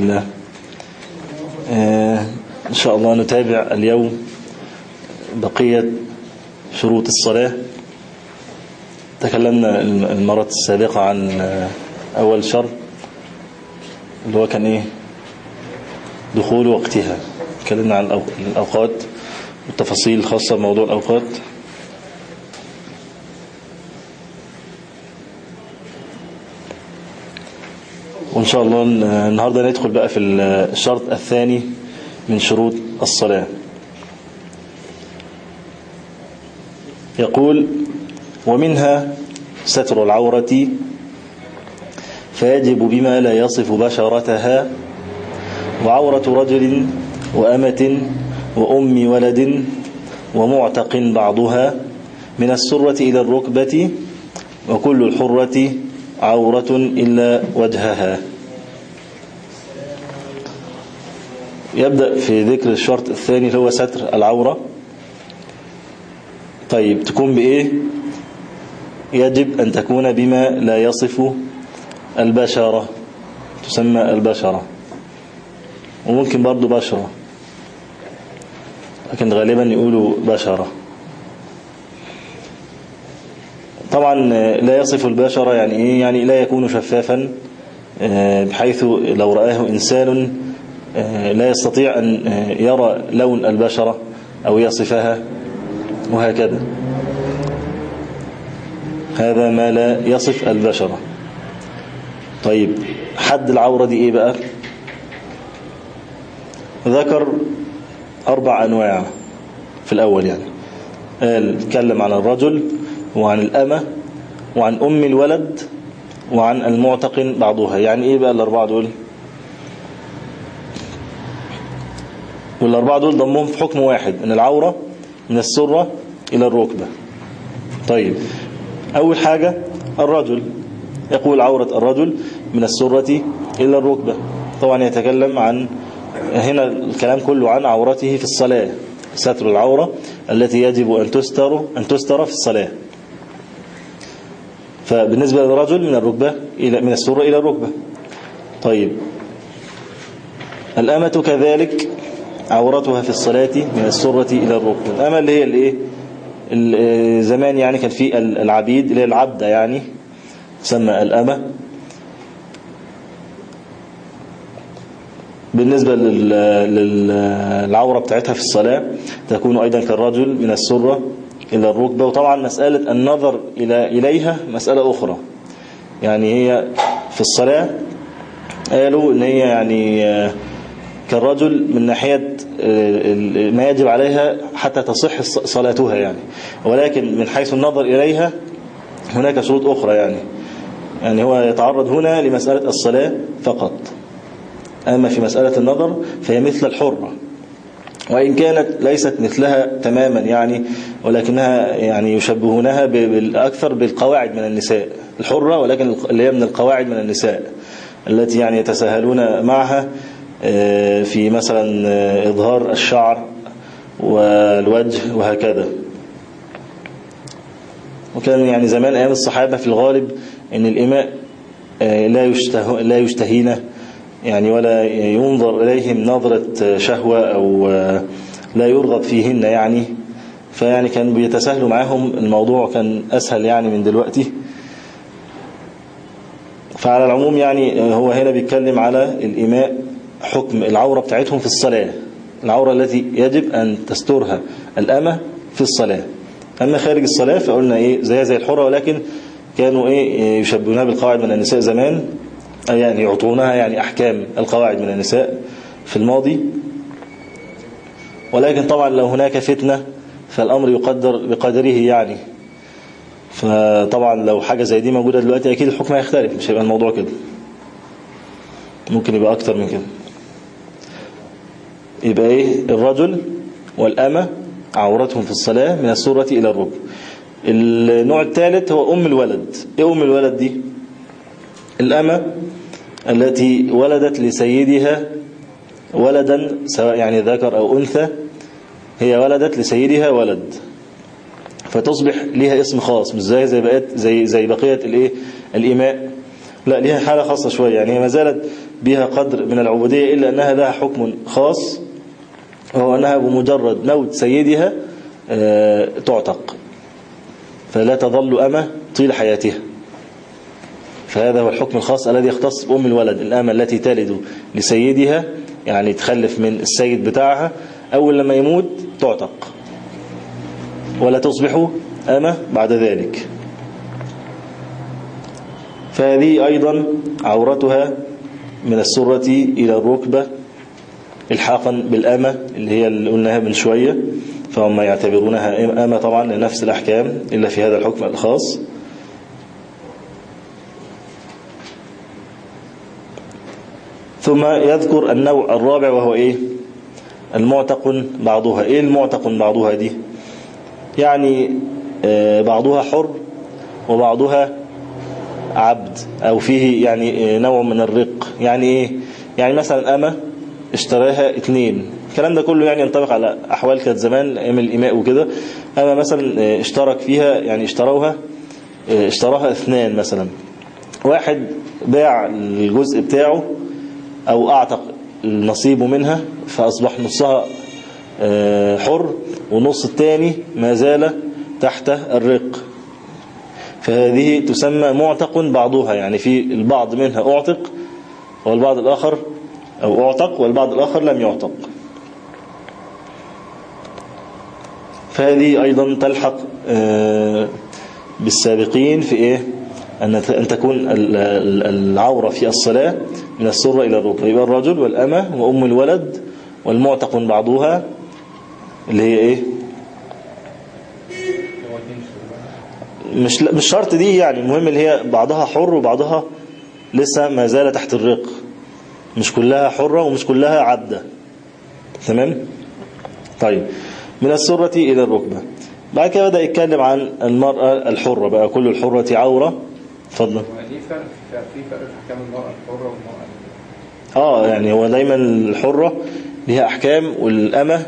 الله آه إن شاء الله نتابع اليوم بقية شروط الصلاة. تكلمنا المرات السابقة عن أول شرط اللي هو كان إيه؟ دخول وقتها. تكلمنا عن الأوقات والتفاصيل الخاصة بموضوع الأوقات. وإن شاء الله النهاردة ندخل بقى في الشرط الثاني من شروط الصلاة. يقول ومنها ستر العورة فيجب بما لا يصف بشرتها وعورة رجل وأمة وأم ولد ومعتق بعضها من السرة إلى الركبة وكل الحرة عورة إلا وجهها. يبدأ في ذكر الشرط الثاني اللي هو ستر العورة. طيب تكون بإيه؟ يجب أن تكون بما لا يصف البشرة تسمى البشرة وممكن برضو بشرة لكن غالبا يقولوا بشرة طبعا لا يصف البشرة يعني إيه؟ يعني لا يكون شفافا بحيث لو رآه إنسان لا يستطيع أن يرى لون البشرة أو يصفها وهكذا. هذا ما لا يصف البشرة. طيب حد العورة دي إيه بقى؟ ذكر أربع أنواع في الأول يعني. قال اتكلم عن الرجل وعن الأمة وعن أم الولد وعن المعتق بعضها. يعني إيه بقى الأربعة دول؟ والأربعة دول ضمهم في حكم واحد ان العورة من السرة إلى الركبة. طيب أول حاجة الرجل. يقول عورة الرجل من السرة إلى الركبة. طبعا يتكلم عن هنا الكلام كله عن عورته في الصلاة ستر العورة التي يجب أن تستر أن تستر في الصلاة. فبالنسبة للرجل من الركبة إلى من السرة إلى الركبة. طيب الأمة كذلك عورتها في الصلاة من السرة إلى الركبة الأمة اللي هي الإيه؟ زمان يعني كان في العبيد اللي هي العبدة يعني تسمى الأمة. بالنسبة للعورة بتاعتها في الصلاة تكون أيضا كالرجل من السرة إلى الركبة. وطبعا مسألة النظر إلى إليها مسألة أخرى. يعني هي في الصلاة قالوا إن هي يعني كالرجل من ناحية ما يجب عليها حتى تصح صلاتها يعني. ولكن من حيث النظر إليها هناك شروط أخرى يعني. يعني هو يتعرض هنا لمسألة الصلاة فقط. أما في مسألة النظر فهي مثل الحرة وإن كانت ليست مثلها تماما يعني ولكنها يعني يشبهونها بالأكثر بالقواعد من النساء. الحرة ولكن اللي هي من القواعد من النساء التي يعني يتساهلون معها في مثلا إظهار الشعر والوجه وهكذا. وكان يعني زمان أيام الصحابة في الغالب إن الإماء لا يشته لا يشتهين يعني ولا ينظر إليهم نظرة شهوة أو لا يرغب فيهن يعني. فيعني كان بيتساهلوا معاهم الموضوع كان أسهل يعني من دلوقتي. فعلى العموم يعني هو هنا بيتكلم على الإماء حكم العورة بتاعتهم في الصلاة. العورة التي يجب أن تسترها الأمة في الصلاة. أما خارج الصلاة فقلنا إيه زي زي الحرة ولكن كانوا إيه يشبهونها بالقواعد من النساء زمان يعني يعطونها يعني أحكام القواعد من النساء في الماضي. ولكن طبعا لو هناك فتنة فالأمر يقدر بقدره يعني. فطبعا لو حاجة زي دي موجودة دلوقتي أكيد الحكم هيختلف مش هيبقى الموضوع كده. ممكن يبقى أكتر من كده. يبقى إيه؟ الرجل والأمة عورتهم في الصلاة من السورة إلى الركب. النوع الثالث هو أم الولد. إيه أم الولد دي؟ الأمة التي ولدت لسيدها ولدا سواء يعني ذكر أو أنثى هي ولدت لسيدها ولد. فتصبح ليها اسم خاص مش زي زي بقيت زي زي بقية الإيه؟ الإماء لا ليها حالة خاصة شوية. يعني هي ما زالت بها قدر من العبودية إلا أنها لها حكم خاص. وهو أنها بمجرد موت سيدها آه، تعتق. فلا تظل أمة طيل حياتها. فهذا هو الحكم الخاص الذي يختص بأم الولد الأمة التي تلد لسيدها يعني تخلف من السيد بتاعها. أول لما يموت تعتق. ولا تصبح أمة بعد ذلك. فهذه أيضا عورتها من السرة إلى الركبة. الحاقا بالأمة اللي هي اللي قلناها من شوية فهم يعتبرونها أمة طبعا لنفس الأحكام إلا في هذا الحكم الخاص. ثم يذكر النوع الرابع وهو إيه؟ المعتق بعضها. إيه المعتق بعضها دي؟ يعني آه، بعضها حر وبعضها عبد أو فيه يعني آه، نوع من الرق. يعني إيه؟ يعني مثلا أمة اشتراها اثنين الكلام ده كله يعني ينطبق على أحوال كانت زمان أيام الإماء وكده. أما مثلا آه، اشترك فيها يعني اشتروها اشتراها اثنان مثلا. واحد باع الجزء بتاعه أو أعتق نصيبه منها فأصبح نصها حر والنص الثاني ما زال تحت الرق. فهذه تسمى معتق بعضها يعني في البعض منها أعتق والبعض الآخر أو أعتق والبعض الآخر لم يعتق. فهذه أيضا تلحق آه، بالسابقين في إيه؟ أن تكون العورة في الصلاة من السرة إلى الركبة يبقى الرجل والأمة وأم الولد والمعتق بعضها اللي هي إيه؟ مش مش شرط دي يعني المهم اللي هي بعضها حر وبعضها لسه ما زال تحت الرق. مش كلها حرة ومش كلها عبدة. تمام؟ طيب. من السرة إلى الركبة. بعد كده بدأ يتكلم عن المرأة الحرة. بقى كل الحرة عورة. اتفضل. في فرق في فرق في احكام المرأة الحرة والمرأة آه يعني هو دايما الحرة ليها أحكام والأمة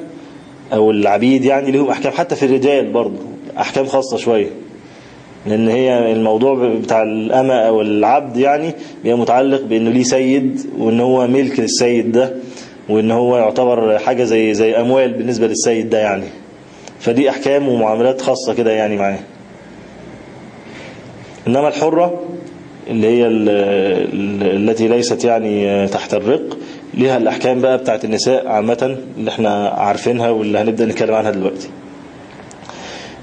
أو العبيد يعني ليهم أحكام. حتى في الرجال برضه أحكام خاصة شوية. لأن هي الموضوع بتاع الأمة أو العبد يعني بيبقى متعلق بأنه ليه سيد وأن هو ملك للسيد ده وأن هو يعتبر حاجة زي زي أموال بالنسبة للسيد ده يعني. فدي أحكام ومعاملات خاصة كده يعني معاه إنما الحرة اللي هي التي ليست يعني تحت الرق لها الأحكام بقى بتاعت النساء عامة اللي إحنا عارفينها واللي هنبدأ نتكلم عنها دلوقتي.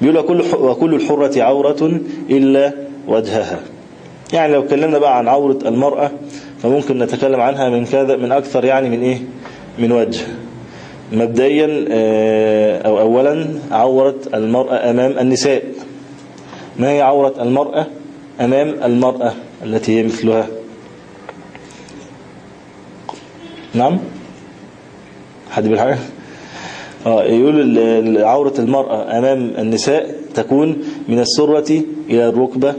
بيقول وكل وكل الحرة عورة إلا وجهها. يعني لو اتكلمنا بقى عن عورة المرأة فممكن نتكلم عنها من كذا من أكثر يعني من إيه؟ من وجه. مبدئيا آه، أو أولا عورة المرأة أمام النساء. ما هي عورة المرأة أمام المرأة التي هي مثلها؟ نعم؟ حد بالحاجة يقول عورة المرأة أمام النساء تكون من السرة إلى الركبة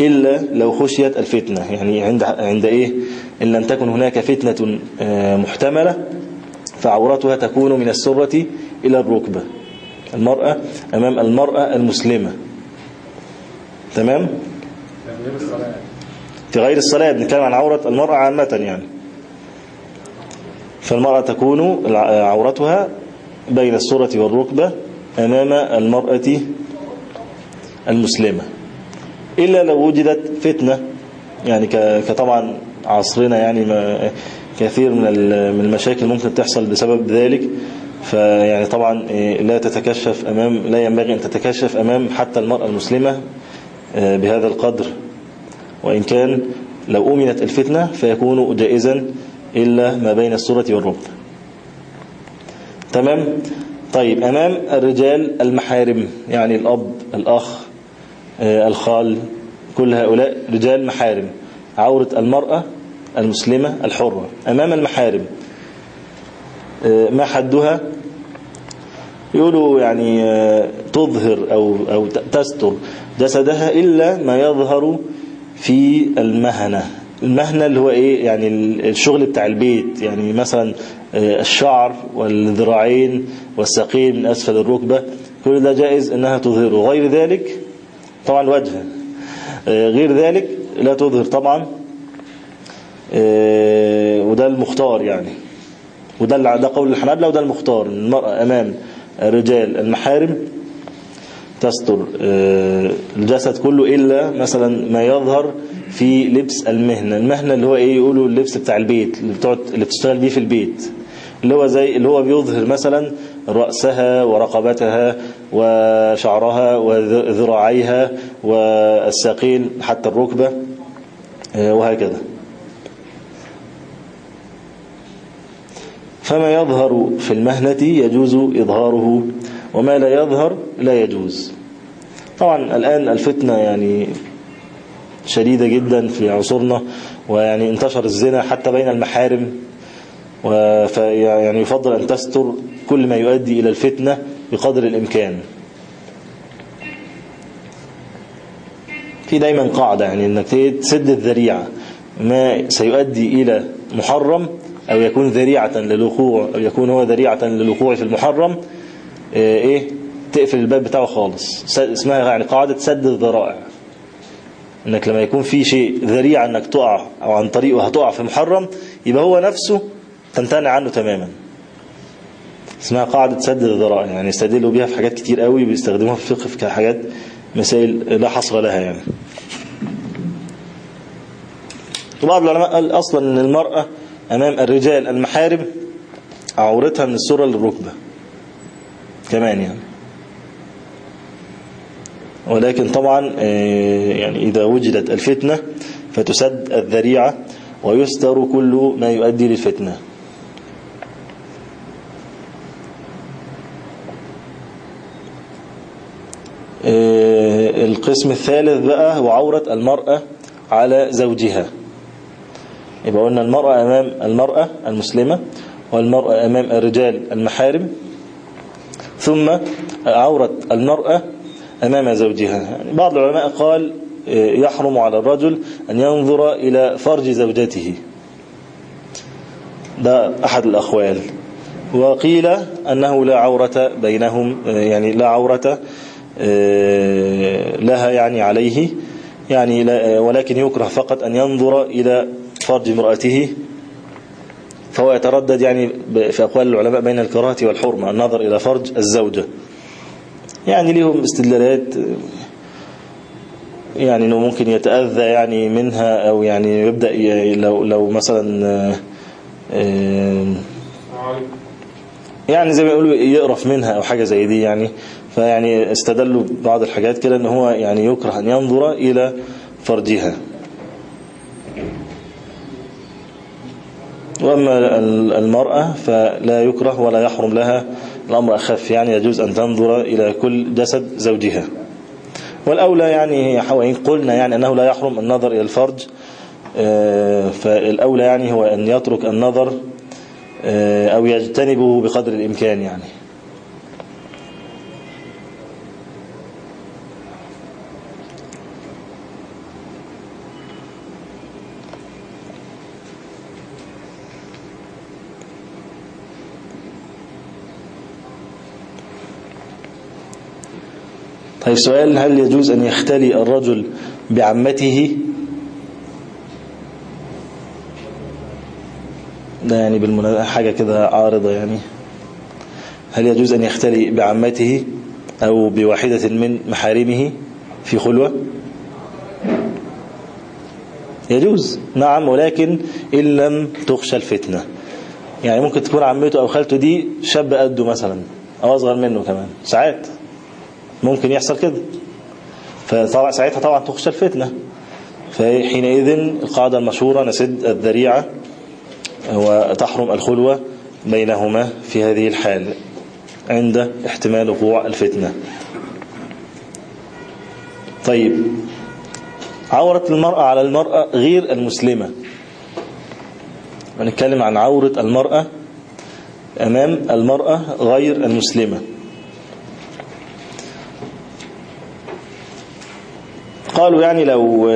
إلا لو خشيت الفتنة. يعني عند عند إيه؟ إن لم تكن هناك فتنة آه، محتملة فعورتها تكون من السرة إلى الركبة. المرأة أمام المرأة المسلمة. تمام؟ في غير الصلاة بنتكلم عن عورة المرأة عامة يعني. فالمرأة تكون عورتها بين السرة والركبة أمام المرأة المسلمة. إلا لو وجدت فتنة يعني كطبعا عصرنا يعني ما كثير من المشاكل ممكن تحصل بسبب ذلك. فيعني طبعا إيه، لا تتكشف أمام لا ينبغي أن تتكشف أمام حتى المرأة المسلمة آه، بهذا القدر. وإن كان لو أمنت الفتنة فيكون جائزا إلا ما بين السورة والركبة تمام؟ طيب أمام الرجال المحارم يعني الأب الأخ آه، الخال كل هؤلاء رجال محارم. عورة المرأة المسلمة الحرة. أمام المحارم آه، ما حدها؟ يقولوا يعني آه، تظهر أو, أو تستر جسدها إلا ما يظهر في المهنة. المهنة اللي هو إيه؟ يعني الشغل بتاع البيت. يعني مثلا آه، الشعر والذراعين والساقين من أسفل الركبة. كل ده جائز أنها تظهره غير ذلك طبعا الوجه آه، غير ذلك لا تظهر طبعا. آه، وده المختار يعني. وده ده قول الحنابلة وده المختار. المرأة أمام الرجال المحارم تستر. الجسد كله إلا مثلا ما يظهر في لبس المهنة. المهنة اللي هو إيه يقولوا اللبس بتاع البيت اللي, بتقعد اللي بتشتغل بيه في البيت. اللي هو زي اللي هو بيظهر مثلا رأسها ورقبتها وشعرها وذراعيها والساقين حتى الركبة آه، وهكذا. فما يظهر في المهنة يجوز إظهاره وما لا يظهر لا يجوز. طبعا الآن الفتنة يعني شديدة جدا في عصورنا ويعني انتشر الزنا حتى بين المحارم يعني يفضل أن تستر كل ما يؤدي إلى الفتنة بقدر الإمكان. في دايما قاعدة يعني إنك تسد الذريعة. ما سيؤدي إلى محرم أو يكون ذريعة للوقوع أو يكون هو ذريعة للوقوع في المحرم آه، إيه؟ تقفل الباب بتاعه خالص. اسمها يعني قاعدة سد الذرائع. إنك لما يكون في شيء ذريعة إنك تقع أو عن طريقه هتقع في محرم يبقى هو نفسه تمتنع عنه تماما. اسمها قاعدة سد الذرائع يعني يستدلوا بيها في حاجات كتير قوي بيستخدموها في الفقه في حاجات مسائل لا حصر لها يعني. وبعض العلماء قال أصلا إن المرأة أمام الرجال المحارم عورتها من السرة للركبة كمان يعني. ولكن طبعا آه، يعني إذا وجدت الفتنة فتسد الذريعة ويستر كل ما يؤدي للفتنة. آه، القسم الثالث بقى هو عورة المرأة على زوجها. يبقى قلنا المرأة أمام المرأة المسلمة والمرأة أمام الرجال المحارم. ثم عورة المرأة أمام زوجها. بعض العلماء قال آه، يحرم على الرجل أن ينظر إلى فرج زوجته. ده أحد الأقوال وقيل أنه لا عورة بينهم آه، يعني لا عورة آه، لها يعني عليه يعني ولكن يكره فقط أن ينظر إلى فرج امرأته. فهو يتردد يعني في أقوال العلماء بين الكراهة والحرمة النظر إلى فرج الزوجة. يعني ليهم استدلالات يعني إنه ممكن يتأذى يعني منها أو يعني يبدأ لو لو مثلا آه، يعني زي ما يقولوا يقرف منها أو حاجة زي دي يعني. فيعني استدلوا بعض الحاجات كده إن هو يعني يكره أن ينظر إلى فرجها. وأما ال- المرأة فلا يكره ولا يحرم لها الأمر أخف يعني يجوز أن تنظر إلى كل جسد زوجها. والأولى يعني وإن قلنا يعني أنه لا يحرم النظر إلى الفرج آه، فالأولى يعني هو أن يترك النظر آه، أو يجتنبه بقدر الإمكان يعني. طيب سؤال هل يجوز أن يختلي الرجل بعمته؟ ده يعني بالمناسبة حاجة كده عارضة يعني. هل يجوز أن يختلي بعمته أو بواحدة من محارمه في خلوة؟ يجوز نعم ولكن إن لم تخشى الفتنة. يعني ممكن تكون عمته أو خالته دي شاب قده مثلا أو أصغر منه كمان ساعات. ممكن يحصل كده فطبعا ساعتها طبعا تخشى الفتنة. فحينئذ القاعدة المشهورة نسد الذريعة وتحرم الخلوة بينهما في هذه الحال عند احتمال وقوع الفتنة. طيب عورة المرأة على المرأة غير المسلمة. ونتكلم عن عورة المرأة أمام المرأة غير المسلمة. قالوا يعني لو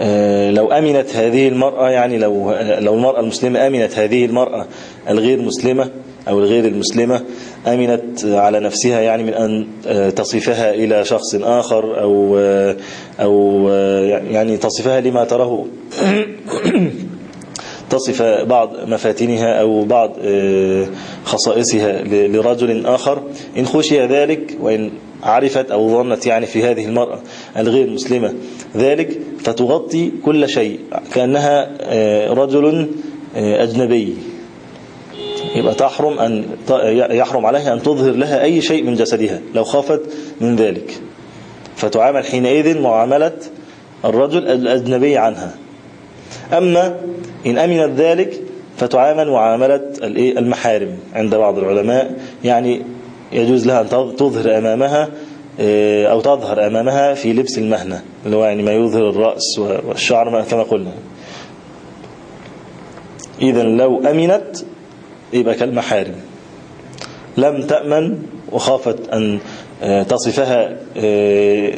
آه، لو أمنت هذه المرأة يعني لو لو المرأة المسلمة أمنت هذه المرأة الغير مسلمة أو الغير المسلمة أمنت على نفسها يعني من أن آه، تصفها إلى شخص آخر أو آه، أو يعني تصفها لما تراه. تصف بعض مفاتنها أو بعض آه، خصائصها لرجل آخر. إن خشي ذلك وإن عرفت أو ظنت يعني في هذه المرأة الغير مسلمة ذلك فتغطي كل شيء كأنها آه، رجل آه، أجنبي. يبقى تحرم أن يحرم عليها أن تظهر لها أي شيء من جسدها لو خافت من ذلك. فتعامل حينئذ معاملة الرجل الأجنبي عنها. أما إن أمنت ذلك فتعامل معاملة؟ المحارم عند بعض العلماء. يعني يجوز لها أن تظهر أمامها آه، أو تظهر أمامها في لبس المهنة اللي هو يعني ما يظهر الرأس والشعر ما- كما قلنا. إذا لو أمنت يبقى كالمحارم. لم تأمن وخافت أن آه، تصفها آه،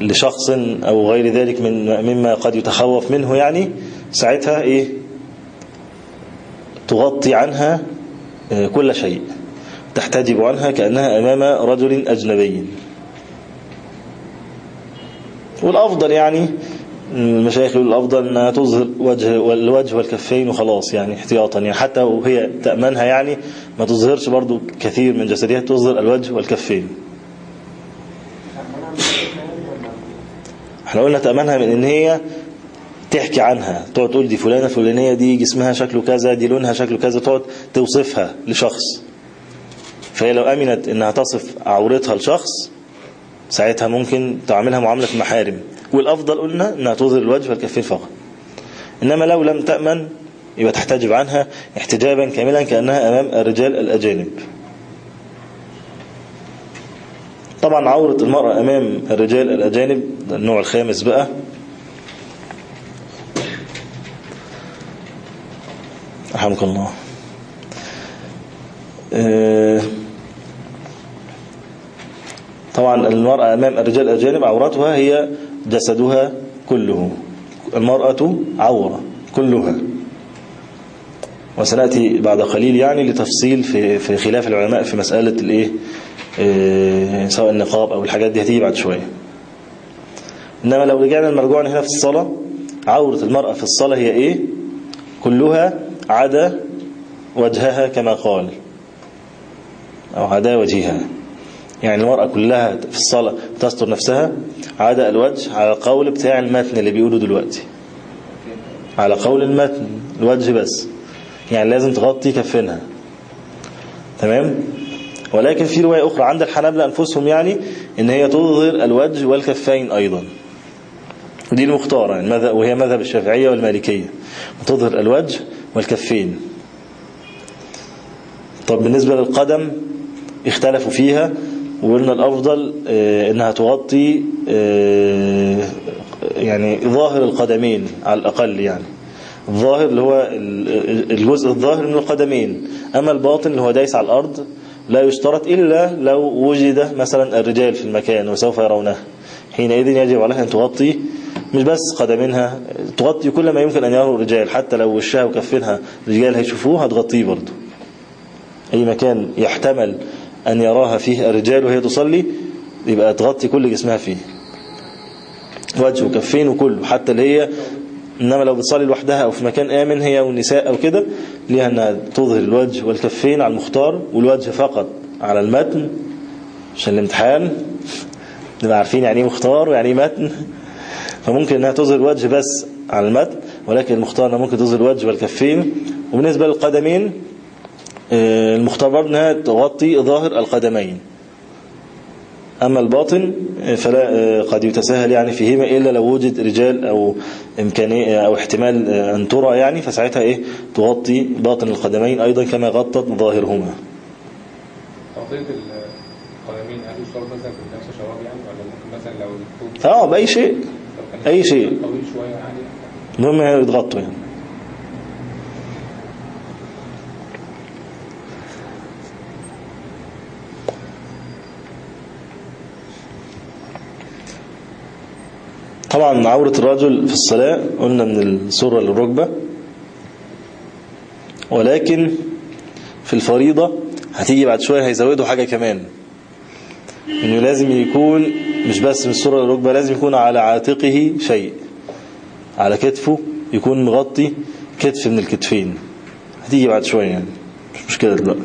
لشخص أو غير ذلك من مما قد يتخوف منه يعني ساعتها إيه؟ تغطي عنها آه، كل شيء. تحتجب عنها كأنها أمام رجل أجنبي. والأفضل يعني المشايخ يقولوا الأفضل أنها تظهر وجه والوجه والكفين وخلاص يعني احتياطا يعني. حتى وهي تأمنها يعني ما تظهرش برضو كثير من جسدها تظهر الوجه والكفين. إحنا قلنا تأمنها من إن هي تحكي عنها تقعد تقول دي فلانة فلانية دي جسمها شكله كذا دي لونها شكله كذا تقعد توصفها لشخص. فهي لو أمنت إنها تصف عورتها لشخص ساعتها ممكن تعاملها معاملة محارم. والأفضل قلنا إنها تظهر الوجه والكفين فقط. إنما لو لم تأمن يبقى تحتجب عنها احتجابا كاملا كأنها أمام الرجال الأجانب. طبعا عورة المرأة أمام الرجال الأجانب النوع الخامس بقى رحمك الله. آه، طبعا المرأة أمام الرجال الأجانب عورتها هي جسدها كله. المرأة عورة كلها. وسنأتي بعد قليل يعني لتفصيل في في خلاف العلماء في مسألة الإيه آه، سواء النقاب أو الحاجات دي هتيجي بعد شوية. إنما لو رجعنا المرجوع هنا في الصلاة عورة المرأة في الصلاة هي إيه؟ كلها عدا وجهها كما قال أو عدا وجهها. يعني المرأة كلها في الصلاة تستر نفسها عدا الوجه على القول بتاع المتن اللي بيقوله دلوقتي. على قول المتن الوجه بس. يعني لازم تغطي كفنها تمام؟ ولكن في رواية أخرى عند الحنابلة أنفسهم يعني إن هي تظهر الوجه والكفين أيضا. ودي المختارة يعني وهي مذهب الشافعية والمالكية. تظهر الوجه والكفين. طب بالنسبة للقدم اختلفوا فيها وقلنا الأفضل آه، إنها تغطي آه، يعني ظاهر القدمين على الأقل يعني. الظاهر اللي هو ال- الجزء الظاهر من القدمين. أما الباطن اللي هو دايس على الأرض لا يشترط إلا لو وجد مثلا الرجال في المكان وسوف يرونه. حينئذ يجب عليها أن تغطي مش بس قدمينها تغطي كل ما يمكن أن يروا الرجال حتى لو وشها وكفنها الرجال هيشوفوه هتغطيه برضه. أي مكان يحتمل أن يراها فيه الرجال وهي تصلي يبقى تغطي كل جسمها فيه. وجه وكفين وكله حتى اللي هي إنما لو بتصلي لوحدها أو في مكان آمن هي والنساء أو كده ليها أنها تظهر الوجه والكفين على المختار والوجه فقط على المتن عشان الامتحان. نبقى عارفين يعني إيه مختار ويعني إيه متن. فممكن إنها تظهر الوجه بس على المتن ولكن المختار إنها ممكن تظهر الوجه والكفين. وبالنسبة للقدمين آه، المختار برضه إنها تغطي ظاهر القدمين. أما الباطن آه، فلا آه، قد يتساهل يعني فيهما إلا لو وجد رجال أو إمكانية أو احتمال أن ترى يعني فساعتها إيه؟ تغطي باطن القدمين أيضا كما غطت ظاهرهما. تغطية القدمين هل يشترط مثلا في اللبس شراب يعني ولا ممكن مثلا لو آه بأي شيء. أي شيء. المهم يتغطوا يعني طبعا عورة الرجل في الصلاة قلنا من السرة للركبة. ولكن في الفريضة هتيجي بعد شوية هيزودوا حاجة كمان. إنه لازم يكون مش بس من السرة للركبة لازم يكون على عاتقه شيء. على كتفه يكون مغطي كتف من الكتفين. هتيجي بعد شوية يعني. مش مشكلة دلوقتي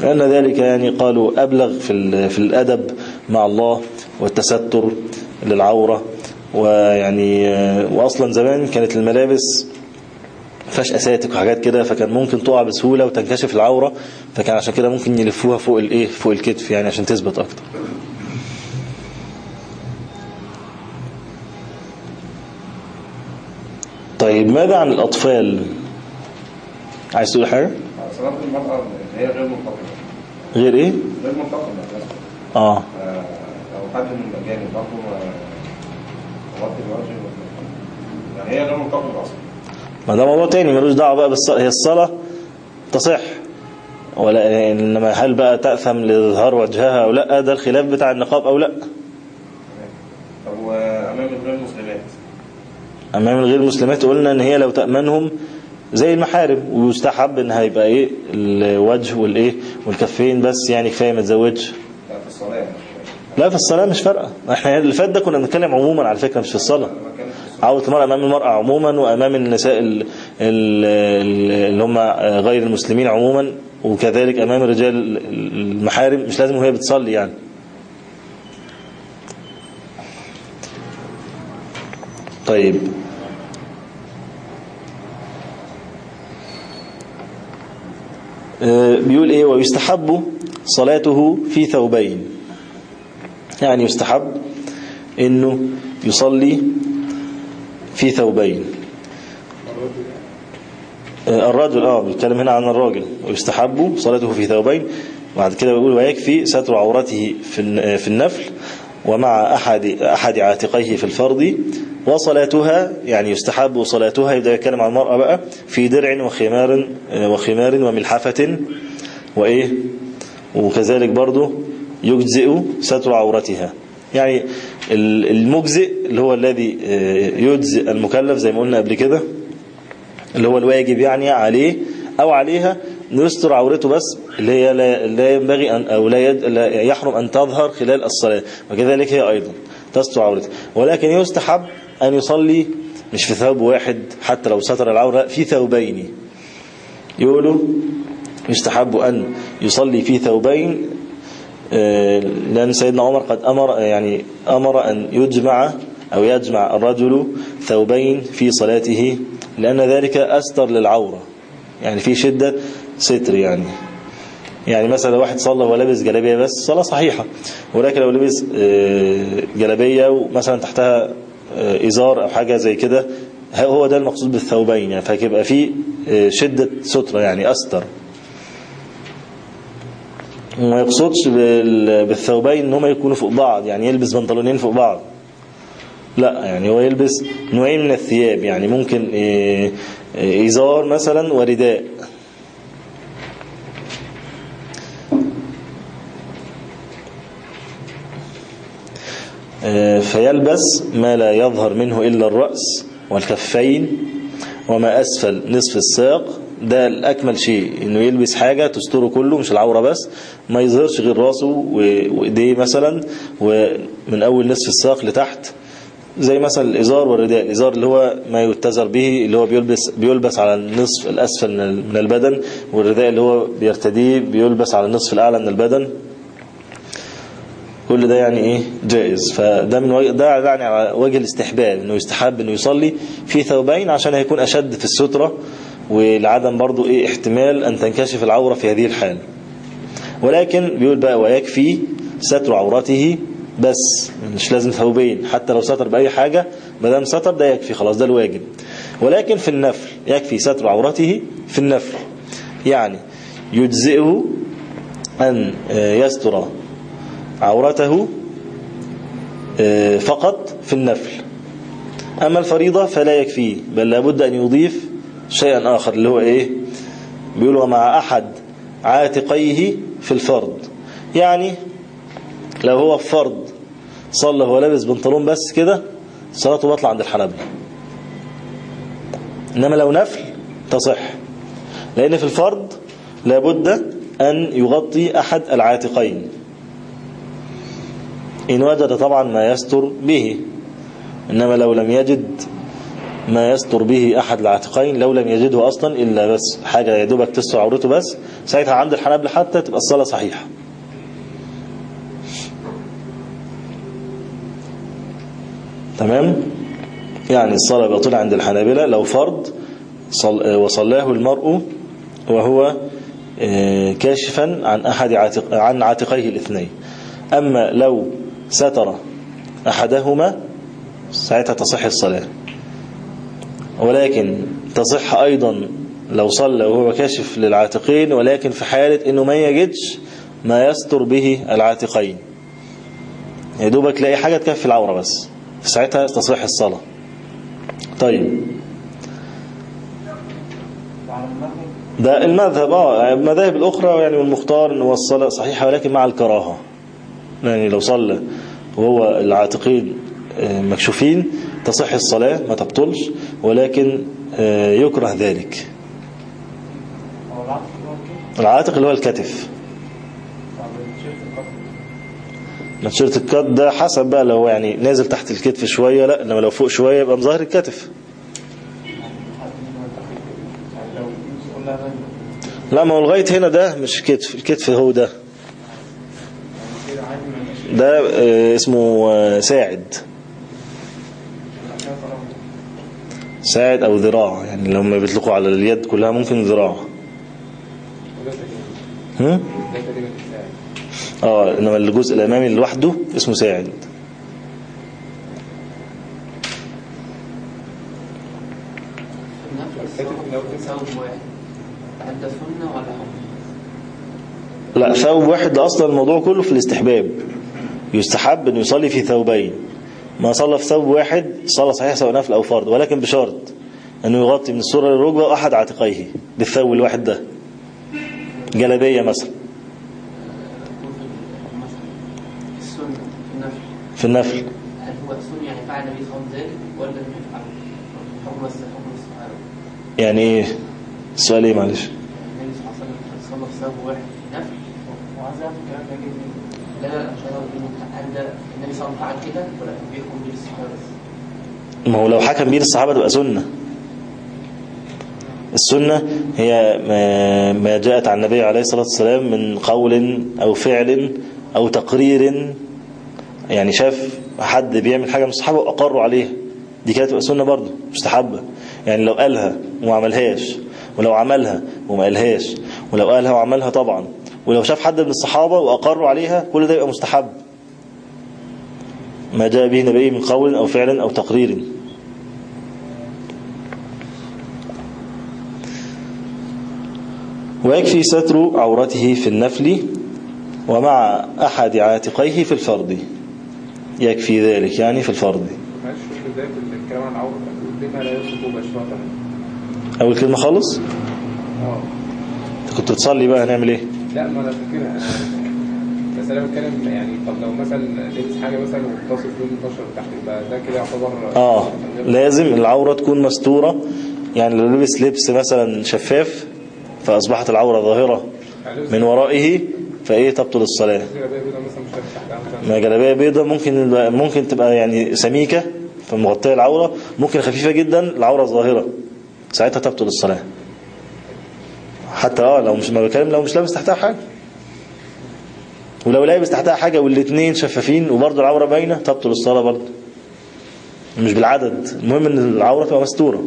لأن ذلك يعني قالوا أبلغ في في الأدب مع الله والتستر للعورة. ويعني وأصلا زمان كانت الملابس فيهاش أساتك وحاجات كده فكان ممكن تقع بسهولة وتنكشف العورة فكان عشان كده ممكن يلفوها فوق الايه فوق الكتف يعني عشان تثبت أكتر. طيب ماذا عن الأطفال؟ عايز تقول حاجة؟ صلاة المرأة هي غير منتقمة غير إيه؟ غير منتقمة آه. آه، لو حد من الأجانب برضه غطي الوجه يعني هي غير منتقمة أصلا. ما ده موضوع تاني ملوش دعوة بقى بالصلاة هي الصلاة تصح. ولا إنما هل بقى تأثم لإظهار وجهها أو لأ؟ ده الخلاف بتاع النقاب أو لأ. غير المسلمات؟ أمام الغير المسلمات قلنا إن هي لو تأمنهم زي المحارم ويستحب إن هيبقى إيه؟ الوجه والإيه؟ والكفين بس يعني كفاية ما تزودش لا في الصلاة لا في الصلاة مش فارقة. إحنا اللي فات ده كنا بنتكلم عموما على فكرة مش في الصلاة. عودة المرأة أمام المرأة عموما وأمام النساء ال- ال- اللي هم غير المسلمين عموما وكذلك أمام الرجال المحارم مش لازم وهي بتصلي يعني. طيب. آه، بيقول إيه؟ ويستحب صلاته في ثوبين. يعني يستحب إنه يصلي في ثوبين. آه، الرجل آه بيتكلم هنا عن الراجل ويستحب صلاته في ثوبين. بعد كده بيقول ويكفي ستر عورته في آه، في النفل ومع أحد أحد عاتقيه في الفرض. وصلاتها يعني يستحب صلاتها يبدأ يتكلم عن المرأة بقى في درع وخمار آه، وخمار وملحفة. وإيه؟ وكذلك برضو يجزئ ستر عورتها. يعني المجزئ اللي هو الذي آه، يجزئ المكلف زي ما قلنا قبل كده اللي هو الواجب يعني عليه أو عليها نستر عورته بس اللي هي لا, ينبغي أن أو لا, لا يحرم أن تظهر خلال الصلاة. وكذلك هي أيضا تستر عورته. ولكن يستحب أن يصلي مش في ثوب واحد حتى لو ستر العورة في ثوبين. يقولوا يستحب أن يصلي في ثوبين لأن سيدنا عمر قد أمر يعني أمر أن يجمع أو يجمع الرجل ثوبين في صلاته لأن ذلك أستر للعورة يعني في شدة ستر يعني. يعني مثلا واحد صلى وهو لابس جلابية بس صلاة صحيحة ولكن لو لبس آه، جلابية ومثلا تحتها آه، إزار أو حاجة زي كده هو ده المقصود بالثوبين يعني فهيبقى آه، شدة سترة يعني أستر. وما يقصدش بال- بالثوبين إن هما يكونوا فوق بعض يعني يلبس بنطلونين فوق بعض. لا يعني هو يلبس نوعين من الثياب يعني ممكن إيه، إيه، إزار مثلا ورداء. آه، فيلبس ما لا يظهر منه إلا الرأس والكفين وما أسفل نصف الساق ده الأكمل شيء إنه يلبس حاجة تستره كله مش العورة بس ما يظهرش غير راسه وإيديه مثلا ومن أول نصف الساق لتحت. زي مثلا الإزار والرداء الإزار اللي هو ما يتزر به اللي هو بيلبس بيلبس على النصف الأسفل من ال- من البدن والرداء اللي هو بيرتديه بيلبس على النصف الأعلى من البدن. كل ده يعني إيه؟ جائز. فده من وجه ده يعني على وجه الاستحباب إنه يستحب إنه يصلي في ثوبين عشان هيكون أشد في السترة. ولعدم برضو إيه احتمال أن تنكشف العورة في هذه الحال. ولكن بيقول بقى ويكفي ستر عورته بس مش لازم ثوبين حتى لو ستر بأي حاجة ما دام ستر ده يكفي خلاص ده الواجب. ولكن في النفل يكفي ستر عورته في النفل. يعني يجزئه أن آه، يستر عورته آه، فقط في النفل. أما الفريضة فلا يكفيه بل لابد أن يضيف شيئا آخر اللي هو إيه؟ بيقولوا مع أحد عاتقيه في الفرض يعني لو هو في فرض صلى هو لابس بنطلون بس كده صلاته بطلع عند الحنابلة. إنما لو نفل تصح. لأن في الفرض لابد أن يغطي أحد العاتقين. إن وجد طبعا ما يستر به. إنما لو لم يجد ما يستر به أحد العاتقين لو لم يجده أصلا إلا بس حاجة يدوبك تستر عورته بس ساعتها عند الحنابلة حتى تبقى الصلاة صحيحة. تمام؟ يعني الصلاة باطلة عند الحنابلة لو فرض صل وصلاه المرء وهو آه، كاشفا عن أحد عاتق عن عاتقيه الاثنين. أما لو ستر أحدهما ساعتها تصح الصلاة. ولكن تصح أيضا لو صلى وهو كاشف للعاتقين ولكن في حالة أنه ما يجدش ما يستر به العاتقين. يا دوبك تلاقي حاجة تكفي العورة بس. في ساعتها تصح الصلاة. طيب. ده المذهب آه المذاهب الأخرى يعني والمختار أنه الصلاة صحيحة ولكن مع الكراهة. يعني لو صلى وهو العاتقين آه، مكشوفين تصح الصلاة ما تبطلش ولكن آه، يكره ذلك. العاتق اللي هو الكتف. طب التيشيرت القطن نشرة الكت ده حسب بقى لو يعني نازل تحت الكتف شوية لا إنما لو فوق شوية يبقى مظاهر الكتف. لا ما هو لغاية هنا ده مش كتف الكتف هو ده. ده آه، اسمه آه، ساعد عشان طالما ساعد أو ذراع يعني لما بيطلقوا على اليد كلها ممكن ذراع هم؟ الساعد آه إنما الجزء الأمامي لوحده اسمه ساعد؟ لا ثوب واحد أصلا الموضوع كله في الاستحباب يستحب أن يصلي في ثوبين ما صلى في ثوب واحد صلى صحيح سواء نفل أو فرض ولكن بشرط أنه يغطي من السرة للركبة واحد عاتقيه بالثوب الواحد ده. جلبية مثلا. في النفل. النفل هل هو سنة يعني فعل النبي صلى الله عليه وسلم ولا لم يفعل؟ حكم بس حكم الصحابة يعني إيه السؤال إيه؟ معلش. النبي صلى الله عليه وسلم صلى في ثوب واحد في نفل وعايز اعرف الكلام ده جه منين ما هو لو حكم بيه الصحابة تبقى سنة. السنة هي ما- ما جاءت عن النبي عليه الصلاة والسلام من قول أو فعل أو تقرير. يعني شاف حد بيعمل حاجة من الصحابة وأقروا عليها. دي كانت تبقى سنة برضه مستحبة يعني لو قالها وما عملهاش ولو عملها وما قالهاش ولو قالها وعملها طبعا. ولو شاف حد من الصحابة وأقروا عليها كل ده يبقى مستحب. ما جاء به النبي من قول أو فعل أو تقرير. ويكفي ستر عورته في النفل ومع أحد عاتقيه في الفرض يكفي ذلك يعني في الفرض أول كلمة خالص؟ أنت كنت بتصلي بقى هنعمل إيه؟ لا ما أنا فاكرها. بس أنا بتكلم يعني طب لو مثلا لبس حاجة مثلا ومتصل فيه منتشر تحت يبقى ده كده يعتبر آه لازم العورة تكون مستورة. يعني لو لبس لبس مثلا شفاف فأصبحت العورة ظاهرة من ورائه فإيه تبطل بيضاء مثلا ما جلابية بيضة ممكن ممكن تبقى يعني سميكة فمغطية العورة. ممكن خفيفة جدا العورة ظاهرة. ساعتها تبطل الصلاة. حتى آه لو مش ما بكلم لو مش لابس تحتها حاجة. ولو لابس تحتها حاجة والاثنين شفافين وبرضه العورة باينة تبطل الصلاة برضه. مش بالعدد. المهم إن العورة تبقى مستورة.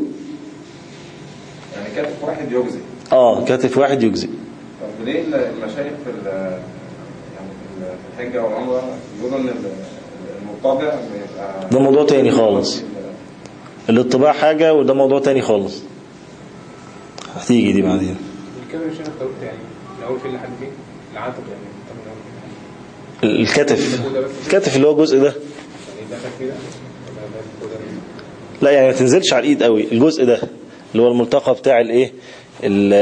يعني كتف واحد يجزي. آه كتف واحد يجزي. طب ليه المشايخ في يعني في الحجة والعمرة بيقولوا إن ال- المطبع بيبقى ده موضوع تاني خالص. الاتباع حاجة وده موضوع تاني خالص. هتيجي دي بعدين. قلت يعني؟ فين لحد فين العاتق يعني. طب من؟ الكتف. الكتف. اللي هو الجزء ده. يعني لا يعني ما تنزلش على الإيد قوي الجزء ده اللي هو الملتقى بتاع الايه ال-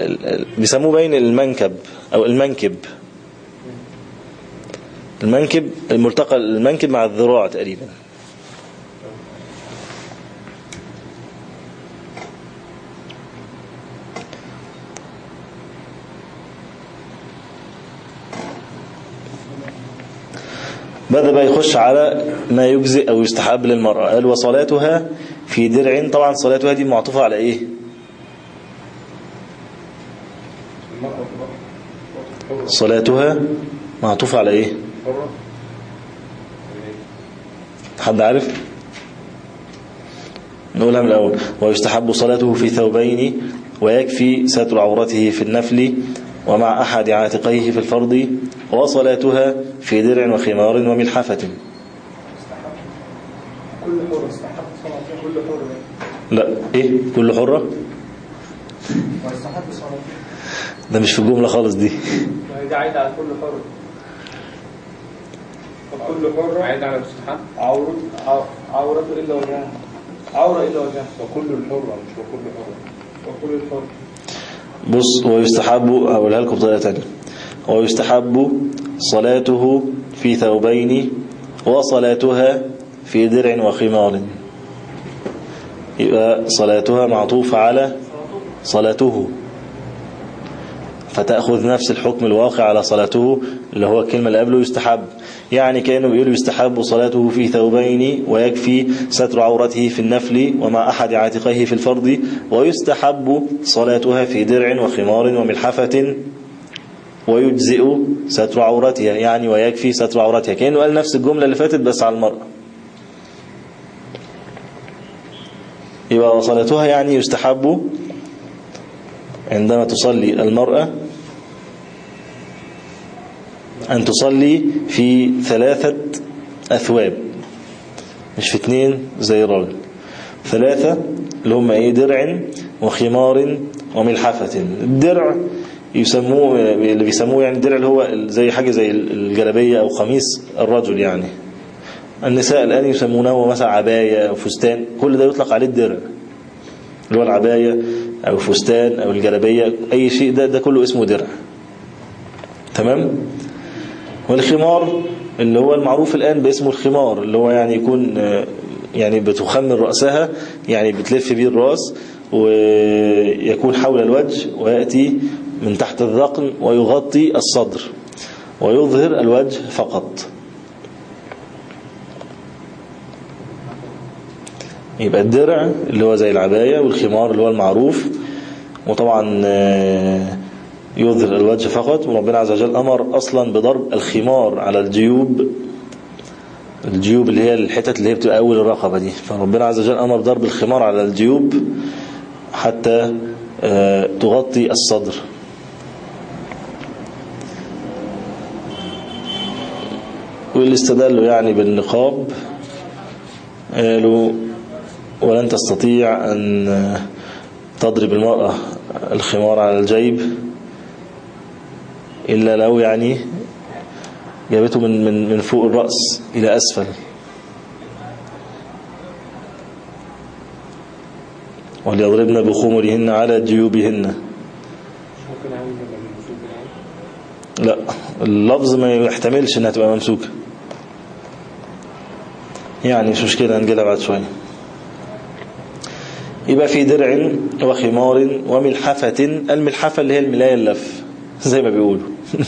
ال- ال- بيسموه باين المنكب أو المنكب. المنكب الملتقى المنكب مع الذراع تقريبا. بدأ بقى يخش على ما يجزئ أو يستحب للمرأة؟ قال وصلاتها في درع. طبعا صلاتها دي معطوفة على إيه؟ صلاتها معطوفة على إيه؟ حد عارف؟ نقولها من الأول. ويستحب صلاته في ثوبين ويكفي ستر عورته في النفل ومع أحد عاتقيه في الفرض وصلاتها في درع وخمار وملحفة. كل حر استحق صلاة كل حر لا إيه؟ كل حرة؟ واستحق صلاة ده مش في الجملة خالص دي. دي عايدة على كل حر فكل حر عايد على المستحب عورة عو- عورته إلا وجهها. عورة إلا وجهها. وكل الحرة مش وكل حرة. وكل الحر بص ويستحب أقولها لكم بطريقة تانية. ويستحب صلاته في ثوبين وصلاتها في درع وخمار. يبقى صلاتها معطوفة على صلاته. فتأخذ نفس الحكم الواقع على صلاته اللي هو الكلمة اللي قبله يستحب. يعني كانوا بيقولوا يستحب صلاته في ثوبين ويكفي ستر عورته في النفل ومع أحد عاتقيه في الفرض. ويستحب صلاتها في درع وخمار وملحفة ويجزئ ستر عورتها يعني ويكفي ستر عورتها. كأنه قال نفس الجملة اللي فاتت بس على المرأة. يبقى وصلاتها يعني يستحب عندما تصلي المرأة أن تصلي في ثلاثة أثواب مش في اتنين زي الراجل. ثلاثة اللي هم إيه؟ درع وخمار وملحفة. الدرع يسموه اللي بيسموه يعني الدرع اللي هو زي حاجة زي الجلبية أو قميص الرجل يعني. النساء الآن يسمونه مثلا عباية أو فستان كل ده يطلق عليه الدرع اللي هو العباية أو فستان أو الجلبية أي شيء ده ده كله اسمه درع تمام؟ والخمار اللي هو المعروف الآن باسمه الخمار اللي هو يعني يكون يعني بتخمر رأسها يعني بتلف بيه الرأس ويكون حول الوجه ويأتي من تحت الذقن ويغطي الصدر ويظهر الوجه فقط. يبقى الدرع اللي هو زي العباية والخمار اللي هو المعروف وطبعا آه، يظهر الوجه فقط. وربنا عز وجل أمر أصلا بضرب الخمار على الجيوب الجيوب اللي هي الحتت اللي هي بتبقى أول الرقبة دي. فربنا عز وجل أمر ضرب الخمار على الجيوب حتى آه، تغطي الصدر. واللي استدلوا يعني بالنقاب. قالوا ولن تستطيع أن تضرب المرأة الخمار على الجيب إلا لو يعني جابته من من من فوق الرأس إلى أسفل. وليضربن بخمرهن على جيوبهن. لا اللفظ ما يحتملش إنها تبقى ممسوكة. يعني مش مشكلة هنجيلها بعد شوية يبقى في درع وخمار وملحفة. الملحفة اللي هي الملاية اللف زي ما بيقولوا.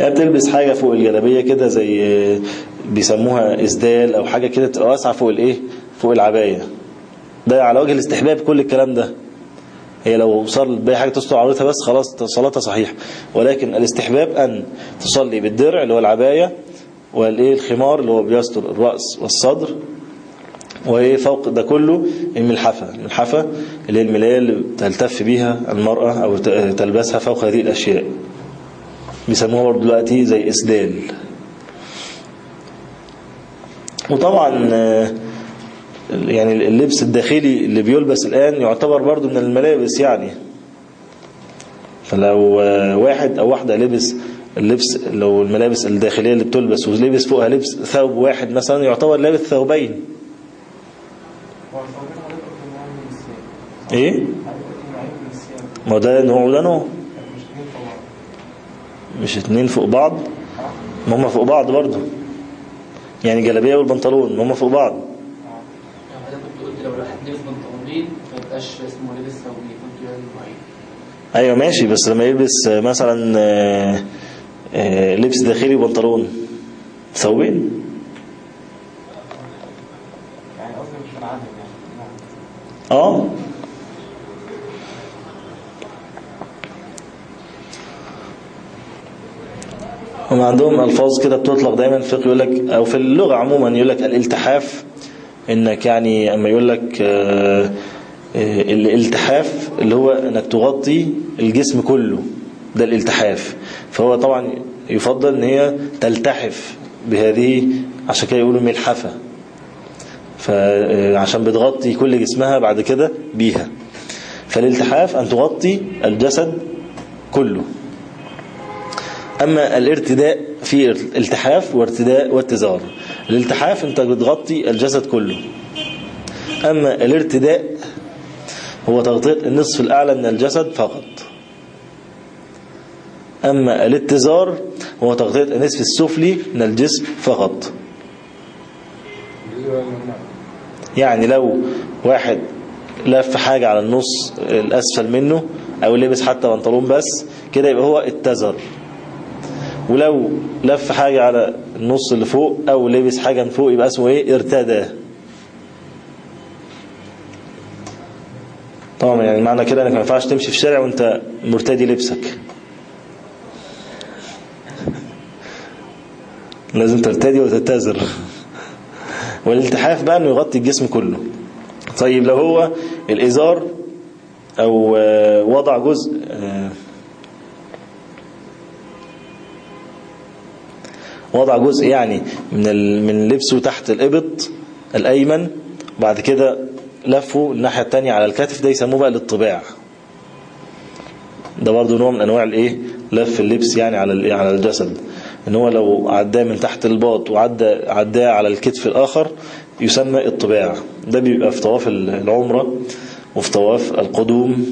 يعني بتلبس حاجة فوق الجلابية كده زي بيسموها إسدال أو حاجة كده واسعة فوق الإيه؟ فوق العباية. ده على وجه الاستحباب كل الكلام ده. هي لو صار بأي حاجة تستر عورتها بس خلاص صلاتها صحيح ولكن الاستحباب أن تصلي بالدرع اللي هو العباية والإيه الخمار اللي هو بيستر الرأس والصدر وإيه فوق ده كله الملحفة الملحفة اللي هي الملاية اللي تلتف بيها المرأة ت- تلبسها فوق هذه الأشياء. بيسموها برضه دلوقتي زي إسدال. وطبعا يعني اللبس الداخلي اللي بيلبس الآن يعتبر برضو من الملابس يعني. فلو واحد أو واحدة لبس اللبس لو الملابس الداخلية اللي بتلبس ولبس فوقها لبس ثوب واحد مثلا يعتبر لابس ثوبين. إيه؟ ما ده نوع وده نوع مش اتنين فوق بعض؟ ما هم فوق بعض برضه. يعني جلابية والبنطلون ما هم فوق بعض. أيوه ماشي بس لما يلبس مثلا آه، لبس داخلي وبنطلون. ثوبين آه. هم عندهم ألفاظ كده بتطلق دايما في يقول لك أو في اللغة عموما يقول لك الالتحاف. إنك يعني أما يقول لك آه، آه، الالتحاف اللي هو إنك تغطي الجسم كله. ده الالتحاف. فهو طبعا يفضل إن هي تلتحف بهذه عشان كده يقولوا ملحفة. فعشان بتغطي كل جسمها بعد كده بيها. فالالتحاف أن تغطي الجسد كله. أما الارتداء في التحاف وارتداء واتزار الالتحاف أنت بتغطي الجسد كله. أما الارتداء هو تغطية النصف الأعلى من الجسد فقط. أما الاتزار هو تغطية النصف السفلي من الجسم فقط. يعني لو واحد لف حاجة على النص الأسفل منه أو لبس حتى بنطلون بس كده يبقى هو اتزر. ولو لف حاجة على النص اللي فوق أو لبس حاجة من فوق يبقى اسمه إيه؟ ارتدى. طبعا يعني معنى كده إنك ما ينفعش تمشي في الشارع وأنت مرتدي لبسك. لازم ترتدي وتتزر. والالتحاف بقى إنه يغطي الجسم كله. طيب لو هو الإزار أو آه، وضع جزء آه، وضع جزء يعني من من لبسه تحت الإبط الأيمن وبعد كده لفه الناحية التانية على الكتف ده يسموه بقى الإطباع. ده برضو نوع من أنواع الإيه؟ لف اللبس يعني على على الجسد. إن هو لو عداه من تحت الباط وعدى عداه على الكتف الآخر يسمى اطباع ده بيبقى في طواف العمرة وفي طواف القدوم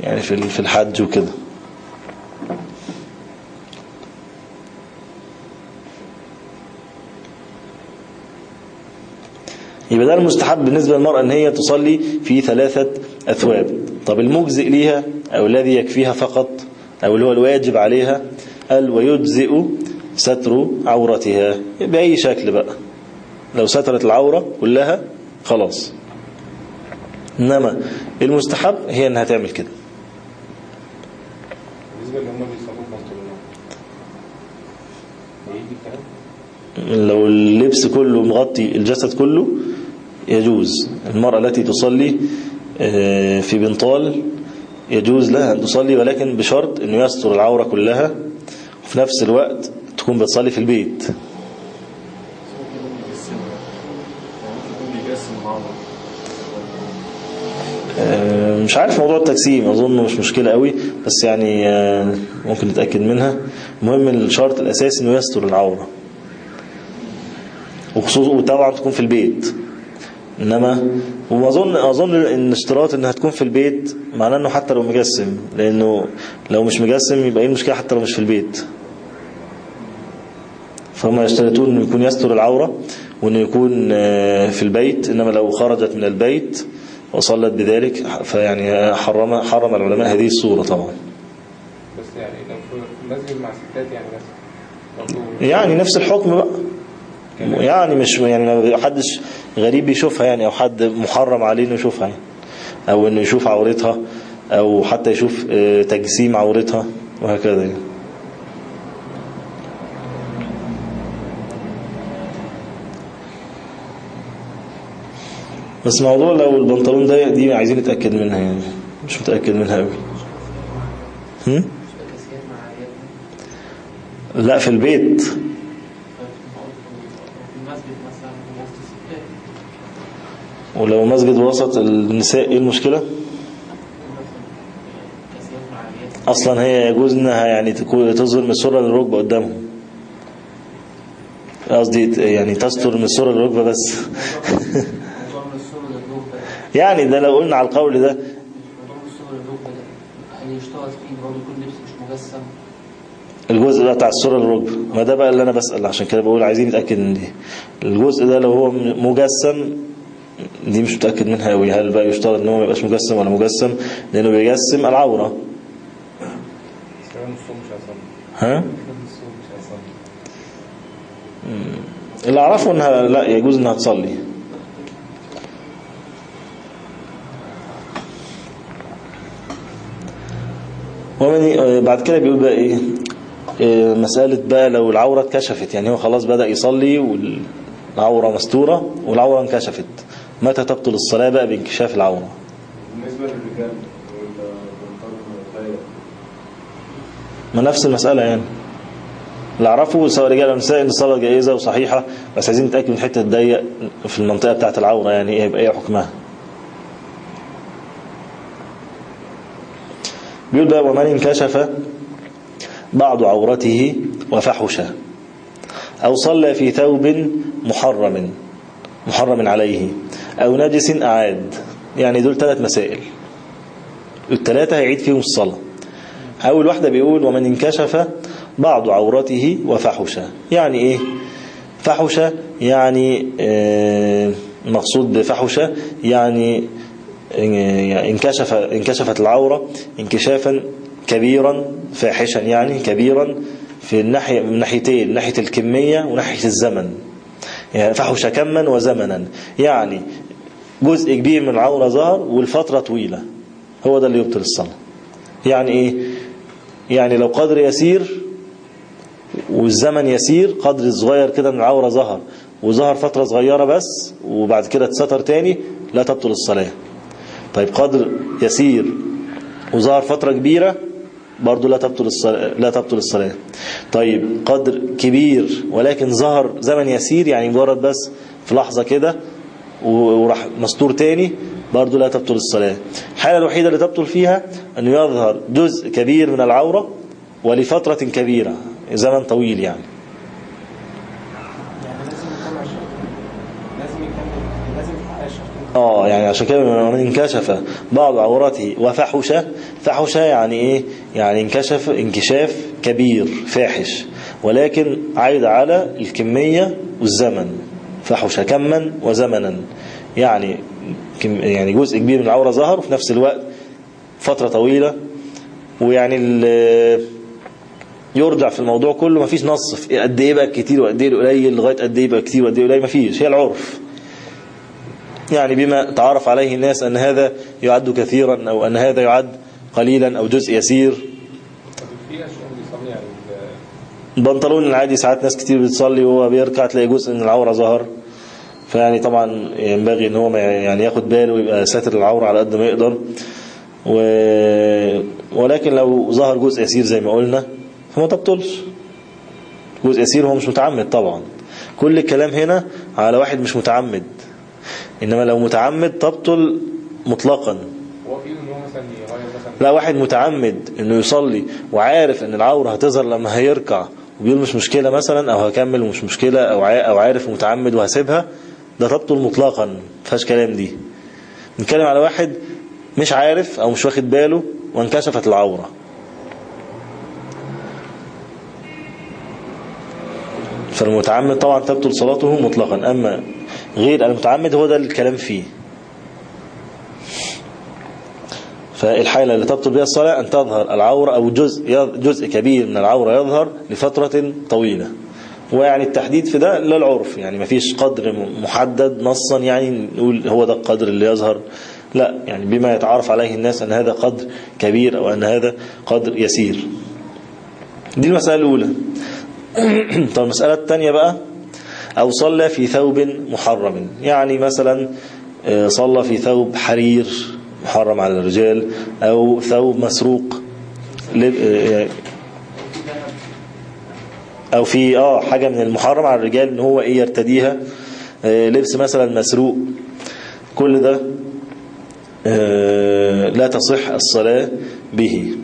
يعني في في الحج وكده. يبقى ده المستحب بالنسبة للمرأة إن هي تصلي في ثلاثة أثواب. طب المجزئ ليها أو الذي يكفيها فقط أو اللي هو الواجب عليها؟ قال ويجزئ ستر عورتها. بأي شكل بقى؟ لو سترت العورة كلها خلاص. إنما المستحب هي أنها تعمل كده. بالنسبة اللي هم بيصابوا بنطلونات هيجي الكلام؟ لو اللبس كله مغطي الجسد كله يجوز. المرأة التي تصلي آه، في بنطال يجوز لها أن تصلي ولكن بشرط أنه يستر العورة كلها. وفي نفس الوقت تكون بتصلي في البيت. آه، مش عارف موضوع التجسيم أظن مش مشكلة قوي بس يعني آه، ممكن نتأكد منها. المهم الشرط الأساسي أنه يستر العورة. وخصوصا وطبعا تكون في البيت. انما واظن أظن إن اشتراط إنها تكون في البيت معناه إنه حتى لو مجسم لأنه لو مش مجسم يبقى إيه المشكلة حتى لو مش في البيت؟ فهم يشترطون إنه يكون يستر العورة وإنه يكون آه، في البيت إنما لو خرجت من البيت وصلت بذلك فيعني حرم حرم العلماء هذه الصورة طبعا. بس يعني لو في مسجد مع ستات يعني بس يعني نفس الحكم بقى. يعني مش يعني ما حدش غريب يشوفها يعني أو حد محرم عليه إنه يشوفها يعني أو إنه يشوف عورتها أو حتى يشوف آه، تجسيم عورتها وهكذا يعني. بس موضوع لو البنطلون ضيق دي عايزين نتأكد منها يعني مش متأكد منها قوي لا في البيت. ولو مسجد وسط النساء إيه المشكلة؟ أصلا هي يجوز إنها يعني تظهر من السرة للركبة قدامهم قصدي يعني تستر من السرة للركبة بس موضوع من الصورة للركبة ده يعني ده لو قلنا على القول ده. الصورة الجزء ده بتاع السرة للركبة ما ده بقى اللي أنا بسأل عشان كده بقول عايزين نتأكد من دي. الجزء ده لو هو مجسم دي مش متأكد منها قوي هل بقى يشترط إن هو ما يبقاش مجسم ولا مجسم؟ لأنه بيجسم العورة. ها؟ اللي أعرفه إنها لا يجوز إنها تصلي. ومن آه، بعد كده بيقول بقى إيه؟ آه، مسألة بقى لو العورة اتكشفت. يعني هو خلاص بدأ يصلي والعورة مستورة والعورة انكشفت. متى تبطل الصلاة بقى بانكشاف العورة؟ بالنسبة للرجال ما نفس المسألة يعني. اللي أعرفه سواء رجال أو نساء إن الصلاة جائزة وصحيحة بس عايزين نتأكد من حتة ضيق في المنطقة بتاعة العورة يعني إيه يبقى إيه حكمها. بيقول بقى ومن انكشف بعض عورته وفحش أو صلى في ثوب محرم محرم عليه أو نجس أعاد. يعني دول ثلاث مسائل. الثلاثة هيعيد فيهم الصلاة. أول واحدة بيقول ومن انكشف بعض عورته وفحش. يعني إيه؟ فحش يعني آه، مقصود بفحش يعني انكشف انكشفت العورة انكشافا كبيرا فاحشا يعني كبيرا في الناحية من ناحيتين ناحية الكمية وناحية الزمن. يعني فحش كما وزمنا. يعني جزء كبير من العورة ظهر والفترة طويلة. هو ده اللي يبطل الصلاة. يعني إيه؟ يعني لو قدر يسير والزمن يسير قدر صغير كده من العورة ظهر وظهر فترة صغيرة بس وبعد كده اتستر تاني لا تبطل الصلاة. طيب قدر يسير وظهر فترة كبيرة برضو لا تبطل الصلاة لا تبطل الصلاة. طيب قدر كبير ولكن ظهر زمن يسير يعني مجرد بس في لحظة كده وراح مستور تاني برضو لا تبطل الصلاة. الحالة الوحيدة اللي تبطل فيها أنه يظهر جزء كبير من العورة ولفترة كبيرة زمن طويل يعني لازم يكمل لازم يكمل لازم يحقق الشرط آه يعني عشان كده من انكشف بعض عورته وفحش فحش يعني إيه؟ يعني انكشف انكشاف كبير فاحش. ولكن عايد على الكمية والزمن. فحش كما وزمنا. يعني يعني جزء كبير من العورة ظهر وفي نفس الوقت فترة طويلة. ويعني يرجع في الموضوع كله. مفيش نص في قد إيه بقى كتير وقد إيه قليل لغاية قد إيه بقى كتير وقد إيه قليل. مفيش. هي العرف. يعني بما تعرف عليه الناس أن هذا يعد كثيرا أو أن هذا يعد قليلا أو جزء يسير. البنطلون العادي ساعات ناس كتير بتصلي وهو بيركع تلاقي جزء من العورة ظهر. فيعني طبعا ينبغي إن هو يعني ياخد باله ويبقى ساتر العورة على قد ما يقدر. و... ولكن لو ظهر جزء يسير زي ما قلنا فما تبطلش. جزء يسير هو مش متعمد طبعا. كل الكلام هنا على واحد مش متعمد. إنما لو متعمد تبطل مطلقا. لا واحد متعمد إنه يصلي وعارف إن العورة هتظهر لما هيركع وبيقول مش مشكلة مثلا أو هكمل ومش مشكلة أو أو عارف متعمد وهسيبها ده تبطل مطلقا. مفيهاش كلام دي. نتكلم على واحد مش عارف أو مش واخد باله وانكشفت العورة. فالمتعمد طبعا تبطل صلاته مطلقا أما غير المتعمد هو ده الكلام فيه. فالحالة اللي تبطل بها الصلاة أن تظهر العورة أو جزء جزء كبير من العورة يظهر لفترة طويلة. ويعني التحديد في ده لا العرف يعني ما فيش قدر محدد نصا يعني نقول هو ده القدر اللي يظهر. لا يعني بما يتعارف عليه الناس أن هذا قدر كبير أو أن هذا قدر يسير. دي المسألة الأولى. طب المسألة الثانية بقى أو صلى في ثوب محرم. يعني مثلا آه، صلى في ثوب حرير محرم على الرجال أو ثوب مسروق لب- آه، أو في آه حاجة من المحرم على الرجال إن هو إيه يرتديها آه، لبس مثلا مسروق. كل ده آه، لا تصح الصلاة به.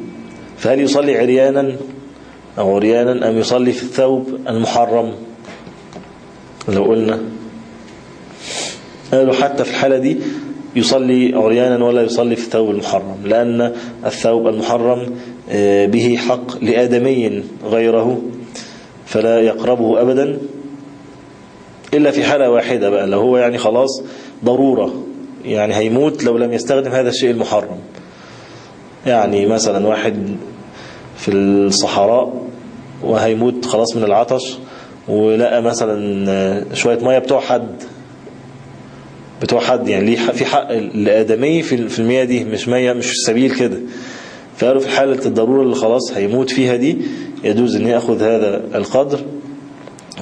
فهل يصلي عريانا؟ عريانا أم يصلي في الثوب المحرم؟ لو قلنا. قالوا حتى في الحالة دي يصلي عريانا ولا يصلي في الثوب المحرم لأن الثوب المحرم آه، به حق لآدمي غيره فلا يقربه أبدا إلا في حالة واحدة بقى لو هو يعني خلاص ضرورة يعني هيموت لو لم يستخدم هذا الشيء المحرم. يعني مثلا واحد في الصحراء وهيموت خلاص من العطش ولقى مثلا شوية مية بتوع حد. بتوع حد يعني ليه في حق الآدمي في المياه دي مش مية مش سبيل كده. فقالوا في حالة الضرورة اللي خلاص هيموت فيها دي يجوز إن يأخذ هذا القدر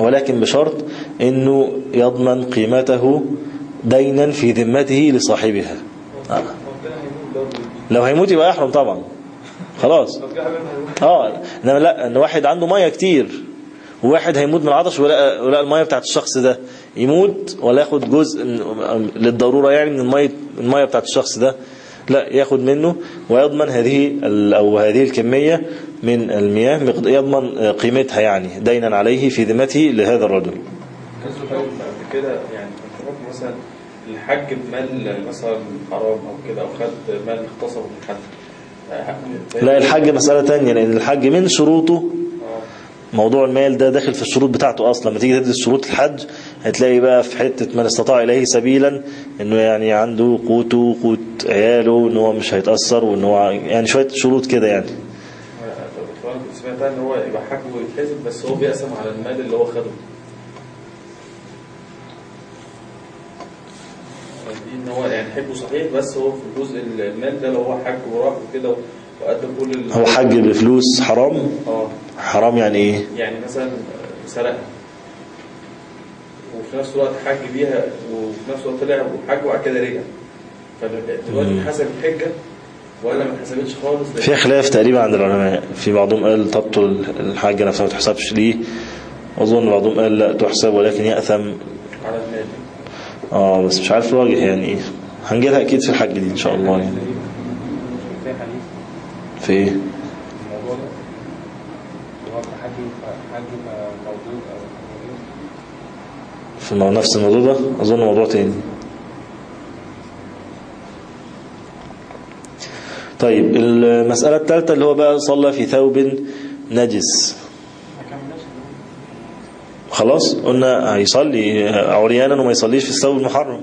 ولكن بشرط إنه يضمن قيمته دينا في ذمته لصاحبها. لو هيموت يبقى يحرم طبعا. خلاص. آه إنما لا إن واحد عنده مية كتير وواحد هيموت من العطش ولقى ولقى المية بتاعت الشخص ده يموت ولا ياخد جزء للضرورة يعني من المية المية بتاعت الشخص ده لا ياخد منه ويضمن هذه أو هذه الكمية من المياه يضمن آه، قيمتها يعني دينا عليه في ذمته لهذا الرجل. كده يعني مثلا الحج بمال مثلا حرام أو كده أو خد مال اغتصبه من حد؟ لا الحج مسألة تانية لأن الحج من شروطه. موضوع المال ده داخل في الشروط بتاعته أصلا لما تيجي تدرس شروط الحج هتلاقي بقى في حتة من استطاع إليه سبيلا إنه يعني عنده قوته قوت عياله إن هو مش هيتأثر وإن هو يعني شوية شروط كده يعني سمعتها إن هو يبقى حجه يتحسب بس هو بيقسم على المال اللي هو خده إن هو يعني حجه صحيح بس هو في الجزء المال ده لو هو حج وراح وكده وقدم كل هو حج بفلوس حرام؟ آه. حرام يعني إيه؟ يعني مثلا سرقها وفي نفس الوقت حج بيها وفي نفس الوقت طلع وحج وبعد كده رجع. فدلوقتي اتحسبت حجه ولا ما اتحسبتش خالص في خلاف تقريبا عند العلماء. في بعضهم قال تبطل الحج نفسها ما تحسبش. ليه؟ أظن بعضهم قال لا تحسب ولكن يأثم. على المال. آه بس مش عارف الراجح يعني. إيه هنجيلها أكيد في الحج دي إن شاء الله. يعني في إيه؟ الموضوع. في المو- نفس الموضوع ده؟ أظن موضوع تاني. طيب المسألة الثالثة اللي هو بقى صلى في ثوب نجس. خلاص قلنا هيصلي عريانا وما يصليش في الثوب المحرم.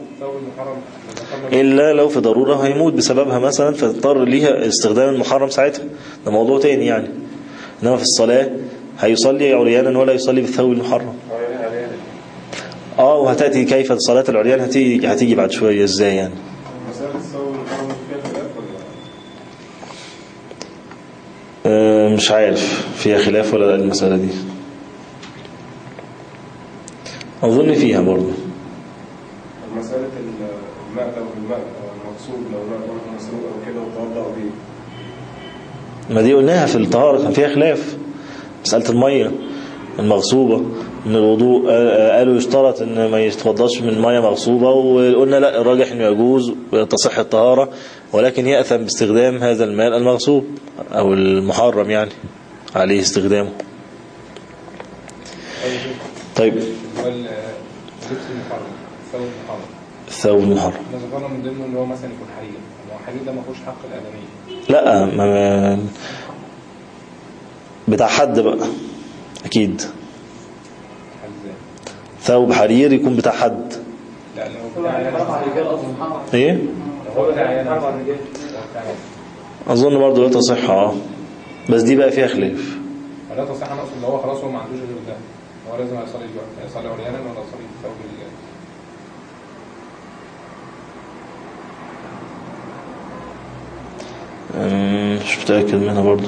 إلا لو في ضرورة هيموت بسببها مثلا فاضطر ليها استخدام المحرم ساعتها. ده موضوع تاني يعني. إنما في الصلاة هيصلي عريانا ولا يصلي بالثوب المحرم. آه وهتأتي كيف؟ صلاة العريان هتيجي, هتيجي بعد شوية. إزاي يعني؟ آه مش عارف. فيها خلاف ولا لا المسألة دي؟ أظن فيها برضه. مسألة الماء لو الماء مغسول لو الماء مسروق أو كده وتوضأ بيه. ما دي قلناها في الطهارة كان فيها خلاف. مسألة المية المغصوبة من الوضوء آه، قالوا يشترط إن ما يتوضأش من مية مغصوبة وقلنا لا الراجح إنه يجوز وتصح الطهارة ولكن يأثم باستخدام هذا الماء المغصوب أو المحرم يعني عليه استخدامه. طيب. هو ال- اللبس المحرم ثوب المحرم. الثوب المحرم. إحنا ذكرنا من ضمنه ان هو مثلا يكون حرير هو الحرير ده ما فيهوش حق الآدمية. لا ما بتاع حد بقى. أكيد. حد إزاي ثوب حرير يكون بتاع حد. لا لو بتاع عيال. إيه؟ أظن برضه لا تصح آه. بس دي بقى فيها خلاف. ولا تصح أنا أقصد ان هو خلاص هو ما عندوش غير ده. هو لازم يصلي دلوقتي يصلي عريانا ولا يصلي في ثوب ال- أمم، مش متأكد منها برضه.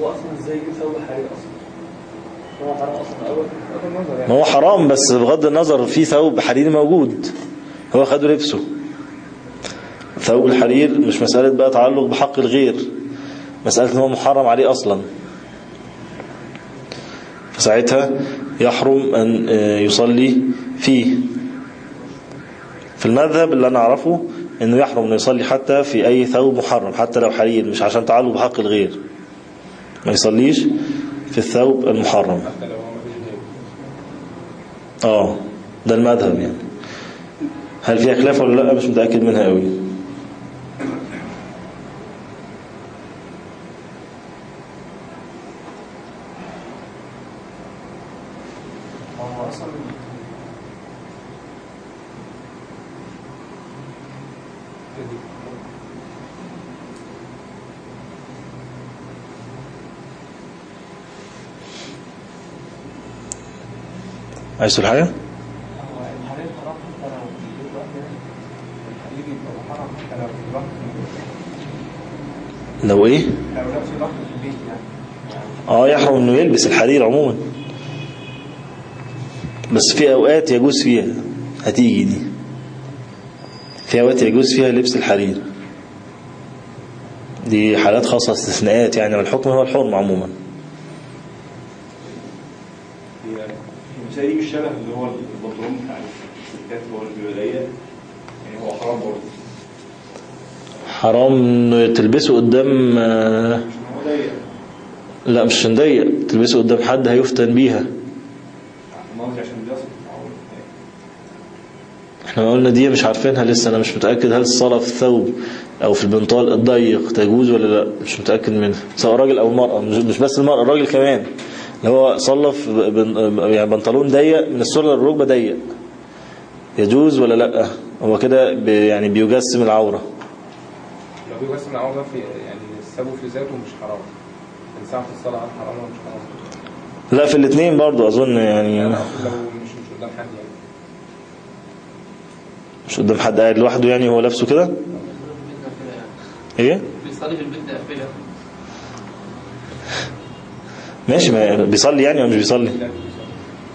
هو أصلا إزاي يجيب ثوب حرير أصلا؟ هو حرام بغض النظر ما يعني هو حرام بس بغض النظر في ثوب حريري موجود. هو خده لبسه. ثوب الحرير مش مسألة بقى تعلق بحق الغير. مسألة إن هو محرم عليه أصلا. فساعتها يحرم أن آه، يصلي فيه. في المذهب اللي أنا أعرفه إنه يحرم إنه يصلي حتى في أي ثوب محرم حتى لو حرير مش عشان تعلق بحق الغير. ما يصليش في الثوب المحرم. آه ده المذهب يعني. هل فيها خلاف ولا لأ؟ مش متأكد منها قوي هو أصلا عايز تقول حاجة؟ هو الحرير حرام حتى لو في البيت لوحده يعني الحرير يبقى حرام حتى لو في لوحده لو إيه؟ آه يحرم إنه يلبس الحرير عموما. بس في أوقات يجوز فيها. هتيجي دي. في أوقات يجوز فيها لبس الحرير. دي حالات خاصة استثناءات يعني والحكم هو الحرم عموما هي المسائل دي مش شبه اللي هو البنطلون بتاع الستات اللي هو اللي ضيق يعني هو حرام برضه. حرام إنه تلبسه قدام لا مش عشان ضيق تلبسه قدام حد هيفتن بيها. بيصل إحنا ما قلنا دي مش عارفينها لسه أنا مش متأكد هل الصلاة في الثوب أو في البنطال الضيق تجوز ولا لا مش متأكد منها. سواء راجل أو المرأة مش بس المرأة الراجل كمان. هو صلى في بن- يعني بنطلون ضيق من السرة للركبة ضيق. يجوز ولا لأ؟ هو كده بي- يعني بيجسم العورة. لو بيجسم العمر ده في يعني السبب في ذاته مش حرام. من ساعة الصلاة هل حرام ولا مش حرام. لا في الاثنين برضو أظن يعني يعني لو مش مش قدام حد يعني. مش قدام حد قاعد لوحده يعني هو لابسه كده؟ إيه؟ بيصلي في البيت ده ماشي ما بيصلي يعني ولا مش بيصلي.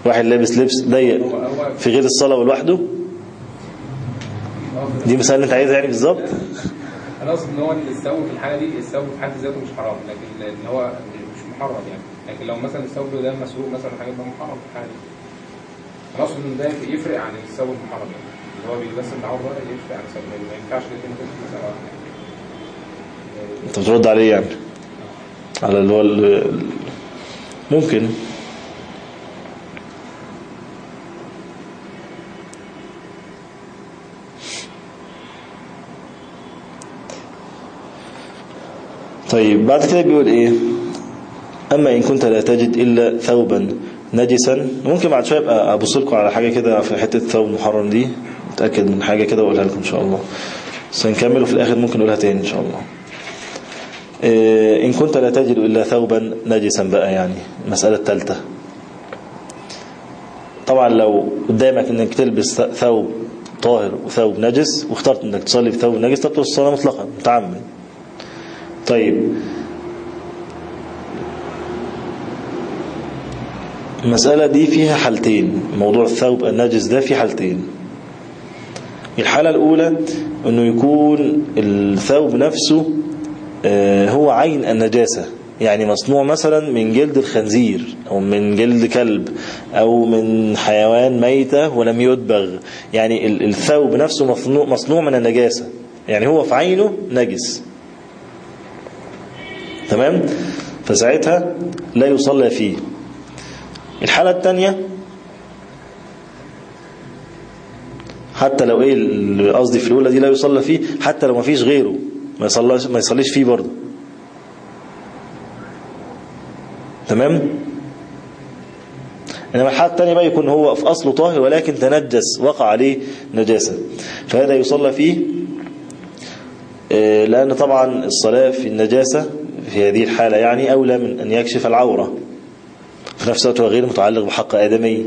واحد لابس لبس ضيق في غير الصلاة ولوحده؟ دي مثال اللي انت عايزها يعني بالظبط؟ أنا أقصد إن هو الثوب في الحالة دي الثوب في حد ذاته مش حرام لكن ان هو مش محرم يعني. لكن لو مثلا الثوب ده مسروق مثلا حاجة ده محرم في الحالة دي. أنا أقصد إن ده يفرق عن الثوب المحرم يعني. اللي هو بيلبس العور ده يفرق عن الثوب ما ينفعش الاثنين يكونوا في مساله واحدة أنت بترد عليه يعني؟ على اللي هو ممكن. طيب بعد كده بيقول إيه؟ أما إن كنت لا تجد إلا ثوبا نجسا. ممكن بعد شوية أبقى أبص لكم على حاجة كده في حتة ثوب محرم دي. متاكد من حاجة كده وأقولها لكم إن شاء الله. بس هنكمل وفي الآخر ممكن نقولها تاني إن شاء الله. إن كنت لا تجد إلا ثوبا نجسا بقى يعني المسألة الثالثة طبعا لو قدامك إنك تلبس ثوب طاهر وثوب نجس واخترت إنك تصلي بثوب نجس تبطل الصلاة مطلقا متعمد. طيب. المسألة دي فيها حالتين. موضوع الثوب النجس ده في حالتين. الحالة الأولى أنه يكون الثوب نفسه هو عين النجاسة. يعني مصنوع مثلا من جلد الخنزير أو من جلد كلب أو من حيوان ميتة ولم يدبغ. يعني ال- الثوب نفسه مصنوع, من النجاسة. يعني هو في عينه نجس. تمام؟ فساعتها لا يصلى فيه. الحالة الثانية حتى لو إيه قصدي في الأولى دي لا يصلى فيه حتى لو ما فيش غيره. ما يصليش ما يصليش فيه برضه. تمام؟ إنما الحالة الثانية بقى يكون هو في اصله طاهر ولكن تنجس وقع عليه نجاسة. فهذا يصلى فيه آه، لأن طبعا الصلاة في النجاسة في هذه الحالة يعني أولى من أن يكشف العورة. في نفس الوقت غير متعلق بحق آدمي.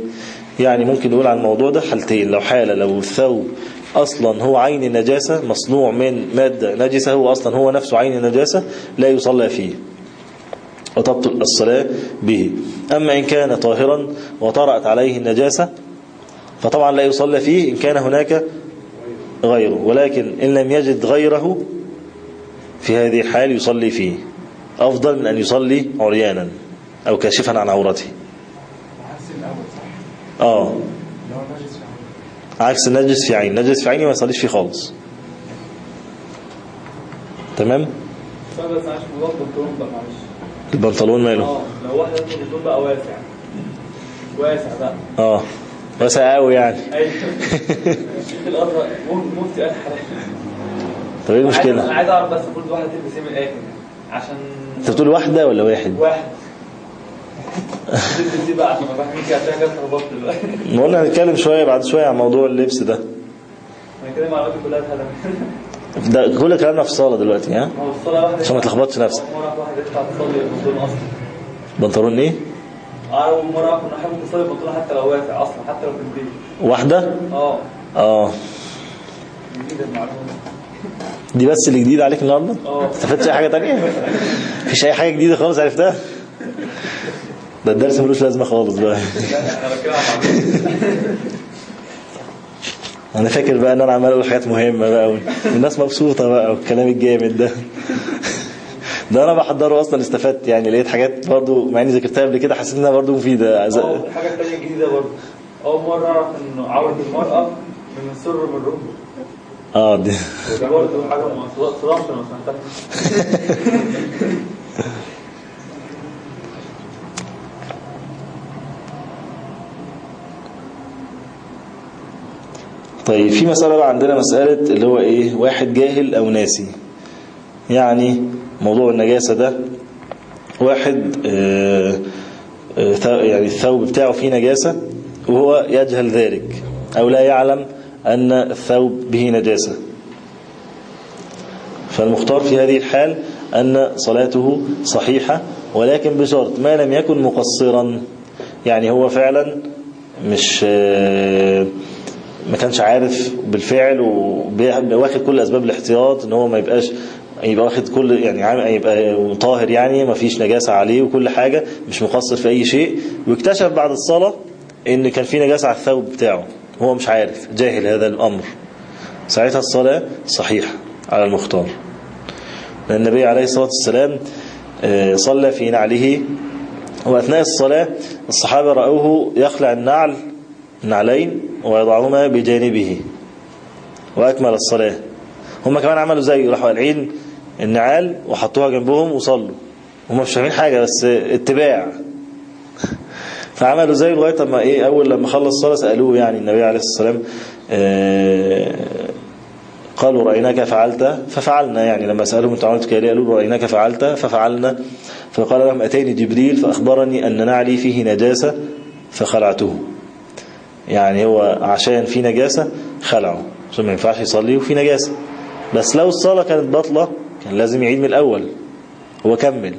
يعني ممكن نقول عن الموضوع ده حالتين لو حالة لو الثوب أصلا هو عين النجاسة مصنوع من مادة نجسة هو أصلا هو نفسه عين النجاسة لا يصلى فيه. وتبطل الصلاة به. أما إن كان طاهرا وطرأت عليه النجاسة فطبعا لا يصلى فيه إن كان هناك غيره. ولكن إن لم يجد غيره في هذه الحال يصلي فيه. أفضل من أن يصلي عريانا أو كاشفا عن عورته. آه اللي هو نجس في عمله عكس النجس في عين. نجس في عيني ما يصليش فيه خالص. تمام؟ أنا البنطلون ماله. آه لو واحد البنطلون بقى واسع. واسع بقى. آه. واسع قوي يعني. أيوه. مفتي قال طب إيه أنا المشكلة؟ عايز أعرف بس كل واحدة تلبس إيه من الآخر؟ عشان أنت بتقول واحدة ولا واحد؟ واحد تلبس دي بقى عشان ما قلنا هنتكلم شوية بعد شوية عن موضوع اللبس ده. ده كل كلامنا في الصالة دلوقتي ها؟ عشان ما تلخبطش نفسك. بنطلون إيه؟ آه ومره كنا حابب بنطلون حتى لو واسع أصلا حتى لو في البيت واحدة؟ آه. آه دي بس اللي جديد عليك النهارده؟ آه. استفدتش أي حاجة تانية؟ مفيش أي حاجة جديدة خالص عرفتها؟ ده الدرس ملوش لازمة خالص بقى. لا أنا فاكر بقى إن أنا عمال أقول حاجات مهمة بقى والناس مبسوطة بقى والكلام الجامد ده. ده أنا بحضره أصلا استفدت يعني لقيت حاجات برضو مع إني ذاكرتها قبل كده حسيت إنها برضو مفيدة. ز- آه الحاجة الثانية الجديده برضه أول مرة أعرف ان عوره المرأة من السر من الركبه آه دي. دي برضه حاجة ما سمعتها. طيب في مسألة بقى عندنا مسألة اللي هو إيه واحد جاهل أو ناسي. يعني موضوع النجاسة ده واحد آه، آه، يعني الثوب بتاعه فيه نجاسة وهو يجهل ذلك أو لا يعلم أن الثوب به نجاسة. فالمختار في هذه الحال أن صلاته صحيحة ولكن بشرط ما لم يكن مقصرا. يعني هو فعلا مش آه، ما كانش عارف بالفعل وواخد كل أسباب الاحتياط إن هو ما يبقاش يبقى واخد كل يعني يبقى طاهر يعني ما فيش نجاسة عليه وكل حاجة مش مقصر في أي شيء. واكتشف بعد الصلاة إن كان في نجاسة على الثوب بتاعه. هو مش عارف جاهل هذا الأمر. ساعتها الصلاة صحيحة على المختار. لأن النبي عليه الصلاة والسلام آه، صلى في نعله. وأثناء الصلاة الصحابة رأوه يخلع النعل النعلين ويضعهما بجانبه. وأكمل الصلاة. هم كمان عملوا زيه راحوا قالعين النعال وحطوها جنبهم وصلوا. هم مش فاهمين حاجة بس اتباع. فعملوا زيه لغاية ما إيه أول لما خلص الصلاة سألوه يعني النبي عليه الصلاة والسلام آه، قالوا رأيناك فعلت؟ ففعلنا يعني لما سألهم أنتوا عملتوا كده؟ قالوا رأيناك فعلت؟ ففعلنا. فقال لهم أتاني جبريل فأخبرني أن نعلي فيه نجاسة فخلعته. يعني هو عشان في نجاسة خلعه عشان ما ينفعش يصلي وفي نجاسة. بس لو الصلاة كانت بطلة كان لازم يعيد من الأول. هو كمل.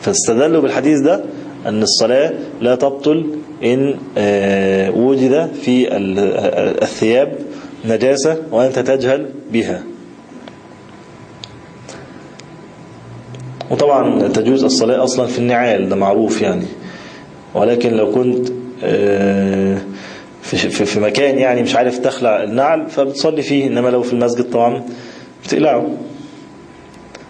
فاستدلوا بالحديث ده أن الصلاة لا تبطل إن آه، وجد في آه، الثياب نجاسة وأنت تجهل بها. وطبعا تجوز الصلاة أصلا في النعال ده معروف يعني. ولكن لو كنت في في مكان يعني مش عارف تخلع النعل فبتصلي فيه إنما لو في المسجد طبعا بتقلعه.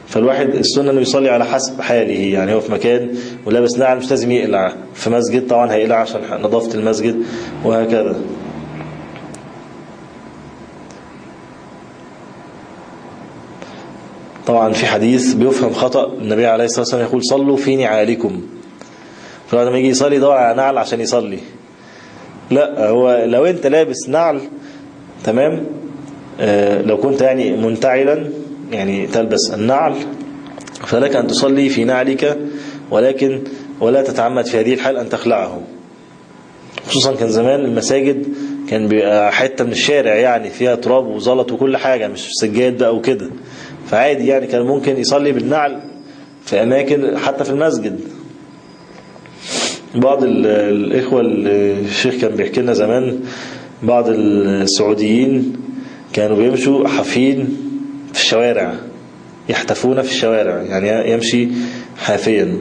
فالواحد السنة إنه يصلي على حسب حاله يعني هو في مكان ولابس نعل مش لازم يقلع. في مسجد طبعا هيقلع عشان نظافة المسجد وهكذا. طبعا في حديث بيفهم خطأ النبي عليه الصلاة والسلام يقول صلوا في نعالكم. فلما يجي يصلي يدور على نعل عشان يصلي. لا هو لو انت لابس نعل تمام؟ آه، لو كنت يعني منتعلا يعني تلبس النعل فلك أن تصلي في نعلك ولكن ولا تتعمد في هذه الحال أن تخلعه. خصوصا كان زمان المساجد كان بيبقى حتة من الشارع يعني فيها تراب وزلط وكل حاجة مش سجاد بقى وكده. فعادي يعني كان ممكن يصلي بالنعل في أماكن حتى في المسجد. بعض ال- الإخوة الشيخ كان بيحكي لنا زمان بعض السعوديين كانوا بيمشوا حافين في الشوارع يحتفون في الشوارع يعني يمشي حافيا.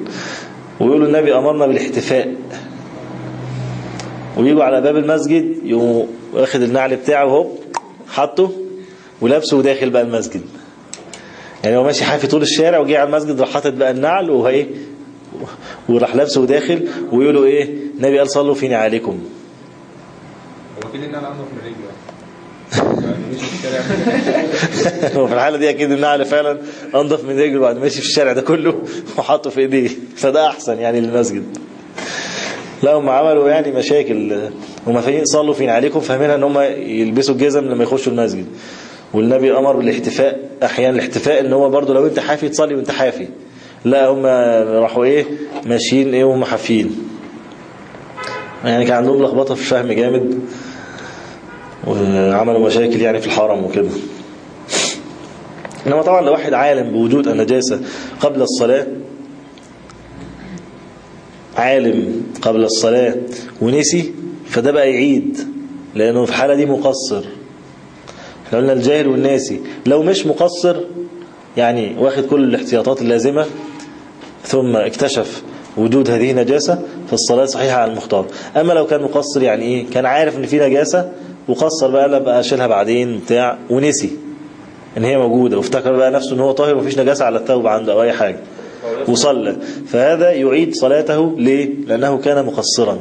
ويقولوا النبي أمرنا بالاحتفاء. ويجوا على باب المسجد يقوموا واخد النعل بتاعه هوب حطه ولابسه وداخل بقى المسجد. يعني هو ماشي حافي طول الشارع وجي على المسجد راح حاطط بقى النعل وهو إيه؟ وراح لابسه وداخل ويقولوا إيه؟ النبي قال صلوا في نعالكم. هو كده انضف من رجلي بقى. يعني. في في الحالة دي أكيد النعل فعلا أنضف من رجله بعد ماشي في الشارع ده كله وحطه في إيديه. فده أحسن يعني للمسجد. لا هم عملوا يعني مشاكل. هم فاهمين صلوا فين عليكم فاهمين إن هم يلبسوا الجزم لما يخشوا المسجد. والنبي أمر بالإحتفاء أحيانا الاحتفاء إن هو برضو لو أنت حافي تصلي وأنت حافي. لا هم راحوا إيه؟ ماشيين إيه وهم حافيين. يعني كان عندهم لخبطة في الفهم جامد وعملوا مشاكل يعني في الحرم وكده. إنما طبعا لو واحد عالم بوجود النجاسة قبل الصلاة عالم قبل الصلاة ونسي فده بقى يعيد لأنه في الحالة دي مقصر. إحنا قلنا الجاهل والناسي. لو مش مقصر يعني واخد كل الاحتياطات اللازمة ثم اكتشف وجود هذه نجاسة فالصلاة صحيحة على المختار. أما لو كان مقصر يعني إيه؟ كان عارف إن في نجاسة وقصر بقى بقى أشيلها بعدين بتاع ونسي إن هي موجودة. وافتكر بقى نفسه إن هو طاهر ومفيش نجاسة على الثوب عنده أو أي حاجة. وصلى. فهذا يعيد صلاته ليه؟ لأنه كان مقصرا.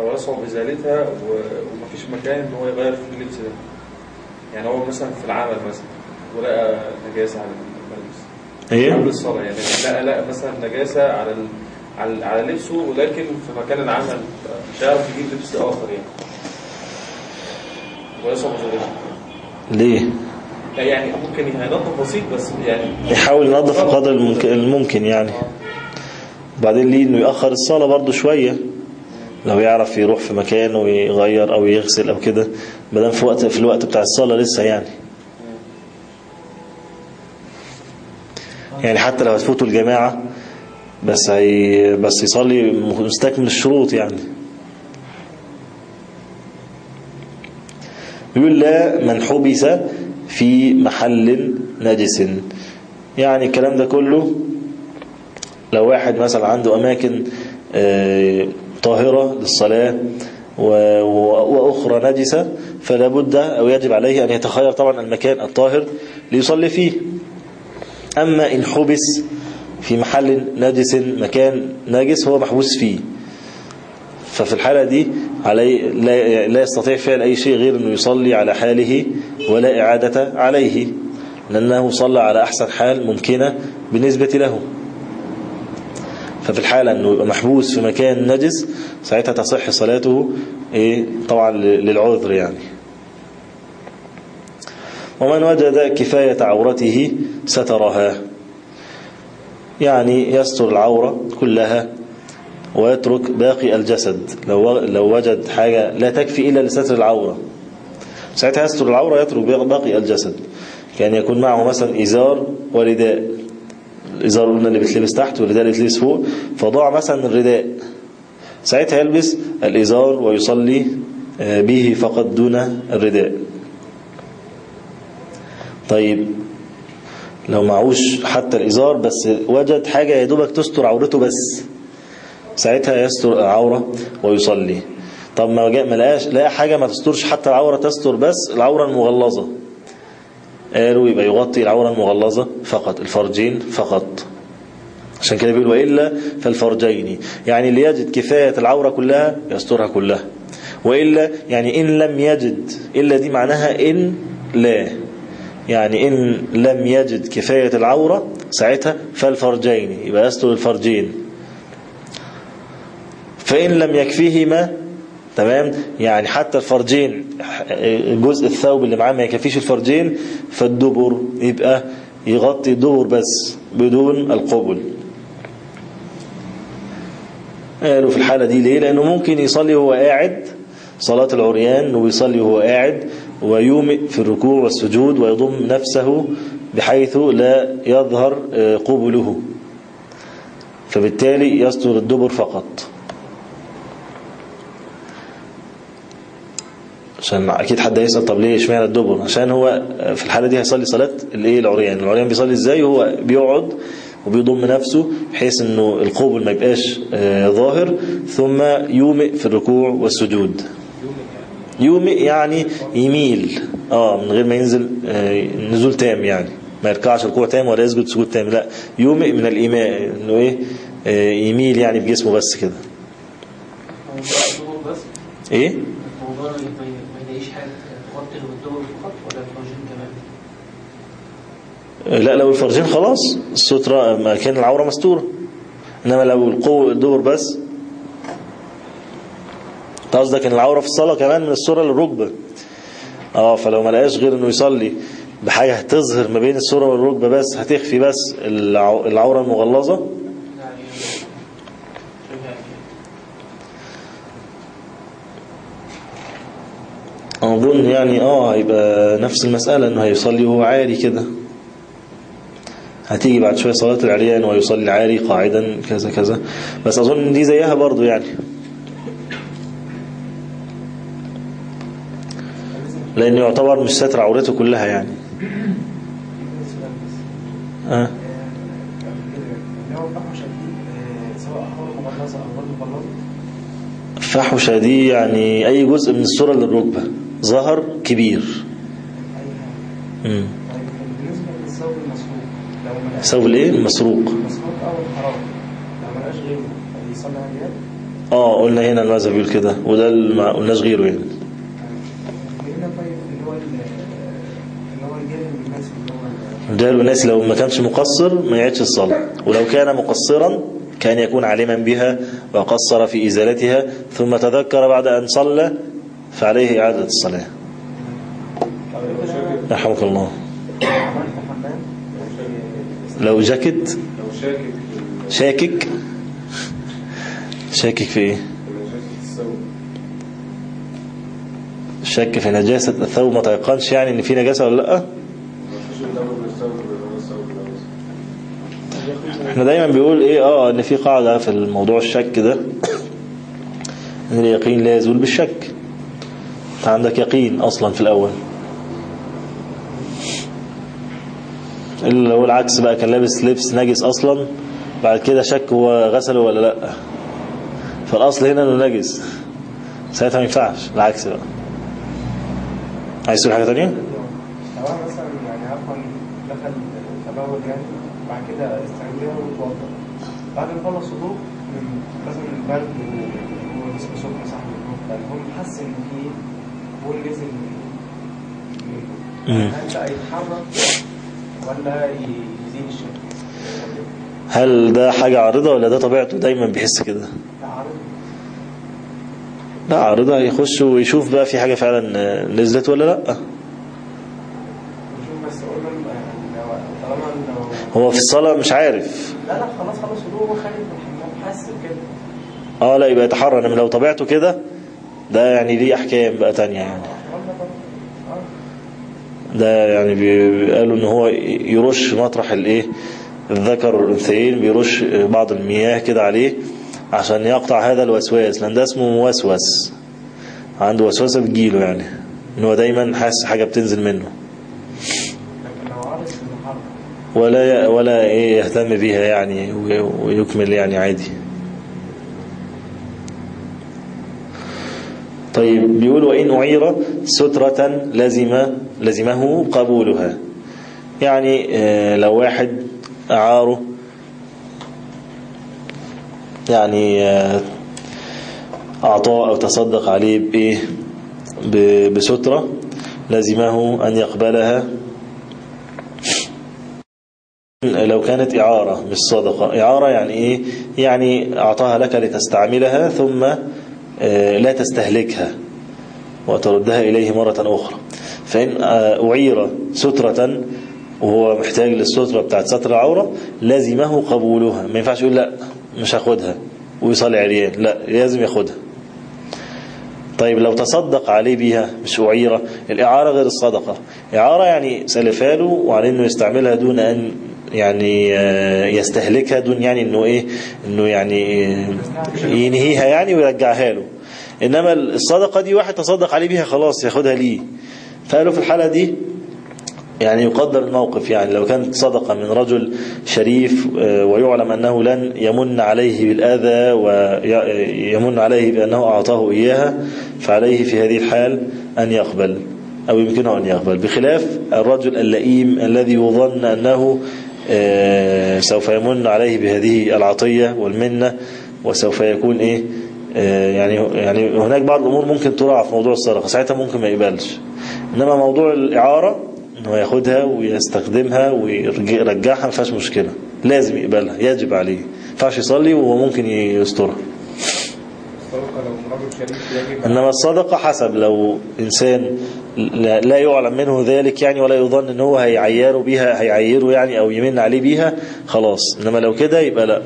أو يصعب إزالتها و- ومفيش مكان إن هو يغير في اللبس ده. يعني هو مثلا في العمل مثلا ولقى نجاسة على إيه؟ قبل الصلاة يعني لقى لقى مثلا نجاسة على ال... على على لبسه ولكن في مكان العمل مش هيعرف يجيب لبس آخر يعني. ويصعب إزالتها ليه؟ لا يعني ممكن هينظف بسيط بس يعني يحاول ينظف قدر الممكن, الممكن يعني. بعدين ليه إنه يأخر الصلاة برضو شوية؟ لو يعرف يروح في مكان ويغير أو يغسل أو كده بدل في وقت في الوقت بتاع الصلاة لسه يعني. يعني حتى لو هتفوتوا الجماعة بس هي بس يصلي مستكمل الشروط يعني. يقول لا من حبس في محل نجس. يعني الكلام ده كله لو واحد مثلا عنده أماكن آه، طاهرة للصلاة وأخرى نجسة فلا بد أو يجب عليه أن يتخير طبعا المكان الطاهر ليصلي فيه. أما إن حبس في محل نجس مكان نجس هو محبوس فيه. ففي الحالة دي علي لا, لا يستطيع فعل أي شيء غير أنه يصلي على حاله ولا إعادة عليه لأنه صلى على أحسن حال ممكنة بالنسبة له. ففي الحالة أنه يبقى محبوس في مكان نجس ساعتها تصح صلاته إيه طبعا للعذر يعني. ومن وجد كفاية عورته سترها. يعني يستر العورة كلها ويترك باقي الجسد. لو لو وجد حاجة لا تكفي إلا لستر العورة. ساعتها يستر العورة يترك باقي الجسد. كان يكون معه مثلا إزار ورداء. الإزار قلنا اللي بيتلبس تحت والرداء اللي بيتلبس فوق فضاع مثلا الرداء. ساعتها يلبس الإزار ويصلي آه، به فقط دون الرداء. طيب لو معهوش حتى الإزار بس وجد حاجة يا دوبك تستر عورته بس. ساعتها يستر العورة ويصلي. طب ما جاء ما لقاش لقى حاجة ما تسترش حتى العورة تستر بس العورة المغلظة. قالوا يبقى يغطي العورة المغلظة فقط الفرجين فقط. عشان كده بيقول وإلا فالفرجين. يعني اللي يجد كفاية العورة كلها يسترها كلها. وإلا يعني إن لم يجد إلا دي معناها إن لا. يعني إن لم يجد كفاية العورة ساعتها فالفرجين يبقى يستر الفرجين فإن لم يكفيهما تمام؟ يعني حتى الفرجين جزء الثوب اللي معاه ما يكفيش الفرجين فالدبر يبقى يغطي الدبر بس بدون القبل. قالوا في الحالة دي ليه؟ لأنه ممكن يصلي وهو قاعد صلاة العريان ويصلي وهو قاعد ويومئ في الركوع والسجود ويضم نفسه بحيث لا يظهر آه، قبله. فبالتالي يستر الدبر فقط. عشان أكيد حد هيسأل طب ليه اشمعنى الدبر؟ عشان هو في الحالة دي هيصلي صلاة الإيه؟ العريان. العريان بيصلي إزاي؟ هو بيقعد وبيضم نفسه بحيث إنه القبل ما يبقاش آه، ظاهر ثم يومئ في الركوع والسجود. يومئ يعني يميل آه من غير ما ينزل آه، نزول تام يعني. ما يركعش ركوع تام ولا يسجد سجود تام. لا يومئ من الايماء إنه إيه آه، يميل يعني بجسمه بس كده. إيه؟ لا لو الفرجين خلاص السترة مكان العورة مستورة. إنما لو القوة الدبر بس. انت قصدك ان العورة في الصلاة كمان من السرة للركبة آه فلو ما لقاش غير إنه يصلي بحاجة هتظهر ما بين السرة والركبة بس هتخفي بس العو- العورة المغلظة؟ أظن يعني آه هيبقى نفس المسألة إنه هيصلي وهو عاري كده. هتيجي بعد شوية صلاة العريان ويصلي عاري قاعدا كذا كذا. بس إن دي زيها برضو يعني. لأنه يعتبر مش ساتر عورته كلها يعني. آه. اللي فحوشة دي يعني أي جزء من السورة للركبة ظهر كبير. أي مم. ثوب الإيه؟ المسروق المسروق أو الحرام لو ما لقاش غيره يصلي اليد آه قلنا هنا المذهب بيقول كده وده اللي ما قلناش غيره يعني هنا طيب اللي هو ال- اللي هو الجاهل بالناس اللي هو ال- رجال والناس لو ما كانش مقصر ما يعيدش الصلاة. ولو كان مقصرا كان يكون عالما بها وقصر في إزالتها ثم تذكر بعد أن صلى فعليه إعادة الصلاة. رحمك الله. لو جاكت شاكك. شاكك في إيه؟ شك في نجاسة الثوب. ما تيقنش يعني إن في نجاسة ولا لأ؟ إحنا دايما بيقول إيه؟ آه إن في قاعدة في الموضوع الشك ده. إن اليقين لا يزول بالشك. أنت عندك يقين أصلا في الأول. إلا لو العكس بقى كان لابس لبس نجس أصلا بعد كده شك هو غسله ولا لأ. فالأصل هنا إنه نجس. ساعتها ما ينفعش. العكس بقى. عايز تقول حاجة تانية؟ لو أنا مثلا يعني عفوا دخل تبول يعني بعد كده استعملها واتوضى بعد ما خلص وضوء من مثلا البرد وهو جسمه سخن صاحب الوضوء فالمهم حس إن في بول نزل هل بقى يتحرك ولا يزيد الشك؟ هل ده حاجة عارضة ولا ده طبيعته دايما بيحس كده؟ لا عارضة يخش ويشوف بقى في حاجة فعلا نزلت ولا لأ نشوف بس قلنا يعني لو طالما لو هو في الصلاة مش عارف. لا لا خلاص خلاص وضوء هو خارج من الحمام حاسس بكده. آه لا يبقى يتحرى. انما لو طبيعته كده ده يعني ليه أحكام بقى تانية يعني. قلنا طبعا آه ده يعني بي- قالوا إن هو يرش مطرح الإيه؟ الذكر والأنثيين بيرش بعض المياه كده عليه عشان يقطع هذا الوسواس. لأن ده اسمه موسوس. عنده وسوسة بتجيله يعني. إن هو دايما حاسس حاجة بتنزل منه لكن لو عارف انه حرام ولا ولا إيه يهتم بيها يعني وي- ويكمل يعني عادي. طيب بيقول وإن أعير سترة لزم لزمه قبولها. يعني آه، لو واحد أعاره يعني آه، أعطاه أو تصدق عليه بإيه؟ بسترة لزمه أن يقبلها. لو كانت إعارة مش صدقة إعارة يعني إيه؟ يعني أعطاها لك لتستعملها ثم آه، لا تستهلكها وتردها إليه مرة أخرى. فإن آه، أعير سترة وهو محتاج للسترة بتاعت ستر العورة لازمه قبولها. ما ينفعش يقول لا مش هاخدها. ويصلي عريان لا لازم ياخدها. طيب لو تصدق عليه بيها مش أعيرة. الإعارة غير الصدقة. إعارة يعني سلفها له وعليه أنه يستعملها دون أن يعني آه، يستهلكها دون يعني أنه إيه أنه يعني آه، ينهيها يعني ويرجعها له. إنما الصدقة دي واحد تصدق عليه بيها خلاص ياخدها ليه؟ فقالوا في الحالة دي يعني يقدر الموقف يعني. لو كانت صدقة من رجل شريف آه، ويعلم أنه لن يمن عليه بالأذى ويمن عليه بأنه أعطاه إياها فعليه في هذه الحال أن يقبل أو يمكنه أن يقبل. بخلاف الرجل اللئيم الذي يظن أنه سوف يمن عليه بهذه العطية والمنة وسوف يكون إيه؟ آه، يعني يعني هناك بعض الأمور ممكن تراعى في موضوع الصدقة ساعتها ممكن ما يقبلش. إنما موضوع الإعارة إنه ياخدها ويستخدمها ويرجعها ما فيهاش مشكلة لازم يقبلها يجب عليه ما ينفعش يصلي وهو ممكن يسترها. إنما الصدقة حسب لو إنسان لا يعلم منه ذلك يعني ولا يظن إن هو هيعيره بيها هيعيره يعني أو يمن عليه بيها خلاص. إنما لو كده يبقى لا.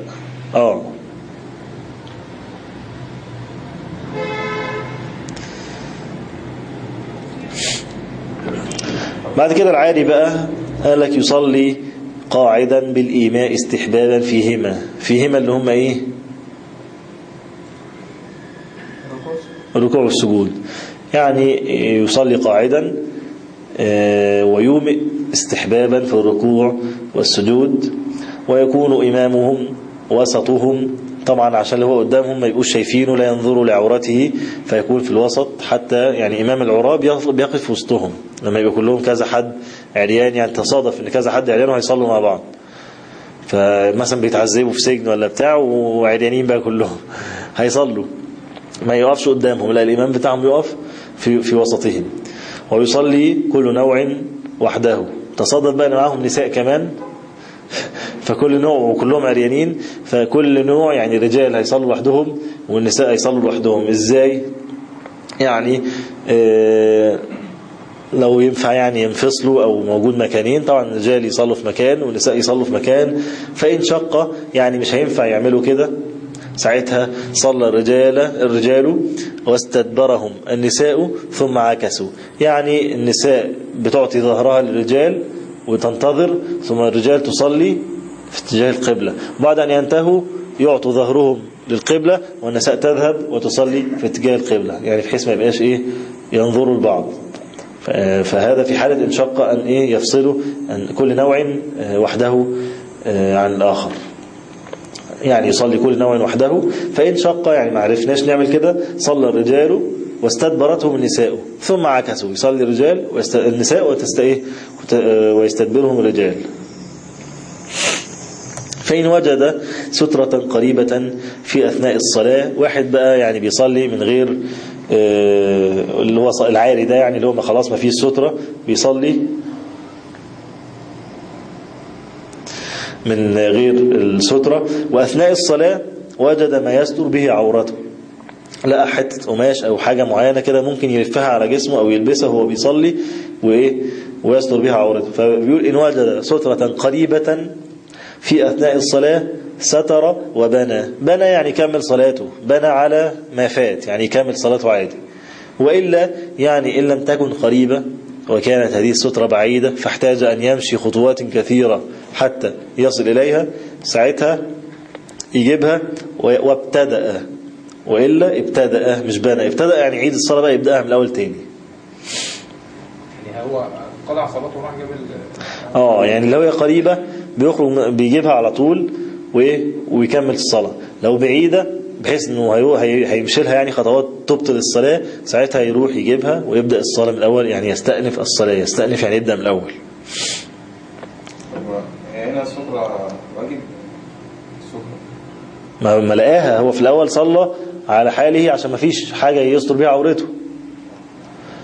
آه. بعد كده العادي بقى قال لك يصلي قاعدا بالإيماء استحبابا فيهما. فيهما اللي هم إيه؟ الركوع والسجود. يعني يصلي قاعدا آه، ويومئ استحبابا في الركوع والسجود. ويكون إمامهم وسطهم. طبعا عشان اللي هو قدامهم ما يبقوش شايفينه لا ينظروا لعورته فيكون في الوسط. حتى يعني إمام العراة بيقف وسطهم. لما يبقى كلهم كذا حد عريان يعني تصادف إن كذا حد عريان وهيصلوا مع بعض. فمثلا بيتعذبوا في سجن ولا بتاع وعريانين بقى كلهم. هيصلوا. ما يقفش قدامهم لا الإمام بتاعهم يقف في في وسطهم. ويصلي كل نوع وحده. تصادف بقى معاهم نساء كمان. فكل نوع وكلهم عريانين. فكل نوع يعني رجال هيصلوا لوحدهم والنساء هيصلوا لوحدهم. إزاي؟ يعني آه لو ينفع يعني ينفصلوا أو موجود مكانين. طبعا الرجال يصلوا في مكان والنساء يصلوا في مكان. فإن شق يعني مش هينفع يعملوا كده. ساعتها صلى الرجال الرجال واستدبرهم. النساء ثم عكسوا. يعني النساء بتعطي ظهرها للرجال وتنتظر ثم الرجال تصلي في اتجاه القبلة. بعد أن ينتهوا يعطوا ظهرهم للقبلة والنساء تذهب وتصلي في اتجاه القبلة. يعني بحيث ما يبقاش إيه ينظروا لبعض. ف- فهذا في حالة إن شق أن إيه يفصلوا أن كل نوع آه، وحده آه، عن الآخر. يعني يصلي كل نوع وحده فإن شق يعني ما عرفناش نعمل كده صلى الرجال واستدبرتهم النساء ثم عكسوا يصلي الرجال ويست... النساء وتست... إيه؟ ويستدبرهم الرجال فإن وجد سترة قريبة في أثناء الصلاة واحد بقى يعني بيصلي من غير آه، اللي هو العاري ده يعني اللي هو ما خلاص ما فيش سترة بيصلي من غير السترة وأثناء الصلاة وجد ما يستر به عورته. لقى حتة قماش أو حاجة معينة كده ممكن يلفها على جسمه أو يلبسها وهو بيصلي وإيه ويستر بها عورته. فبيقول إن وجد سترة قريبة في أثناء الصلاة ستر وبنى. بنى يعني كمل صلاته بنى على ما فات يعني كمل صلاته عادي. وإلا يعني إن لم تكن قريبة وكانت هذه السترة بعيدة فاحتاج أن يمشي خطوات كثيرة حتى يصل إليها ساعتها يجيبها وابتدأ. وإلا ابتدأ مش بنى ابتدأ يعني عيد الصلاة بقى يبدأها من الأول تاني. يعني هو قضى صلاته وراح جاب ال- آه يعني لو هي قريبة بيخرج بيجيبها على طول وإيه ويكمل الصلاة. لو بعيدة بحيث إنه هيمشي لها يعني خطوات تبطل الصلاة ساعتها يروح يجيبها ويبدأ الصلاة من الأول يعني يستأنف الصلاة يستأنف يعني يبدأ من الأول. ما ما لقاها. هو في الأول صلى على حاله عشان ما فيش حاجة يستر بيها عورته.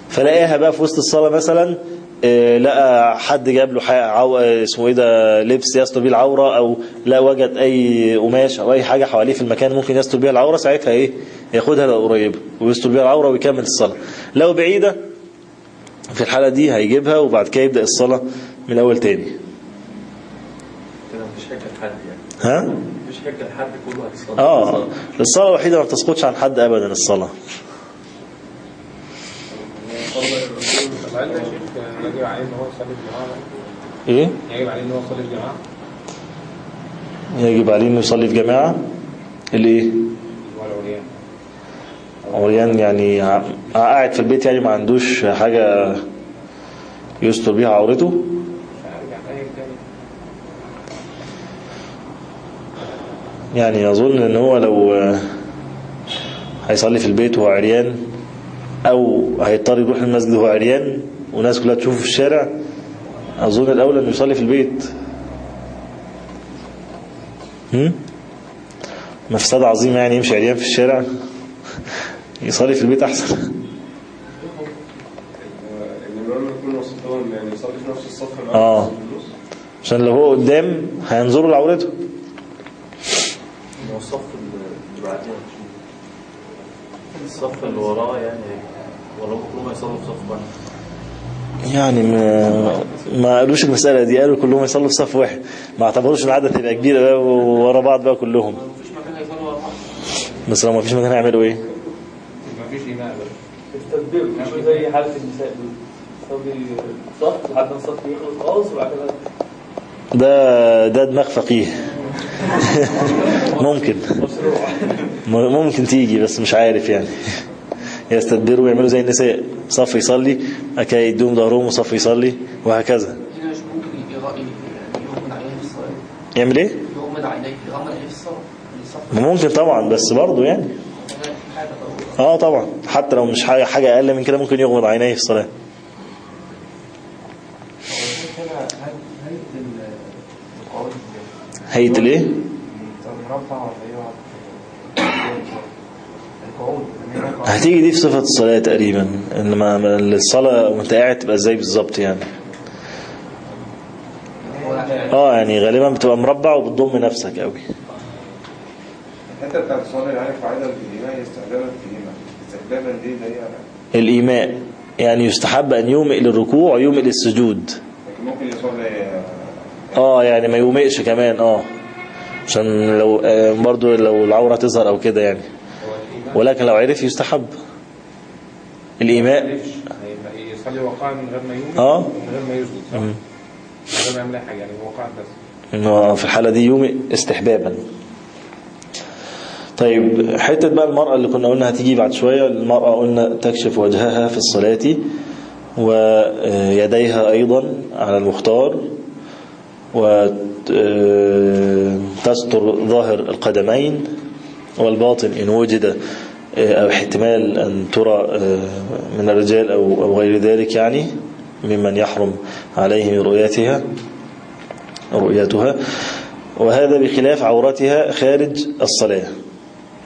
فلقاها بقى في وسط الصلاة مثلا آه، لقى حد جاب له عو... آه، اسمه إيه ده لبس يستر بيه العورة أو لا وجد أي قماش أو أي حاجة حواليه في المكان ممكن يستر بيها العورة ساعتها إيه ياخدها لو قريبة ويستر بيها العورة ويكمل الصلاة. لو بعيدة في الحالة دي هيجيبها وبعد كده يبدأ الصلاة من الأول تاني كده مفيش حاجة لحد يعني ها؟ مفيش حاجة لحد كله هيصلي آه الصلاة الوحيدة ما بتسقطش عن حد ابدا شيخ يجب عليه ان هو يصلي الجماعة إيه؟ يجب عليه أن هو يصلي يجب عليه انه يصلي في جماعة؟ الايه عريان يعني قاعد في البيت يعني ما عندوش حاجة يستر بيها عورته فارجع اي تاني يعني أظن إن هو لو هيصلي في البيت وهو عريان أو هيضطر يروح المسجد وهو عريان والناس كلها تشوفه في الشارع أظن الأولى إنه يصلي في البيت هم؟ مفسدة عظيمة يعني يمشي عريان في الشارع يصلي في البيت. في النص. عشان لو هو قدام هينظروا لعورته الصف اللي بعديها الصف اللي وراه يعني ولا كلهم يصلوا في صف واحد. يعني ما ما قالوش المسألة دي قالوا كلهم يصلوا في صف واحد. ما اعتبروش إن العدد تبقى كبيرة بقى ورا بعض بقى كلهم. مفيش مكان يصلوا ورا بعض. بس لو ما فيش مكان هيعملوا إيه؟ مفيش بقى. التدبير مش زي حالة النساء. دول تصلي صف لحد ما الصف يخلص خالص وبعد كده ده ده دماغ فقيه. ممكن. ممكن تيجي بس مش عارف يعني. يستدبروا ويعملوا زي النساء. صف يصلي أكا يدوم ظهرهم وصف يصلي وهكذا. يعمل إيه؟ ممكن طبعا بس برضه يعني. آه طبعا. حتى لو مش حاجة أقل من كده ممكن يغمض عينيه في الصلاة هنا هل هل القواعد هيئة الإيه؟ إيه. هتيجي دي في صفة الصلاة تقريبا انما ما- الصلاة وانت قاعد تبقى إزاي بالظبط يعني؟ آه يعني غالبا بتبقى مربع وبتضم نفسك قوي الحته بتاعت الصلاه يعني قاعدة بالايمان استخداما في الايمان استخداما دي اللي هي الإيماء يعني يستحب أن يومئ للركوع ويومئ للسجود. لكن ممكن يصلي آه يعني ما يومئش كمان آه. عشان لو آه برضو لو العورة تظهر أو كده يعني. ولكن لو عرف يستحب. الإيماء. هيبقى يصلي وقاعا من غير ما يوم آه. من غير ما يسجد صح؟ من غير ما يعمل حاجة يعني هو قاعد بس. إنه في الحالة دي يومئ استحبابا. طيب حتة بقى المرأة اللي كنا قلنا هتيجي بعد شوية. المرأة قلنا تكشف وجهها في الصلاة ويديها أيضا على المختار. وتستر ظاهر القدمين والباطن إن وجد أو احتمال أن ترى من الرجال أو غير ذلك يعني ممن يحرم عليه من رؤيتها رؤيتها. وهذا بخلاف عورتها خارج الصلاة.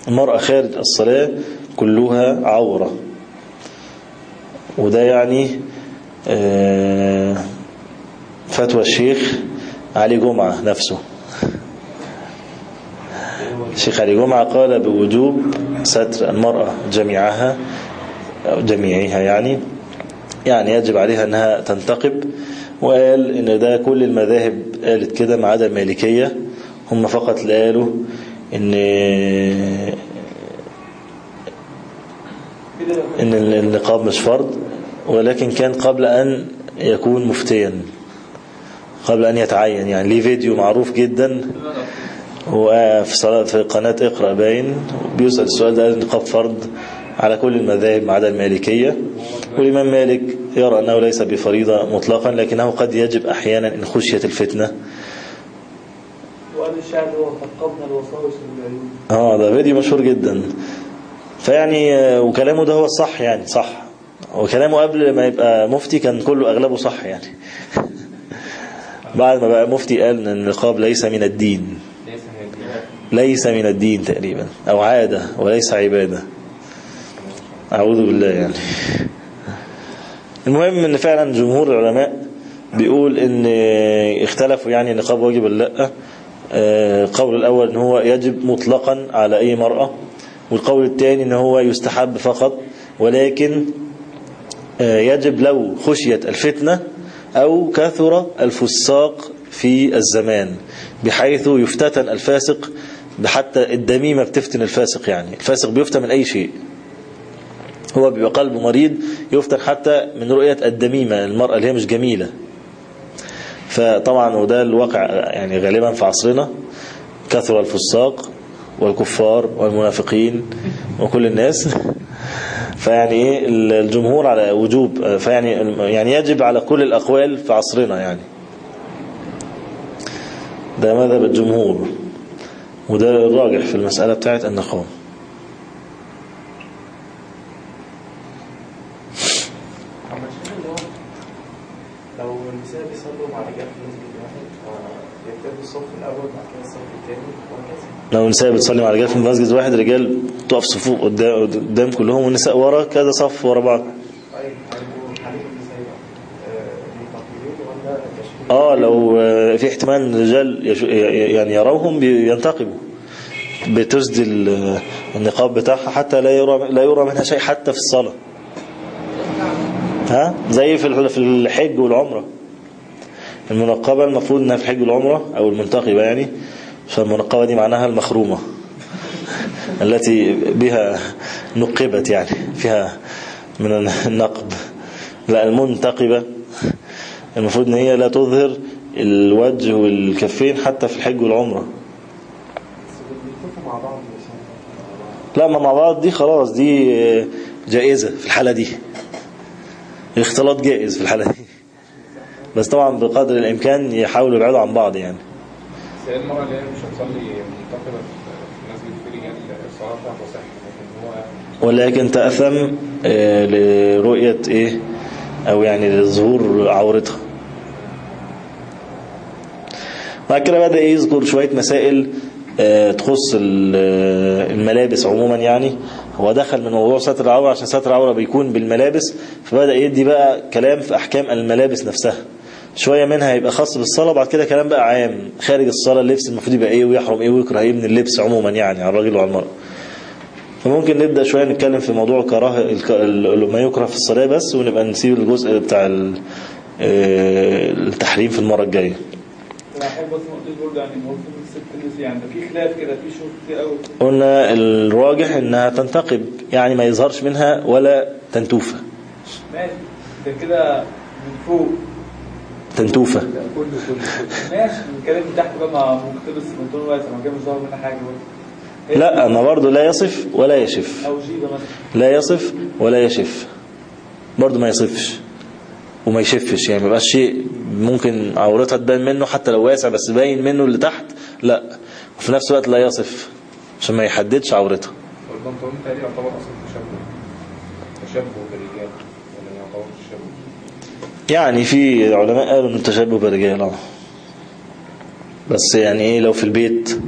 المرأة خارج الصلاة كلها عورة. وده يعني آه، فتوى الشيخ علي جمعة نفسه. الشيخ علي جمعة قال بوجوب ستر المرأة جميعها جميعها يعني يعني يجب عليها أنها تنتقب وقال إن ده كل المذاهب قالت كده ما عدا المالكية هم فقط اللي قالوا إن إن النقاب مش فرض ولكن كان قبل أن يكون مفتيا. قبل أن يتعين. يعني ليه فيديو معروف جدا وفي صلاة في قناة اقرأ باين بيسأل السؤال ده النقاب فرض على كل المذاهب ما عدا المالكية. والإمام مالك يرى أنه ليس بفريضة مطلقا لكنه قد يجب أحيانا إن خشيت الفتنة. وقال الشاعر هو خطبنا الوساوس العيون. آه ده فيديو مشهور جدا. فيعني آه، وكلامه ده هو الصح يعني صح. وكلامه قبل ما يبقى مفتي كان كله أغلبه صح يعني. بعد ما بقى مفتي قال أن النقاب ليس من الدين. ليس من الدين. تقريبا أو عادة وليس عبادة. أعوذ بالله يعني. المهم إن فعلا جمهور العلماء بيقول إن اختلفوا يعني النقاب واجب ولا لأ. آه، القول الأول إن هو يجب مطلقا على أي مرأة والقول الثاني إن هو يستحب فقط ولكن آه، يجب لو خشيت الفتنة أو كثر الفساق في الزمان بحيث يفتتن الفاسق حتى الدميمة بتفتن الفاسق يعني. الفاسق بيفتن من أي شيء. هو بيبقى قلبه مريض يفتن حتى من رؤية الدميمة المرأة اللي هي مش جميلة. فطبعا وده الواقع يعني غالبا في عصرنا كثر الفساق. والكفار والمنافقين وكل الناس. فيعني إيه الجمهور على وجوب فيعني يعني يجب على كل الأقوال في عصرنا يعني. ده مذهب الجمهور وده الراجح في المسألة بتاعت النقام أما الشيخ اللي هو لو النساء بيصلوا مع رجال في مسجد واحد فيبتدوا الصف الأول بعد كده الصف الثاني وهكذا لو النساء بتصلي مع رجال في مسجد واحد رجال تقف صفوف قدام قدام كلهم والنساء ورا كذا صف ورا بعض؟ آه لو آه، في احتمال الرجال يعني يروهم بينتقبوا بتسدي ال- النقاب بتاعها حتى لا يرى لا يرى منها شيء حتى في الصلاة. ها؟ زي في الحج والعمرة. المنقبة المفروض إنها في الحج والعمرة أو المنتقبة يعني. فالمنقبة دي معناها المخرومة التي بها نقبت يعني فيها من النقب. لا المنتقبة المفروض إن هي لا تظهر الوجه والكفين حتى في الحج والعمرة. لا ما مع بعض دي خلاص دي جائزة في الحالة دي. الاختلاط جائز في الحالة دي. بس طبعا بقدر الإمكان يحاولوا يبعدوا عن بعض يعني. بس هي المرة اللي هي مش هتصلي منتقبة في مسجد في رجال الصلاة بتاعته لكن هو ولكن تأثم آه، لرؤية إيه؟ أو يعني لظهور عورتها. بعد كده بدأ يذكر شوية مسائل آه، تخص آه، الملابس عموما يعني. هو دخل من موضوع ستر العورة عشان ستر العورة بيكون بالملابس فبدأ يدي بقى كلام في أحكام الملابس نفسها. شوية منها يبقى خاص بالصلاة بعد كده كلام بقى عام. خارج الصلاة اللبس المفروض يبقى إيه ويحرم إيه ويكره إيه من اللبس عموما يعني على الراجل وعلى المرأة. فممكن نبدأ شوية نتكلم في موضوع ال- ما يكره في الصلاة بس ونبقى نسيب الجزء بتاع آه، التحريم في المرة الجاية. يعني يعني قلنا الراجح إنها تنتقب يعني ما يظهرش منها ولا تنتوفة. ماشي. ده كده من فوق. تنتوفة. ماشي الكلام تحت بقى بنطلون واسع ما كان مش ظاهر منها برضه. لا أنا برضو لا يصف ولا يشف. جيبة مثلا. لا يصف ولا يشف. برضو ما يصفش وما يشفش يعني ما يبقاش شيء ممكن عورتها تبان منه حتى لو واسع بس باين منه اللي تحت. لا وفي نفس الوقت لا يصف عشان ما يحددش عورتها. والبنطلون تقريبا يعتبر أصلا تشبه تشبه بالرجال ولا يعتبر تشبه يعني في علماء قالوا انه التشبه بالرجال آه. بس يعني إيه لو في البيت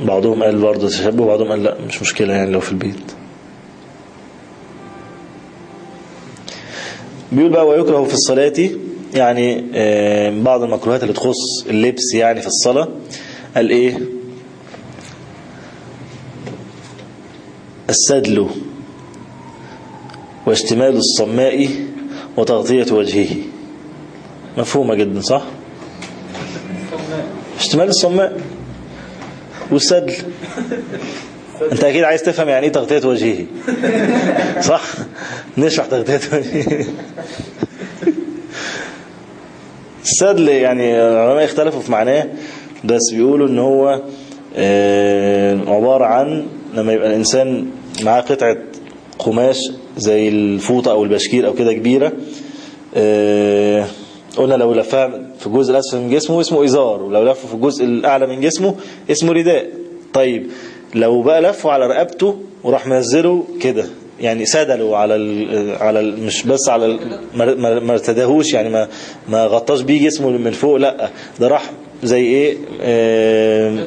بعضهم قال برضه تشبه وبعضهم قال لا مش مشكلة يعني لو في البيت. بيقول بقى ويكره في الصلاة يعني آه، بعض المكروهات اللي تخص اللبس يعني في الصلاة. قال إيه؟ السدل واشتمال الصماء وتغطية وجهه. مفهومة جدا صح؟ اشتمال الصماء والسدل. أنت أكيد عايز تفهم يعني إيه تغطية وجهه. صح؟ نشرح تغطية وجهه. السدل يعني العلماء اختلفوا في معناه بس بيقولوا إن هو آه، عبارة عن لما يبقى الإنسان معاه قطعة قماش زي الفوطة أو البشكير أو كده كبيرة. آه، قلنا لو لفها في الجزء الأسفل من جسمه اسمه إزار ولو لفه في الجزء الأعلى من جسمه اسمه رداء. طيب لو بقى لفه على رقبته وراح منزله كده يعني سدله على ال على ال مش بس على ما- ارتداهوش يعني ما ما غطاش بيه جسمه من فوق لأ ده راح زي إيه آه،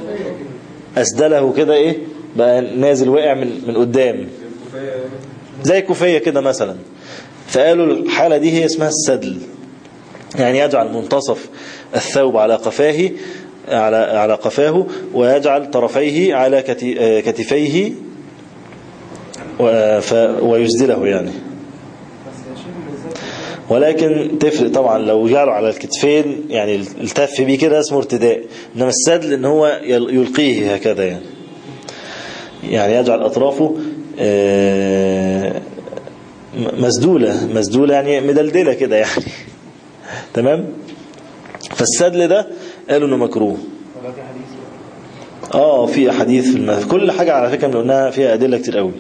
أسدله كده إيه بقى نازل وقع من من قدام. زي كوفية كده مثلا. فقالوا الحالة دي هي اسمها السدل. يعني يجعل منتصف الثوب على قفاه على على قفاه ويجعل طرفيه على كتفيه ويسدله يعني. ولكن تفرق طبعا لو جعله على الكتفين يعني التف بيه كده اسمه ارتداء. إنما السدل إن هو يل- يلقيه هكذا يعني. يعني يجعل أطرافه مسدولة مسدولة يعني مدلدلة كده يعني. تمام؟ فالسدل ده قالوا إنه مكروه. آه في أحاديث في. كل حاجة على فكرة من قلناها فيها أدلة كتير قوي.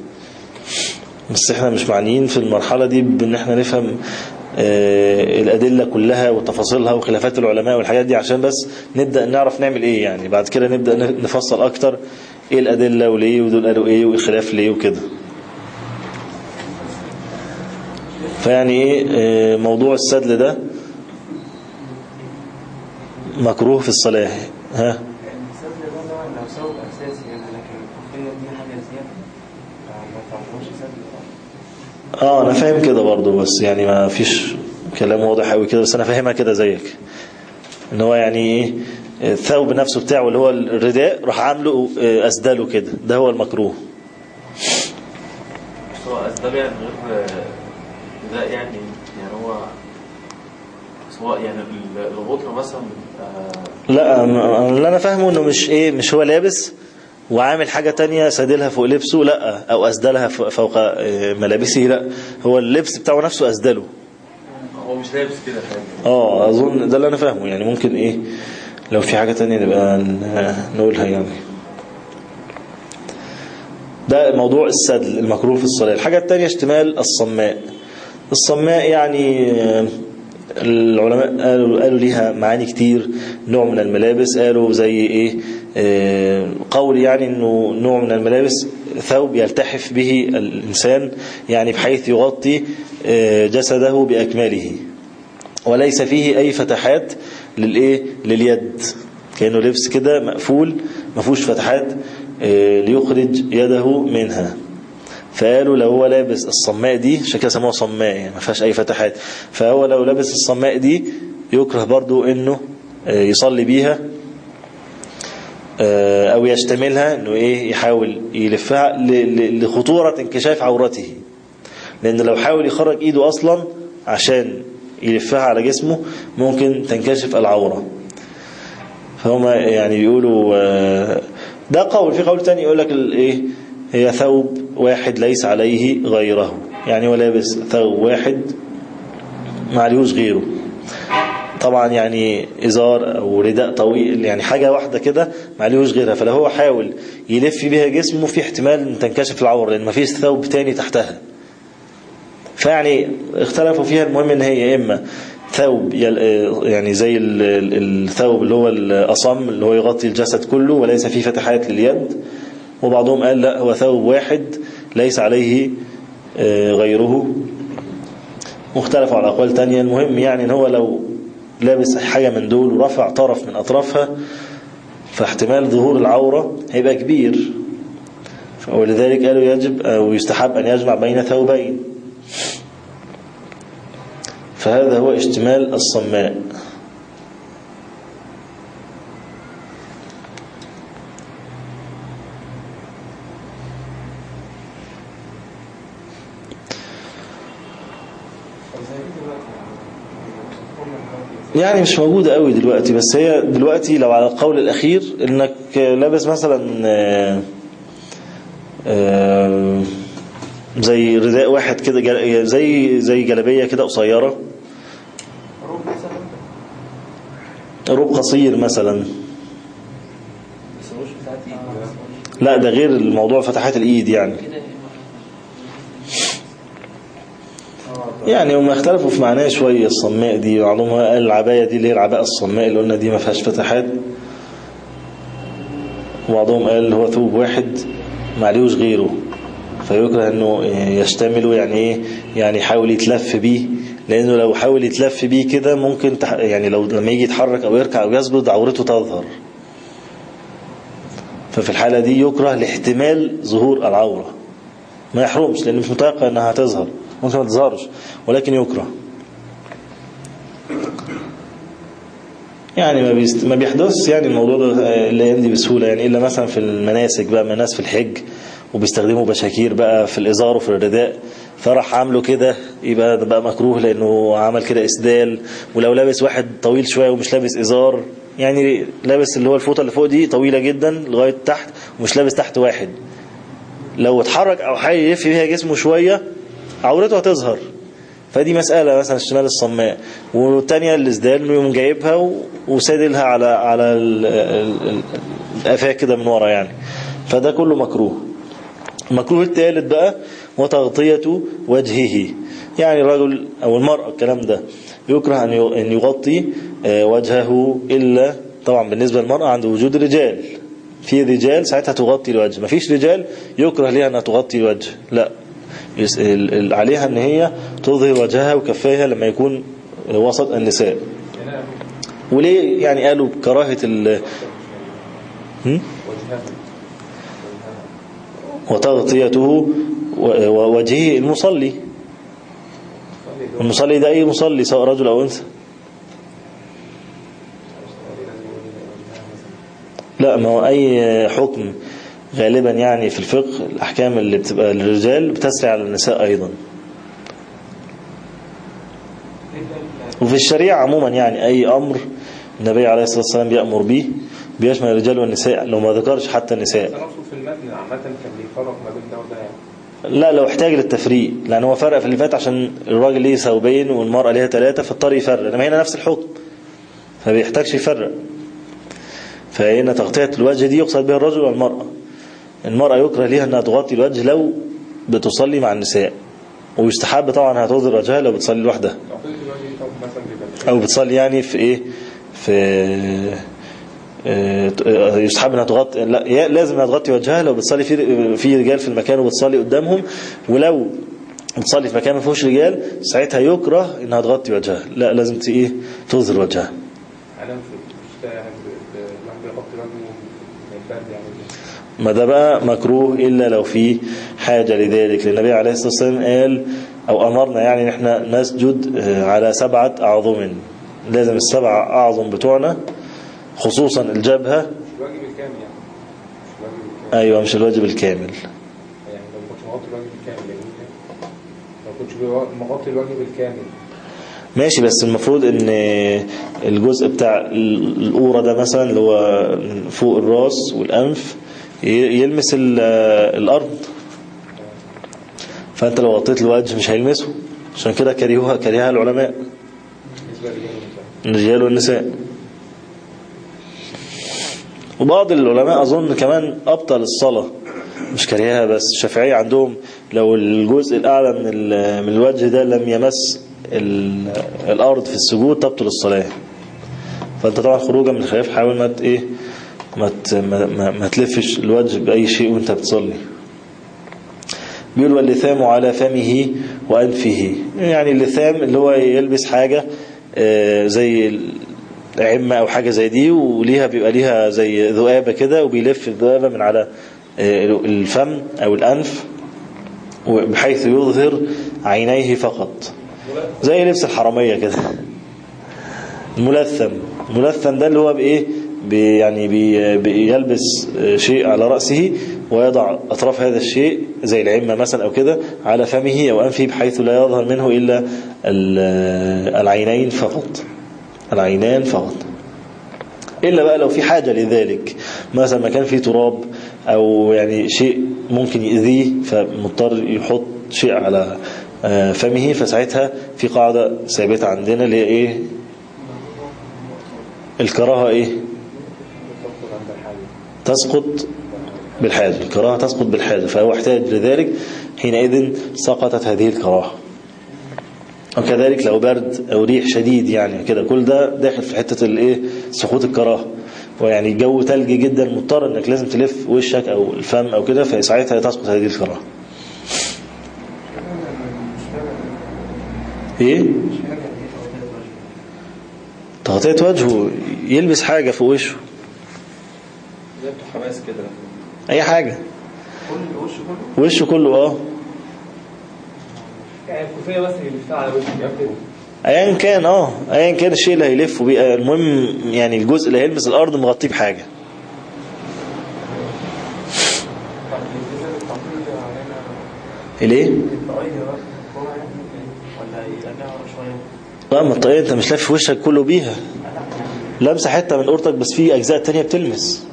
بس إحنا مش معنيين في المرحلة دي بإن إحنا نفهم آه الأدلة كلها وتفاصيلها وخلافات العلماء والحاجات دي عشان بس نبدأ نعرف نعمل إيه يعني. بعد كده نبدأ نفصل أكتر. إيه الادلة وليه ودول قالوا إيه والخلاف ليه وكده. فيعني إيه آه موضوع السدل ده مكروه في الصلاة. ها؟ يعني آه أنا فاهم كده برضو بس يعني ما فيش كلام واضح قوي كده بس أنا فاهمها كده زيك. إن هو يعني إيه الثوب نفسه بتاعه اللي هو الرداء راح عامله آه، أسدله كده. ده هو المكروه. هو أسباب يعني غير ده يعني يعني هو سواء يعني ال- الغطرة مثلا آه، لا اللي أنا فاهمه إنه مش إيه مش هو لابس وعامل حاجة تانية سادلها فوق لبسه لا أو أسدلها ف- فوق آه، ملابسه لا. هو اللبس بتاعه نفسه أسدله. هو مش لابس كده حاجة. آه أظن ده اللي أنا فاهمه. يعني ممكن إيه لو في حاجة تانية نبقى نقولها يعني. ده موضوع السدل المكروه في الصلاة. الحاجة التانية اشتمال الصماء. الصماء يعني العلماء قالوا, قالوا ليها معاني كتير نوع من الملابس. قالوا زي إيه؟ آه، قول يعني إنه نوع من الملابس ثوب يلتحف به الإنسان يعني بحيث يغطي آه، جسده بأكمله. وليس فيه أي فتحات للإيه؟ لليد. كأنه لبس كده مقفول ما فيهوش فتحات آه، ليخرج يده منها. فقالوا لو هو لابس الصماء دي عشان كده سموها صماء يعني ما فيهاش أي فتحات. فهو لو لابس الصماء دي يكره برضو إنه آه، يصلي بيها آه، أو يشتملها إنه إيه؟ يحاول يلفها لخطورة انكشاف عورته. لأن لو حاول يخرج إيده أصلا عشان يلفها على جسمه ممكن تنكشف العورة. فهم يعني بيقولوا آه، ده قول في قول تاني يقول لك الايه هي ثوب واحد ليس عليه غيره. يعني هو لابس ثوب واحد ما عليهوش غيره. طبعا يعني إزار أو رداء طويل يعني حاجة واحدة كده ما عليهوش غيرها. فلو هو حاول يلف بيها جسمه في احتمال إن تنكشف العورة لأن ما فيش ثوب تاني تحتها. فيعني اختلفوا فيها المهم إن هي إما ثوب يعني زي ال- ال- الثوب اللي هو الأصم اللي هو يغطي الجسد كله وليس فيه فتحات لليد. وبعضهم قال لا هو ثوب واحد ليس عليه آه، غيره. مختلفوا على أقوال تانية. المهم يعني إن هو لو لابس حاجة من دول ورفع طرف من أطرافها فاحتمال ظهور العورة هيبقى كبير. ولذلك قالوا يجب أو يستحب أن يجمع بين ثوبين. فهذا هو اشتمال الصماء. يعني مش موجودة قوي دلوقتي بس هي دلوقتي لو على القول الأخير إنك لابس مثلا آه، آه، زي رداء واحد كده جل- زي زي جلابية كده مثلا روب قصير مثلا. لا ده غير الموضوع فتحات الإيد يعني. يعني هم اختلفوا في معناه شوية الصماء دي بعضهم قال العباية دي اللي هي العباءة الصماء اللي قلنا دي ما فيهاش فتحات. وبعضهم قال هو ثوب واحد ما عليهوش غيره. فيكره أنه يشتمله يعني إيه؟ يعني يحاول يتلف بيه. لأنه لو حاول يتلف بيه كده ممكن تح... يعني لو لما يجي يتحرك أو يركع أو يسجد عورته تظهر. ففي الحالة دي يكره لاحتمال ظهور العورة. ما يحرمش لأن مش متوقع إنها هتظهر. ممكن ما تظهرش ولكن يكره. يعني ما بيست... ما بيحدث يعني الموضوع ده آه، الأيام دي بسهولة. يعني إلا مثلا في المناسك بقى الناس في الحج. وبيستخدموا بشاكير بقى في الإزار وفي الرداء فراح عامله كده يبقى ده بقى مكروه لأنه عمل كده إسدال. ولو لابس واحد طويل شوية ومش لابس إزار يعني لابس اللي هو الفوطة اللي فوق دي طويلة جدا لغاية تحت ومش لابس تحت واحد. لو اتحرك أو حاجة يلف بيها جسمه شوية عورته هتظهر. فدي مسألة مثلا الشمال الصماء. والتانية الازدال يقوم جايبها وسادلها على على ال- ال- ال- القفاه كده من ورا يعني. فده كله مكروه. المكروه الثالث بقى وتغطية وجهه. يعني الرجل أو المرأة الكلام ده يكره أن يغطي آه، وجهه إلا طبعا بالنسبة للمرأة عند وجود رجال. في رجال ساعتها تغطي الوجه. ما فيش رجال يكره ليها أنها تغطي الوجه. لا. عليها أن هي تظهر وجهها وكفيها لما يكون وسط النساء. وليه يعني قالوا كراهة ال هم؟ وتغطيته ووجهه المصلي. المصلي ده أي مصلي سواء رجل أو أنثى؟ لا ما هو أي حكم غالبا يعني في الفقه الأحكام اللي بتبقى للرجال بتسري على النساء أيضا. وفي الشريعة عموما يعني أي أمر النبي عليه الصلاة والسلام بيأمر به. بيشمل الرجال والنساء لو ما ذكرش حتى النساء. في المتن عامة كان بيفرق ما بين ده وده يعني. لا لو احتاج للتفريق لأن هو فرق في اللي فات عشان الراجل ليه ثوبين والمرأة ليها ثلاثة فاضطر يفرق إنما هنا نفس الحكم فبيحتاجش يفرق. فهنا تغطية الوجه دي يقصد بها الرجل والمرأة. المرأة يكره ليها إنها تغطي الوجه لو بتصلي مع النساء. ويستحب طبعا تظهر وجهها لو بتصلي لوحدها. أو بتصلي يعني في إيه؟ في آه، يستحب إنها تغطي لا لازم إنها تغطي وجهها لو بتصلي في في رجال في المكان وبتصلي قدامهم ولو بتصلي في مكان ما فيهوش رجال ساعتها يكره إنها تغطي وجهها. لا لازم إيه تظهر وجهها. يعني. ما ده بقى مكروه إلا لو في حاجة لذلك. للنبي عليه الصلاة والسلام قال أو أمرنا يعني إحنا نسجد آه، على سبعة أعظم. لازم السبع أعظم بتوعنا خصوصا الجبهة. مش الواجب الكامل يعني مش الواجب الكامل. أيوة مش الواجب الكامل. يعني لو كنتش مغطي الواجب الكامل يعني لو كنتش مغطي الواجب الكامل. ماشي بس المفروض إن الجزء بتاع القورة ده مثلا اللي هو فوق الراس والأنف يلمس ال- الأرض. فأنت لو غطيت الوجه مش هيلمسه. عشان كده كرهوها كرهها العلماء. الرجال والنساء وبعض العلماء أظن كمان أبطل الصلاة مش كريهها بس الشافعية عندهم لو الجزء الأعلى من من الوجه ده لم يمس ال- الأرض في السجود تبطل الصلاة. فأنت طبعا خروجا من الخلاف حاول ما إيه ما, ما, ما تلفش الوجه بأي شيء وأنت بتصلي. بيقول واللثام على فمه وأنفه. يعني اللثام اللي هو يلبس حاجة آه، زي العمة أو حاجة زي دي وليها بيبقى ليها زي ذؤابة كده وبيلف الذؤابة من على آه، الفم أو الأنف بحيث يظهر عينيه فقط. زي لبس الحرامية كده. الملثم الملثم ده اللي هو بإيه؟ يعني بي بيلبس شيء على رأسه ويضع أطراف هذا الشيء زي العمة مثلا أو كده على فمه أو أنفه بحيث لا يظهر منه إلا ال- العينين فقط. العينان فقط. إلا بقى لو في حاجة لذلك. مثلا ما كان في تراب أو يعني شيء ممكن يؤذيه فمضطر يحط شيء على آه، فمه فساعتها في قاعدة ثابتة عندنا اللي هي إيه؟ الكراهة إيه؟ تسقط بالحاجة. الكراهة تسقط بالحاجة. فهو احتاج لذلك حينئذ سقطت هذه الكراهة. وكذلك لو برد أو ريح شديد يعني كده. كل ده داخل في حتة الايه سقوط الكراهة. ويعني جو تلج جدا مضطر إنك لازم تلف وشك أو الفم أو كده فساعتها تسقط هذه الكراهة. إيه؟ تغطية وجهه. يلبس حاجة في وشه. زي حماس كده. أي حاجة. كل وش كله؟ وشه كله آه. الكوفية بس اللي ايا كان آه. ايا كان الشيء اللي هيلفه بيه المهم يعني الجزء اللي هيلمس الأرض مغطيه يرجعها شوية لا ما الطاقية أنت مش لف وشك كله بيها. لمسة حتة من قورتك بس في أجزاء تانية بتلمس.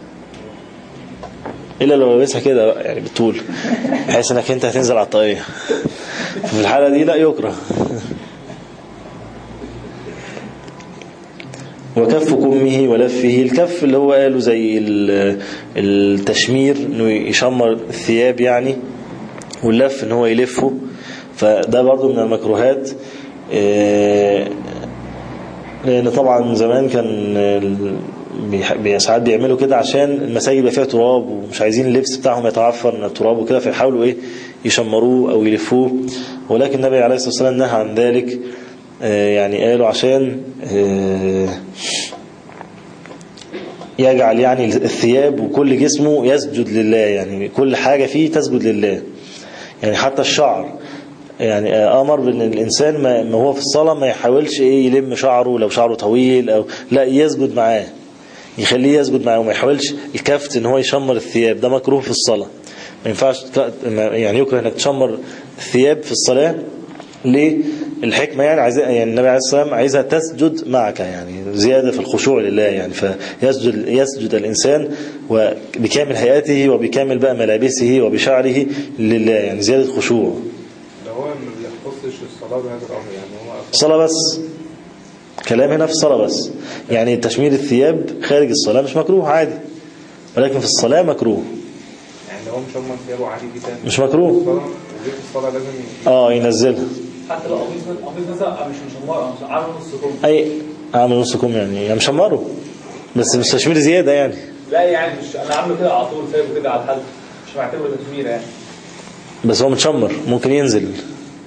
إلا لو لابسها كده بقى يعني بالطول بحيث إنك أنت هتنزل على الطاقية في الحالة دي لا يكره. وكف كمه ولفه الكف اللي هو قاله زي ال- التشمير إنه يشمر الثياب يعني واللف إن هو يلفه. فده برضو من المكروهات. آه، لأن طبعا زمان كان ساعات بيعملوا كده عشان المساجد يبقى فيها تراب ومش عايزين اللبس بتاعهم يتعفر من التراب وكده فيحاولوا إيه؟ يشمروه أو يلفوه. ولكن النبي عليه الصلاة والسلام نهى عن ذلك آه، يعني قالوا عشان آه، يجعل يعني الثياب وكل جسمه يسجد لله يعني كل حاجة فيه تسجد لله. يعني حتى الشعر يعني أمر بأن الإنسان ما ما هو في الصلاة ما يحاولش إيه يلم شعره لو شعره طويل أو لا يسجد معاه. يخليه يسجد معاه وما يحاولش الكفت إن هو يشمر الثياب. ده مكروه في الصلاة. ما ينفعش يعني يكره إنك تشمر الثياب في الصلاة. ليه؟ الحكمة يعني عايز يعني النبي عليه الصلاة والسلام عايزها تسجد معك يعني زيادة في الخشوع لله يعني. فيسجد يسجد الإنسان وبكامل هيئته وبكامل بقى ملابسه وبشعره لله يعني زيادة خشوع. ده هو ما بيخصش الصلاة بهذا الأمر يعني هو الصلاة بس. كلام هنا في الصلاة بس. يعني تشمير الثياب خارج الصلاة مش مكروه عادي. ولكن في الصلاة مكروه. يعني هو مشمر ثيابه عادي جدا مش مكروه. الصلاة لازم آه ينزلها. حتى لو قميص قميص مثلا مش مشمر أو مش عامل نص كم أي عامل نص كم يعني. مشمره. بس مش تشمير زيادة يعني. لا يعني مش أنا عامله كده على طول سايبه كده على الحل مش معتبره تشميرة يعني. بس هو متشمر. ممكن ينزل.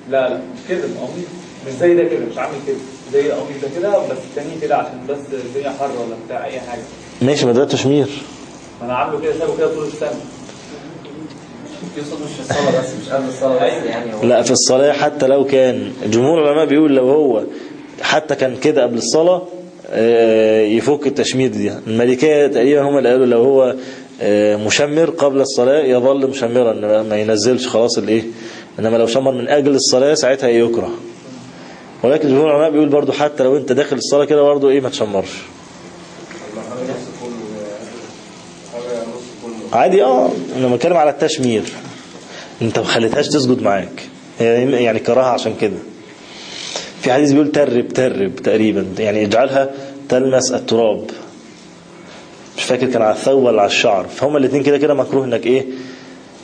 لا لا. مش كده القميص مش زي ده كده مش عامل كده. زي القميص ده كده بس التاني كده عشان بس الدنيا حر ولا بتاع أي حاجة. ماشي ما ده تشمير. ما أنا عامله كده سايبه كده طول السنة. يقصد مش في الصلاة بس مش قبل الصلاة بس يعني. هو لا في الصلاة حتى لو كان. جمهور العلماء بيقول لو هو حتى كان كده قبل الصلاة آه، يفك التشمير دي. الملكية تقريبا هم اللي قالوا لو هو آه، مشمر قبل الصلاة يظل مشمرا ما ينزلش خلاص الإيه إنما لو شمر من أجل الصلاة ساعتها يكره. ولكن جمهور العلماء بيقول برضو حتى لو انت داخل الصلاة كده برضو إيه ما تشمرش. عادي آه أنا بتكلم على التشمير. انت ما خليتهاش تسجد معاك. يعني كراهة عشان كده. في حديث بيقول ترب ترب تقريبا. يعني اجعلها تلمس التراب. مش فاكر كان على الثوب ولا على الشعر. فهما الاثنين كده كده مكروه انك إيه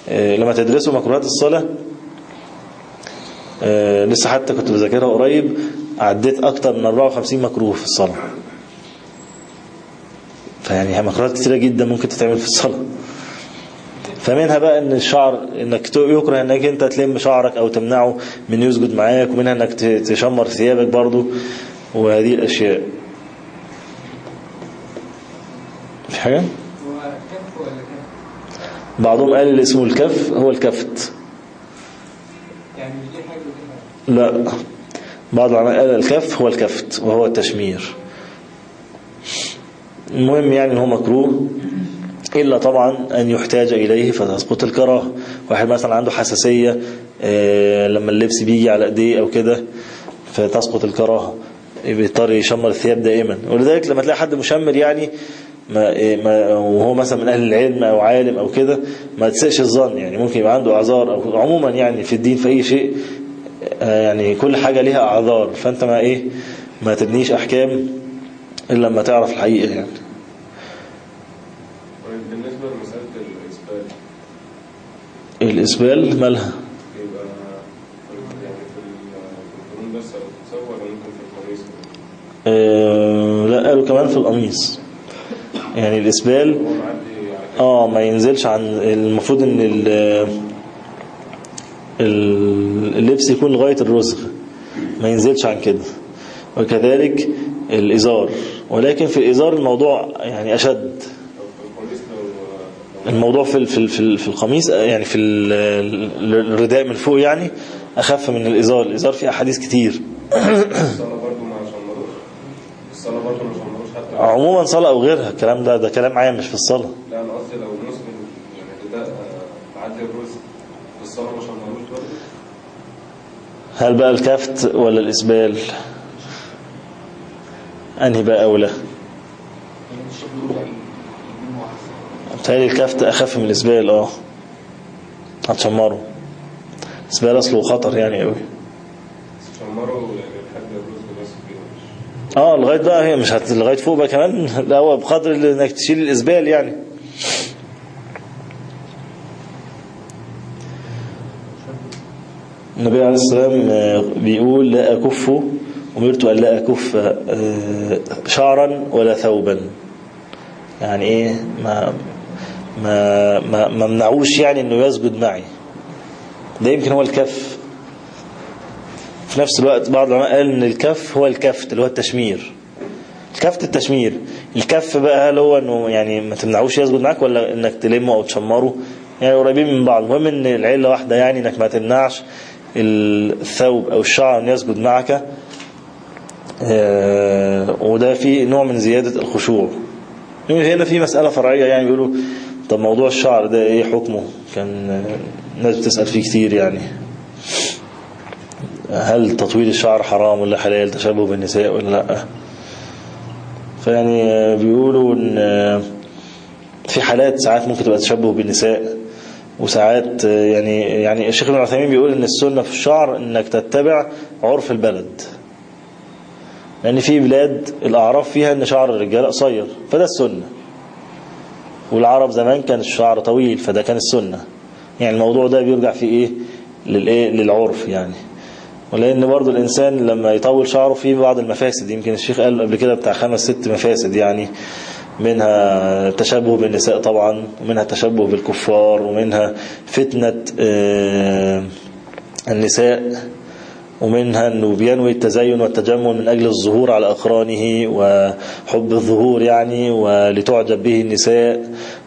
آه، لما تدرسوا مكروهات الصلاة لسه حتى كنت بذاكرها قريب عديت أكتر من 54 مكروه في الصلاة. فيعني هي مكروهات كتيرة جدا ممكن تتعمل في الصلاة. فمنها بقى إن الشعر إنك يكره إنك أنت تلم شعرك أو تمنعه من يسجد معاك ومنها إنك تشمر ثيابك برضو وهذه الأشياء. في حاجة؟ بعضهم قال اللي اسمه الكف هو الكفت. يعني لا. بعض العلماء قال الكف هو الكفت وهو التشمير. المهم يعني هو مكروه إلا طبعا أن يحتاج إليه فتسقط الكراهة. واحد مثلا عنده حساسية آه، لما اللبس بيجي على إيديه أو كده فتسقط الكراهة. بيضطر يشمر الثياب دائما. ولذلك لما تلاقي حد مشمر يعني ما ما وهو مثلا من أهل العلم أو عالم أو كده ما تسقش الظن. يعني ممكن يبقى عنده أعذار أو عموما يعني في الدين في أي شيء آه، يعني كل حاجة ليها أعذار. فأنت ما إيه ما تبنيش أحكام إلا لما تعرف الحقيقة يعني. طيب بالنسبة لمسألة الإسبال. الإسبال مالها؟ آه، لا قالوا كمان في القميص. يعني الإسبال آه ما ينزلش عن المفروض إن اللبس يكون لغاية الرزغ ما ينزلش عن كده. وكذلك الإزار ولكن في الإزار الموضوع يعني أشد. الموضوع في في في في القميص يعني في ال- ال- الرداء من فوق يعني أخف من الإزار. الإزار فيه أحاديث كتير. عموما صلاة أو غيرها الكلام ده ده كلام عام مش في الصلاة. لا أنا قصدي لو من يعني ده معدي الرزق في الصلاة ما شمروش برضه هل بقى الكفت ولا الإسبال؟ أنهي بقى أولى؟ بتهيألي الكفت أخف من الإسبال آه. هتشمره. الإسبال أصله خطر يعني قوي مش آه لغاية بقى هي مش هت... لغاية فوق بقى كمان. لا هو بقدر انك تشيل الإسبال يعني. النبي عليه السلام آه، بيقول لا أكف أمرت أن لا أكف آه، شعرا ولا ثوبا. يعني إيه؟ ما ما ما ما منعوش يعني إنه يسجد معي. ده يمكن هو الكف. في نفس الوقت بعض العلماء قال إن الكف هو الكفت اللي هو التشمير. الكفت التشمير. الكف بقى هل هو إنه يعني ما تمنعوش يسجد معاك ولا إنك تلمه أو تشمره؟ يعني قريبين من بعض. المهم إن العلة واحدة يعني إنك ما تمنعش. الثوب أو الشعر ان يسجد معك آه، وده فيه نوع من زيادة الخشوع. هنا في مسألة فرعية يعني بيقولوا طب موضوع الشعر ده إيه حكمه؟ كان آه، ناس بتسأل فيه كتير يعني. هل تطويل الشعر حرام ولا حلال؟ تشبه بالنساء ولا لأ؟ فيعني بيقولوا إن في حالات ساعات ممكن تبقى تشبه بالنساء. وساعات يعني يعني الشيخ ابن عثيمين بيقول إن السنة في الشعر إنك تتبع عرف البلد. لأن في بلاد الأعراف فيها إن شعر الرجال قصير فده السنة. والعرب زمان كان الشعر طويل فده كان السنة. يعني الموضوع ده بيرجع في إيه؟ للإيه؟ للعرف يعني. ولأن برضو الإنسان لما يطول شعره فيه بعض المفاسد يمكن الشيخ قال قبل كده بتاع خمس ست مفاسد يعني. منها تشبه بالنساء طبعا ومنها تشبه بالكفار ومنها فتنة آه، النساء ومنها أنه بينوي التزين والتجمل من أجل الظهور على أقرانه وحب الظهور يعني ولتعجب به النساء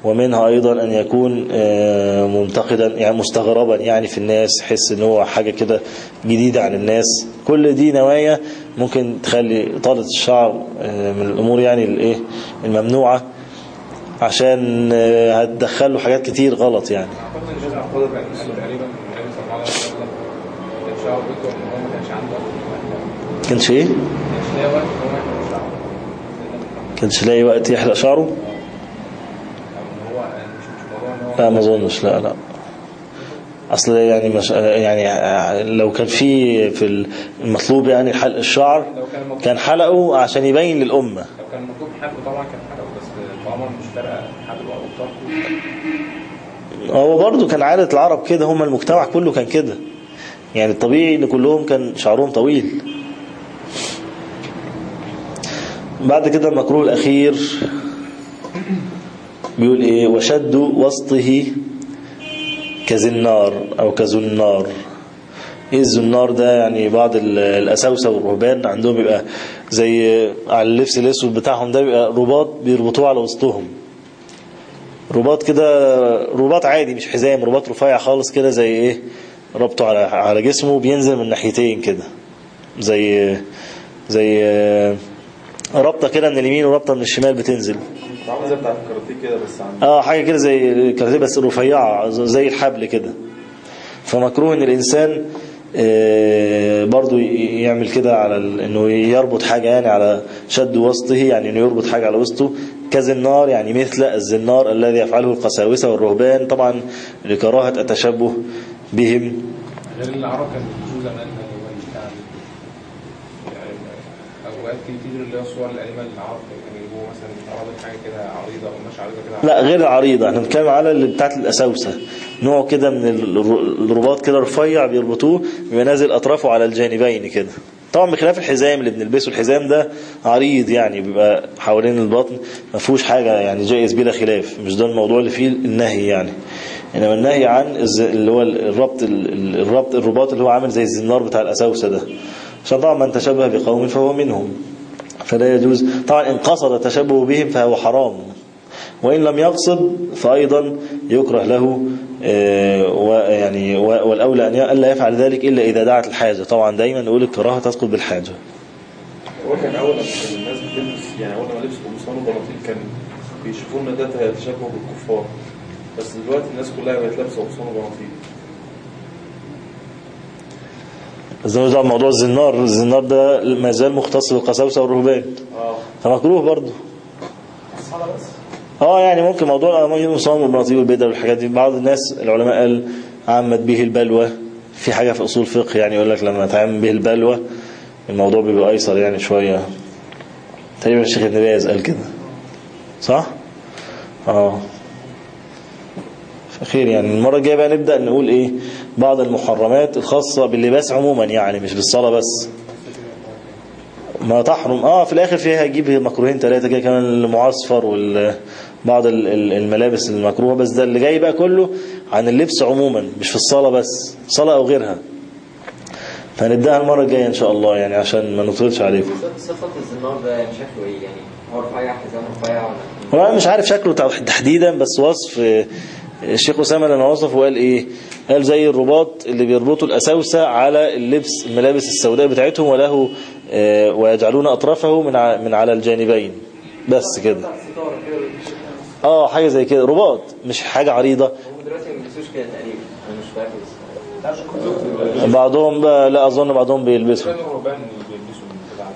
ومنها أيضا أن يكون آه، منتقدا يعني مستغربا يعني في الناس يحس أنه حاجة كده جديدة عن الناس. كل دي نوايا ممكن تخلي إطالة الشعر آه، من الأمور يعني الإيه الممنوعة عشان آه، هتدخله حاجات كتير غلط يعني. كانش إيه؟ كانش لاقي وقت يحلق شعره؟ لا ما أظنش. لا لا. أصل يعني مش يعني لو كان في في المطلوب يعني حلق الشعر كان حلقه عشان يبين للأمة. لو كان المطلوب حلقه طبعا كان حلقه بس طالما مش فارقة حلقه أو طرقه هو برضو كان عادة العرب كده هم المجتمع كله كان كده. يعني الطبيعي إن كلهم كان شعرهم طويل. بعد كده المكروه الأخير بيقول إيه؟ وشد وسطه كزنار أو كزنار إيه الزنار ده يعني بعض ال- الأساوسة والرهبان عندهم بيبقى زي على اللبس الأسود بتاعهم ده بيبقى رباط بيربطوه على وسطهم. رباط كده رباط عادي مش حزام رباط رفيع خالص كده زي إيه ربطه على على جسمه بينزل من ناحيتين كده. زي زي آه، ربطة كده من اليمين وربطة من الشمال بتنزل. زي الكاراتيه كده بس عن آه حاجة كده زي الكاراتيه بس رفيعة زي الحبل كده. فمكروه إن الإنسان آه، برضو يعمل كده على إنه يربط حاجة يعني على شد وسطه يعني إنه يربط حاجة على وسطه. كزنار يعني مثل الزنار الذي يفعله القساوسة والرهبان طبعا لكراهة التشبه بهم. غير العرب كان زمان هو بتاع يعني أوقات كتير اللي هي الصور القديمه للعرب كانوا يجيبوا مثلا رابط حاجة كده عريضة مش عريضة كده؟ لا غير العريضة. إحنا بنتكلم على اللي بتاعت الأساوسة. نوع كده من الر- الرباط كده رفيع بيربطوه بيبقى نازل أطرافه على الجانبين كده. طبعا بخلاف الحزام اللي بنلبسه الحزام ده عريض يعني بيبقى حوالين البطن ما فيهوش حاجة يعني جائز بلا خلاف. مش ده الموضوع اللي فيه النهي يعني. إنما النهي عن اللي هو الربط ال- الربط الرباط اللي هو عامل زي الزنار بتاع الأساوسة ده. عشان طبعا من تشبه بقوم فهو منهم. فلا يجوز. طبعا إن قصد التشبه بهم فهو حرام. وإن لم يقصد فأيضا يكره له آه، ويعني والأولى أن ألا يفعل ذلك إلا إذا دعت الحاجة. طبعا دايما نقول الكراهة تسقط بالحاجة. هو كان كان الناس بتلبس يعني أول ما لبسوا قمصان وبناطيل كان بيشوفوا إن ده تشبه بالكفار. بس دلوقتي الناس كلها بقت لابسة قمصان وبناطيل. بس ده موضوع- موضوع الزنار الزنار ده ما زال مختص بالقساوسة والرهبان فمكروه برضه. آه يعني ممكن موضوع المصام والمناطيل والبدع والحاجات دي. بعض الناس العلماء قال عمت به البلوى. في حاجة في أصول فقه يعني يقول لك لما تعمل به البلوى الموضوع بيبقى أيسر يعني شوية. تقريبا الشيخ ابن باز قال كده. صح؟ آه. خير يعني. المرة الجاية بقى نبدأ نقول إيه؟ بعض المحرمات الخاصة باللباس عموما يعني مش بالصلاة بس. ما تحرم. آه في الآخر فيها هجيب مكروهين ثلاثة كده كمان المعصفر وبعض الملابس المكروهة بس ده اللي جاي بقى كله عن اللبس عموما مش في الصلاة بس صلاة أو غيرها. فهنبدأها المرة الجاية إن شاء الله يعني عشان ما نطولش عليكم. صفة الزنار ده يعني شكله إيه؟ يعني هو رفيع حزام رفيع ولا؟ هو مش عارف شكله تحديدا بس وصف الشيخ أسامة لما وصفه وقال إيه؟ قال زي الرباط اللي بيربطوا الأساوسة على اللبس الملابس السوداء بتاعتهم وله آه، ويجعلون أطرافه من من على الجانبين. بس كده. آه حاجة زي كده. رباط مش حاجة عريضة. هم دلوقتي ما بيلبسوش كده تقريبا. أنا مش فاكر. بس بعضهم بقى لا أظن بعضهم بيلبسوا. بيلبسوا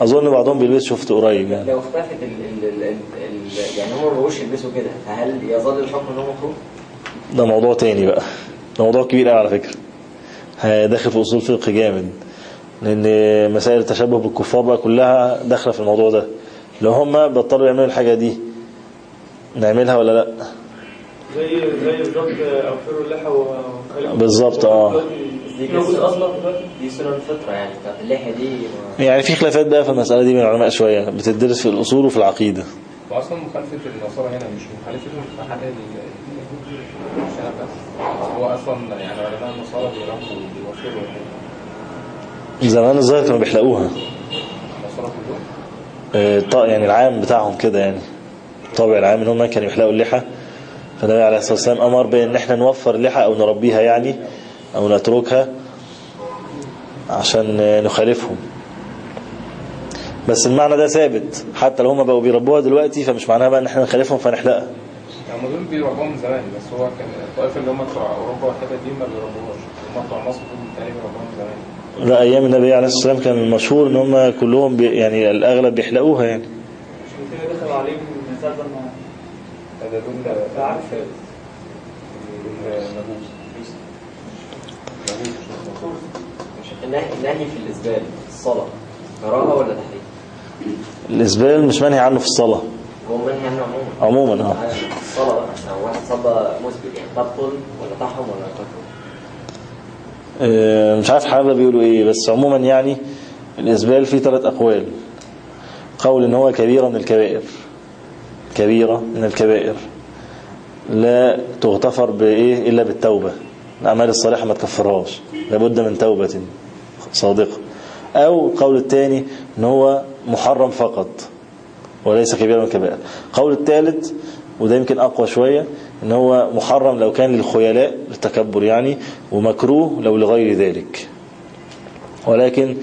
أظن بعضهم بيلبس شفت قريب يعني. لو اختفت ال ال ال ال ال يعني هم ما بقوش يلبسوا كده فهل يظل الحكم إن هو مكروه؟ ده موضوع تاني بقى. ده موضوع كبير قوي على فكرة. داخل في أصول فقه جامد. لأن مسائل التشبه بالكفار بقى كلها داخلة في الموضوع ده. لو هم بطلوا يعملوا الحاجة دي نعملها ولا لأ؟ زي زي بالظبط أوفروا اللحى وخليهم بالظبط آه. دي موجود أصلا دي سنن الفطرة يعني بتاعت اللحية دي ما- يعني في خلافات بقى في المسألة دي من العلماء شوية. بتدرس في الأصول وفي العقيدة. واصلا مخالفة النصارى هنا مش مخالفتهم في حاجة هو أصلا يعني علماء النصارى زمان الظاهر كانوا بيحلقوها. الط- يعني العام بتاعهم كده يعني. الطابع العام ان هم كانوا يحلقوا اللحى. فالنبي عليه الصلاة والسلام أمر بأن إحنا نوفر اللحى أو نربيها يعني أو نتركها عشان نخالفهم. بس المعنى ده ثابت. حتى لو هم بقوا بيربوها دلوقتي فمش معناها بقى إن إحنا نخالفهم فنحلقها. هم دول بيربوها من زمان بس هو كان الطائفه اللي هم بتوع أوروبا والحتت دي ما بيربوهاش. هم بتوع مصر دول التاني بيربوها من زمان. لا أيام النبي عليه الصلاة والسلام كان المشهور إن هم كلهم بي يعني الأغلب بيحلقوها يعني. عشان كده دخلوا عليهم من ساعه ما هذا دول لا عارف النهي النهي في الإسبال الصلاة كراهة ولا تحريم؟ الإسبال مش منهي عنه في الصلاة. عنه عموما عموما آه. الصلاه بقى لو واحد صلى يعني تبطل ولا تحرم ولا؟ آه، مش عارف حابة بيقولوا إيه بس عموما يعني الإسبال فيه ثلاث أقوال. قول إن هو كبيرة من الكبائر. كبيرة من الكبائر. لا تغتفر بإيه إلا بالتوبة. الأعمال الصالحة ما تكفرهاش. لابد من توبة صادقة. أو القول الثاني إن هو محرم فقط. وليس كبيرة من الكبائر القول الثالث وده يمكن أقوى شوية إن هو محرم لو كان للخيلاء للتكبر يعني ومكروه لو لغير ذلك. ولكن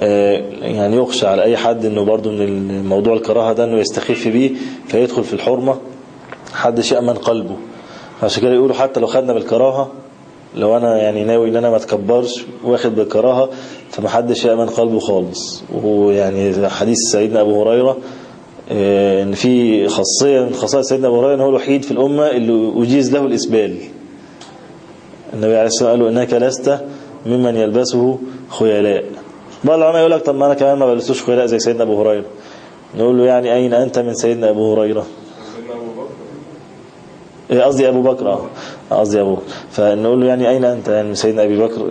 آه، يعني يخشى على أي حد إنه برضو من الموضوع الكراهة ده إنه يستخف بيه فيدخل في الحرمة. حدش يأمن قلبه. عشان كده يقولوا حتى لو خدنا بالكراهة لو أنا يعني ناوي إن أنا ما أتكبرش واخد بالكراهة فمحدش يأمن قلبه خالص. ويعني حديث سيدنا أبو هريرة إن في خاصية من خصائص سيدنا أبو هريرة إن هو الوحيد في الأمة اللي أجيز له الإسبال. النبي عليه الصلاة والسلام قال إنك لست ممن يلبسه خيلاء. بعض العلماء يقول لك طب ما أنا كمان ما بلبسوش خيلاء زي سيدنا أبو هريرة. نقول له يعني أين أنت من سيدنا أبو بكر إيه قصدي أبو بكر آه. قصدي أبو فنقول له يعني أين أنت؟ يعني من سيدنا أبي بكر؟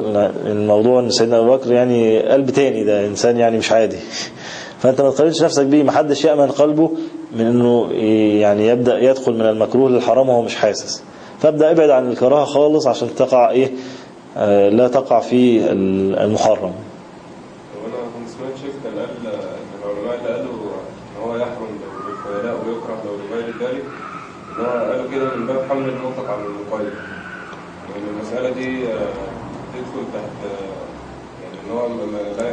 الموضوع إن سيدنا أبو بكر يعني قلب تاني ده إنسان يعني مش عادي. فأنت ما تقارنش نفسك بيه ما حدش يأمن قلبه من إيه يعني يبدأ يدخل من المكروه للحرام وهو مش حاسس. فابدأ ابعد عن الكراهة خالص عشان تقع إيه؟ آه لا تقع في المحرم. قالوا كده من باب حمل المطلق على المقيد وان المسألة دي آه، تدخل تحت آه، يعني ان هو لا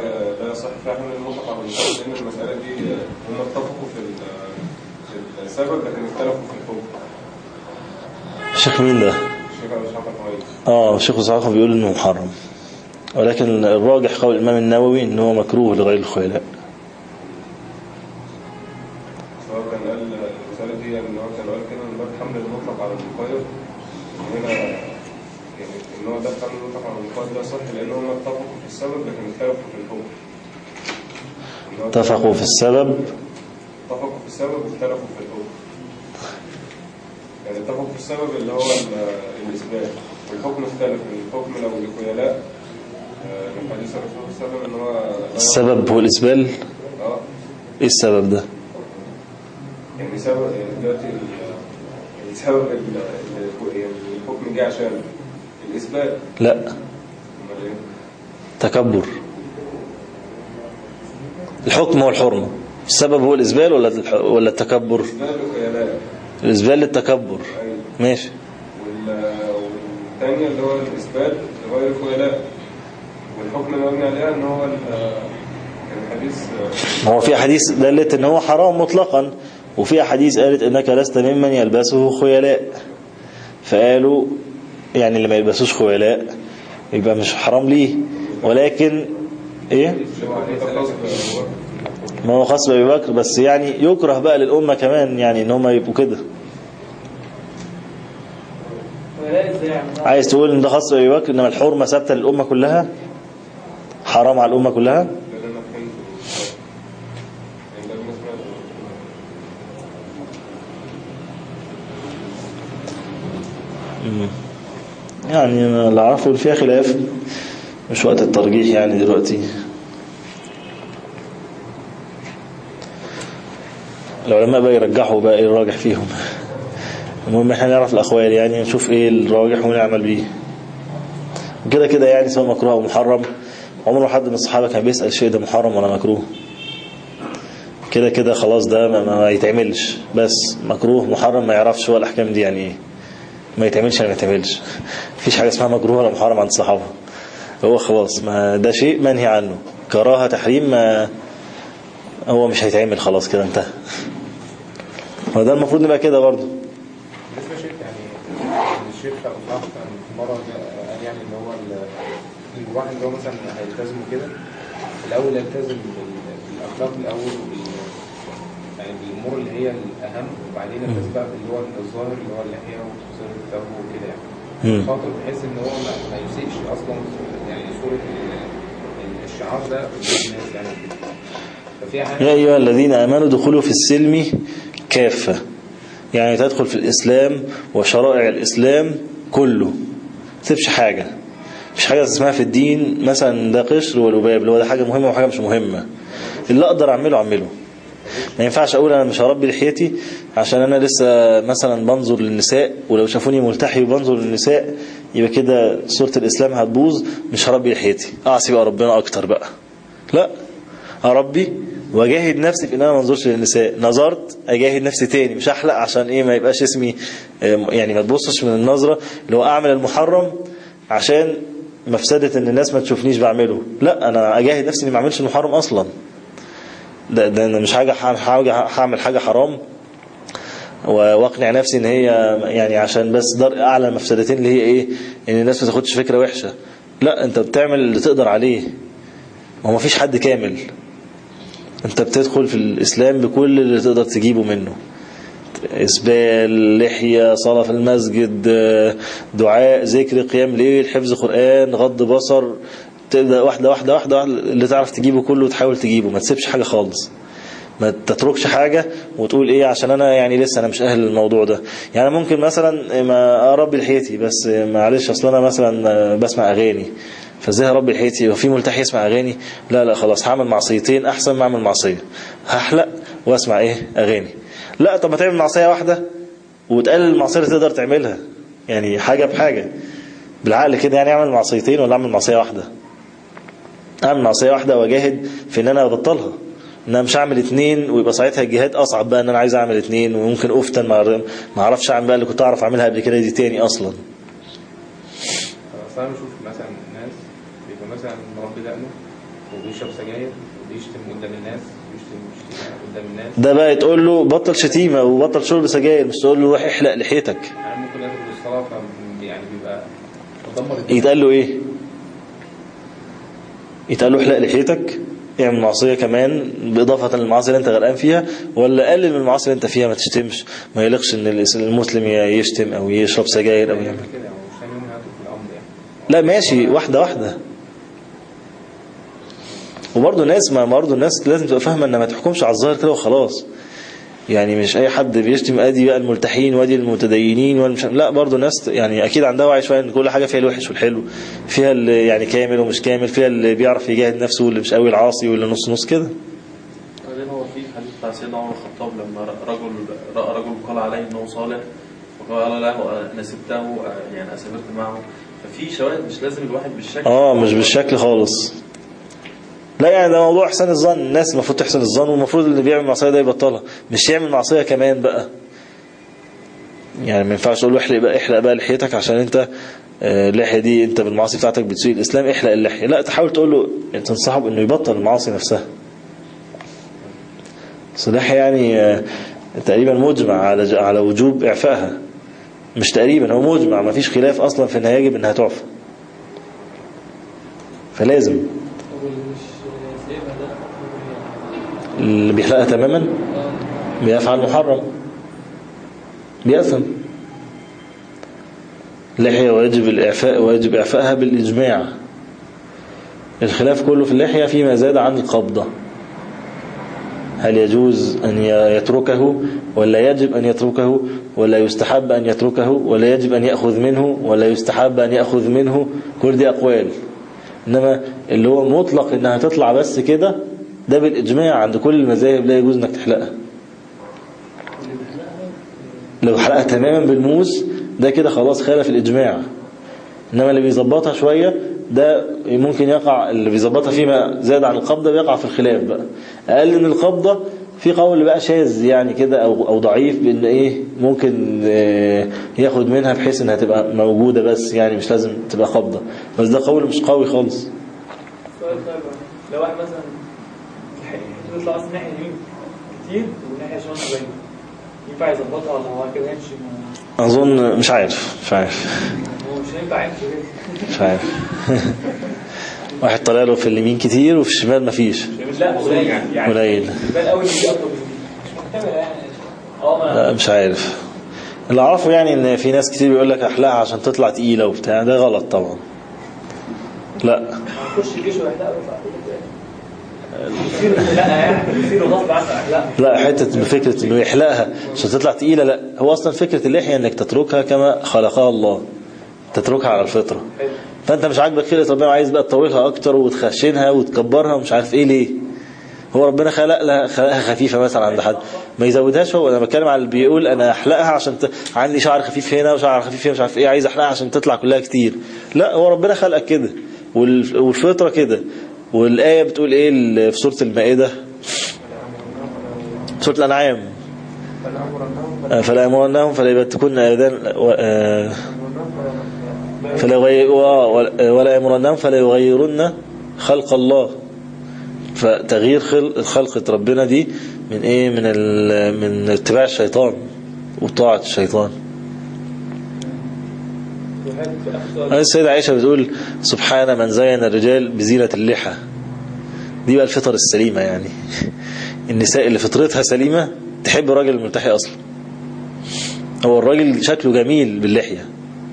لا يصح حمل المطلق على المقيد لأن المسألة دي هم اتفقوا في ال- في السبب لكن اختلفوا في الحكم. الشيخ مين ده؟ الحويني آه الشيخ إسحاق بيقول إنه محرم. ولكن الراجح قول الإمام النووي إن هو مكروه لغير الخيلاء. سواء كان قال المسألة دي إن هو كان قال كده إن باب حمل المطلق على المقيد هنا يعني إن هو ده حمل المطلق على المقيد ده صح لأن هم اتفقوا السبب لكن اختلفوا في الحكم. اتفقوا في السبب؟ اتفقوا في السبب واختلفوا في الحكم. يعني اتفقوا في السبب اللي هو ال- الإثبات والحكم اختلف. الحكم لو لخيلاء آه، من حديث الرسول صلى الله عليه وسلم إن هو السبب هو الإسبال؟ آه. إيه السبب ده؟ يعني سبب يعني دلوقتي ال- سبب ال- ال- يعني الحكم جه عشان الإثبات لا؟ تكبر الحكم هو الحرمة السبب هو الإسبال ولا ولا التكبر؟ الإسبال للتكبر. ماشي. وال- والثانية اللي هو الإثبات غير الخيلاء والحكم اللي قلنا عليها إن هو ال- كان حديث ما هو في حديث دلت إن هو حرام مطلقا وفي أحاديث قالت إنك لست ممن يلبسه خيلاء. فقالوا يعني اللي ما يلبسوش خيلاء يبقى مش حرام ليه؟ ولكن إيه؟ ما هو خاص بأبي بكر بس يعني يكره بقى للأمة كمان يعني إن هم يبقوا كده. عايز تقول إن ده خاص بأبي بكر إنما الحرمة ثابتة للأمة كلها؟ حرام على الأمة كلها؟ يعني اللي إن فيها خلاف. مش وقت الترجيح يعني دلوقتي. العلماء بقى يرجحوا بقى إيه الراجح فيهم. المهم إحنا نعرف الأقوال يعني نشوف إيه الراجح ونعمل بيه. كده كده يعني سواء مكروه أو محرم. عمره حد من الصحابة كان بيسأل شيء ده محرم ولا مكروه. كده كده خلاص ده ما, ما يتعملش. بس مكروه محرم ما يعرفش هو الأحكام دي يعني إيه. ما يتعملش يعني ما يتعملش. مفيش حاجة اسمها مكروه ولا محرم عند الصحابة. هو خلاص ما ده شيء منهي عنه. كراهة تحريم ما هو مش هيتعمل خلاص كده انتهى. وده المفروض نبقى كده برضه. بالنسبة للشيخ يعني صلاح كان في مرة قال يعني اللي هو ال- الواحد اللي هو مثلا هيلتزم كده. الأول يلتزم بال- بالأخلاق الأول يعني بالأمور اللي هي الأهم وبعدين يلتزم بقى باللي هو الظاهر اللي هو اللحيه وتصوير الثوب وكده يعني. خاطر بحيث إن هو ما, يسيئش أصلا يعني صورة ال- ال- الشعار ده الناس يعني. يا أيها الذين آمنوا دخلوا في السلم كافة. يعني تدخل في الإسلام وشرائع الإسلام كله. ما تسيبش حاجة. مش حاجة اسمها في الدين مثلا ده قشر والوباب اللي هو ده حاجة مهمة وحاجة مش مهمة. اللي أقدر أعمله أعمله. ما ينفعش أقول أنا مش هربي لحيتي عشان أنا لسه مثلا بنظر للنساء ولو شافوني ملتحي وبنظر للنساء يبقى كده صورة الإسلام هتبوظ مش هربي لحيتي أعصي بقى ربنا أكتر بقى. لا أربي وأجاهد نفسي في إن أنا ما أنظرش للنساء. نظرت أجاهد نفسي تاني مش احلق عشان إيه ما يبقاش اسمي آه، يعني ما تبصش من النظرة. اللي هو أعمل المحرم عشان مفسدة إن الناس ما تشوفنيش بعمله. لا أنا أجاهد نفسي إني ما أعملش المحرم أصلا. ده, ده أنا مش حاجة هعمل حاجة حرام وأقنع نفسي إن هي يعني عشان بس در أعلى مفسدتين اللي هي إيه؟ إن الناس ما تاخدش فكرة وحشة. لا أنت بتعمل اللي تقدر عليه. ما هو مفيش حد كامل. أنت بتدخل في الإسلام بكل اللي تقدر تجيبه منه. إسبال لحية صلاة في المسجد دعاء ذكر قيام ليل حفظ قرآن غض بصر تبدأ واحدة واحدة واحدة واحدة اللي تعرف تجيبه كله وتحاول تجيبه ما تسيبش حاجة خالص. ما تتركش حاجة وتقول إيه عشان أنا يعني لسه أنا مش أهل للموضوع ده. يعني ممكن مثلا ما اربي لحيتي بس معلش أصل أنا مثلا بسمع أغاني. فإزاي اربي لحيتي؟ وفي ملتحي يسمع أغاني؟ لا لا خلاص هعمل معصيتين أحسن ما أعمل معصية. هحلق وأسمع إيه؟ أغاني. لا طب ما تعمل معصية واحدة وتقلل المعصية اللي تقدر تعملها. يعني حاجة بحاجة. بالعقل كده يعني أعمل معصيتين ولا أعمل معصية واحدة؟ اعمل معصيه واحدة وأجاهد في إن أنا أبطلها. إن أنا مش هعمل اتنين ويبقى ساعتها الجهاد أصعب بقى إن أنا عايز أعمل اتنين وممكن افتن ما أعرفش أعمل بقى اللي كنت أعرف أعملها قبل كده دي تاني أصلا. أصل أنا بشوف مثلا ناس بيبقى مثلا مربي دقنه وبيشرب سجاير وبيشتم قدام الناس الناس. ده بقى تقول له بطل شتيمة وبطل شرب سجاير مش تقول له روح احلق لحيتك. أنا ممكن ف يعني بيبقى. يتقال له إيه؟ يتقال له احلق لحيتك اعمل معصية كمان بإضافة للمعاصي اللي انت غرقان فيها ولا قلل من المعاصي اللي انت فيها ما تشتمش. ما يليقش إن المسلم يشتم أو يشرب سجاير أو يعمل. لا ماشي واحدة واحدة. وبرضه الناس ما برضه الناس لازم تبقى فاهمة ان ما تحكمش على الظاهر كده وخلاص. يعني مش أي حد بيشتم أدي بقى الملتحين وأدي المتدينين ولا مش لا برضه الناس يعني أكيد عندها وعي شوية إن كل حاجة فيها الوحش والحلو فيها اللي يعني كامل ومش كامل فيها اللي بيعرف يجاهد نفسه واللي مش قوي العاصي واللي نص نص كده. بعدين هو في حديث بتاع سيدنا عمر الخطاب لما رجل رأى رجل قال عليه إنه صالح وقال له أنا سبته يعني اسافرت معه. ففي شواهد مش لازم الواحد بالشكل آه مش بالشكل خالص. لا يعني ده موضوع احسان الظن. الناس المفروض تحسن الظن والمفروض اللي بيعمل معصية ده يبطلها. مش يعمل معصية كمان بقى. يعني ما ينفعش تقول له احلق بقى احلق بقى لحيتك عشان انت آه، اللحية دي انت بالمعاصي بتاعتك بتسيء الإسلام احلق اللحية. لا تحاول تقول له تنصحه بانه يبطل المعاصي نفسها. اللحيه يعني آه، تقريبا مجمع على على وجوب إعفائها. مش تقريبا هو مجمع. ما فيش خلاف أصلا في أنها يجب أنها تعفى. فلازم واللي مش سايبها ده حكمه إيه؟ اللي بيحلقها تماما بيفعل محرم بيأثم لحية واجب الإعفاء واجب إعفائها بالإجماع. الخلاف كله في اللحية فيما زاد عن القبضة. هل يجوز أن يتركه ولا يجب أن يتركه ولا يستحب أن يتركه ولا يجب أن يأخذ منه ولا يستحب أن يأخذ منه؟ كل دي أقوال. إنما اللي هو مطلق إنها تطلع بس كده ده بالإجماع عند كل المذاهب لا يجوز إنك تحلقها. لو حلقها تماما بالموس ده كده خلاص خالف الإجماع. إنما اللي بيظبطها شوية ده ممكن يقع اللي بيظبطها فيما زاد عن القبضة بيقع في الخلاف بقى. أقل من القبضة في قول بقى شاذ يعني كده أو, أو ضعيف بأن إيه ممكن آه، ياخد منها بحيث إنها تبقى موجودة بس يعني مش لازم تبقى قبضة. بس ده قول مش قوي خالص. سؤال طيب لو واحد مثلا يطلع أصلا ناحية يمين كتير وناحية شمال قليل ينفع يظبطها ولا هو كده يمشي ما- أظن مش عارف مش عارف. هو مش هينفع يمشي مش عارف. واحد طالع له في اليمين كتير وفي الشمال مفيش لا قليل. يعني قليل. يعني. آه لا مش عارف. اللي أعرفه يعني إن في ناس كتير بيقول لك احلاها عشان تطلع تقيلة وبتاع. ده غلط طبعا. لا. لا حتة بفكرة إنه يحلقها. عشان تطلع تقيلة لا. هو أصلا فكرة اللحية إنك تتركها كما خلقها الله. تتركها على الفطرة. فأنت مش عاجبك خلقة ربنا وعايز بقى تطولها أكتر وتخشنها وتكبرها ومش عارف إيه ليه. هو ربنا خلق لها خلقها خفيفة مثلا عند حد. ما يزودهاش هو. أنا بتكلم على اللي بيقول أنا أحلقها عشان ت... عندي شعر خفيف هنا وشعر خفيف هنا مش عارف إيه عايز أحلقها عشان تطلع كلها كتير. لا هو ربنا خلقك كده. وال... والفطرة كده. والآية بتقول ال- في سورة المائدة؟ سورة الأنعام. آه، فلا يمرنهم فلا يبتكن آذان آه، فلا يغير ولا يمرنهم فلا يغيرن خلق الله. فتغيير خلق خلقة ربنا دي من إيه؟ من من اتباع الشيطان وطاعة الشيطان. السيدة عائشة بتقول سبحان من زين الرجال بزينة اللحى. دي بقى الفطر السليمة يعني. النساء اللي فطرتها سليمة تحب الراجل الملتحي أصلا. هو الراجل شكله جميل باللحية.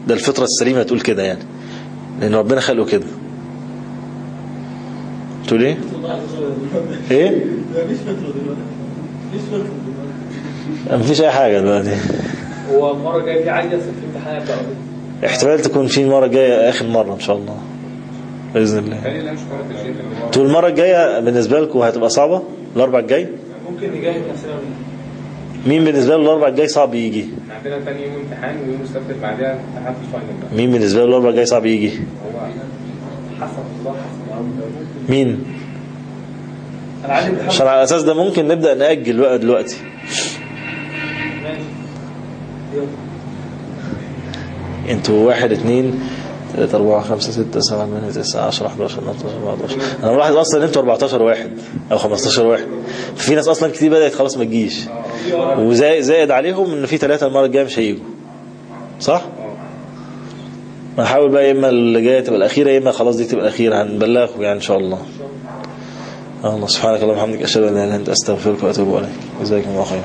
ده الفطرة السليمة تقول كده يعني. لأن ربنا خلقه كده. تقول إيه؟ إيه؟ مفيش أي حاجة دلوقتي. هو المرة الجاية في عايز في الامتحانات بقى. احتمال تكون في المرة الجاية آخر مرة إن شاء الله. بإذن الله. تقول المرة الجاية بالنسبة لكم هتبقى صعبة؟ الأربع الجاي؟ ممكن نجاهد نفسنا. مين بالنسبة له الأربع الجاي صعب يجي؟ عندنا تاني يوم امتحان ويوم السبت بعدها امتحان في الفاينل مين بالنسبة له الأربع الجاي صعب يجي؟ حسب الله حسب. مين؟ عشان على الأساس ده ممكن نبدأ نأجل بقى دلوقتي. ماشي. يلا. أنتوا واحد اتنين تلاتة أربعة خمسة ستة سبعة ثمانية تسعة عشرة 11 12 14 أنا ملاحظ أصلا إن أنتوا 14 واحد أو 15 واحد. في ناس أصلا كتير بدأت خلاص ما تجيش. وزائد زائد عليهم إن في ثلاثة المرة الجاية مش هيجوا. صح؟ هنحاول بقى يا إما اللي جاية تبقى الأخيرة يا إما خلاص دي تبقى الأخيرة. هنبلغكم يعني إن شاء الله. الله سبحانك اللهم وبحمدك أشهد أن لا إله إلا أنت أستغفرك وأتوب إليك. جزاكم الله خيرا.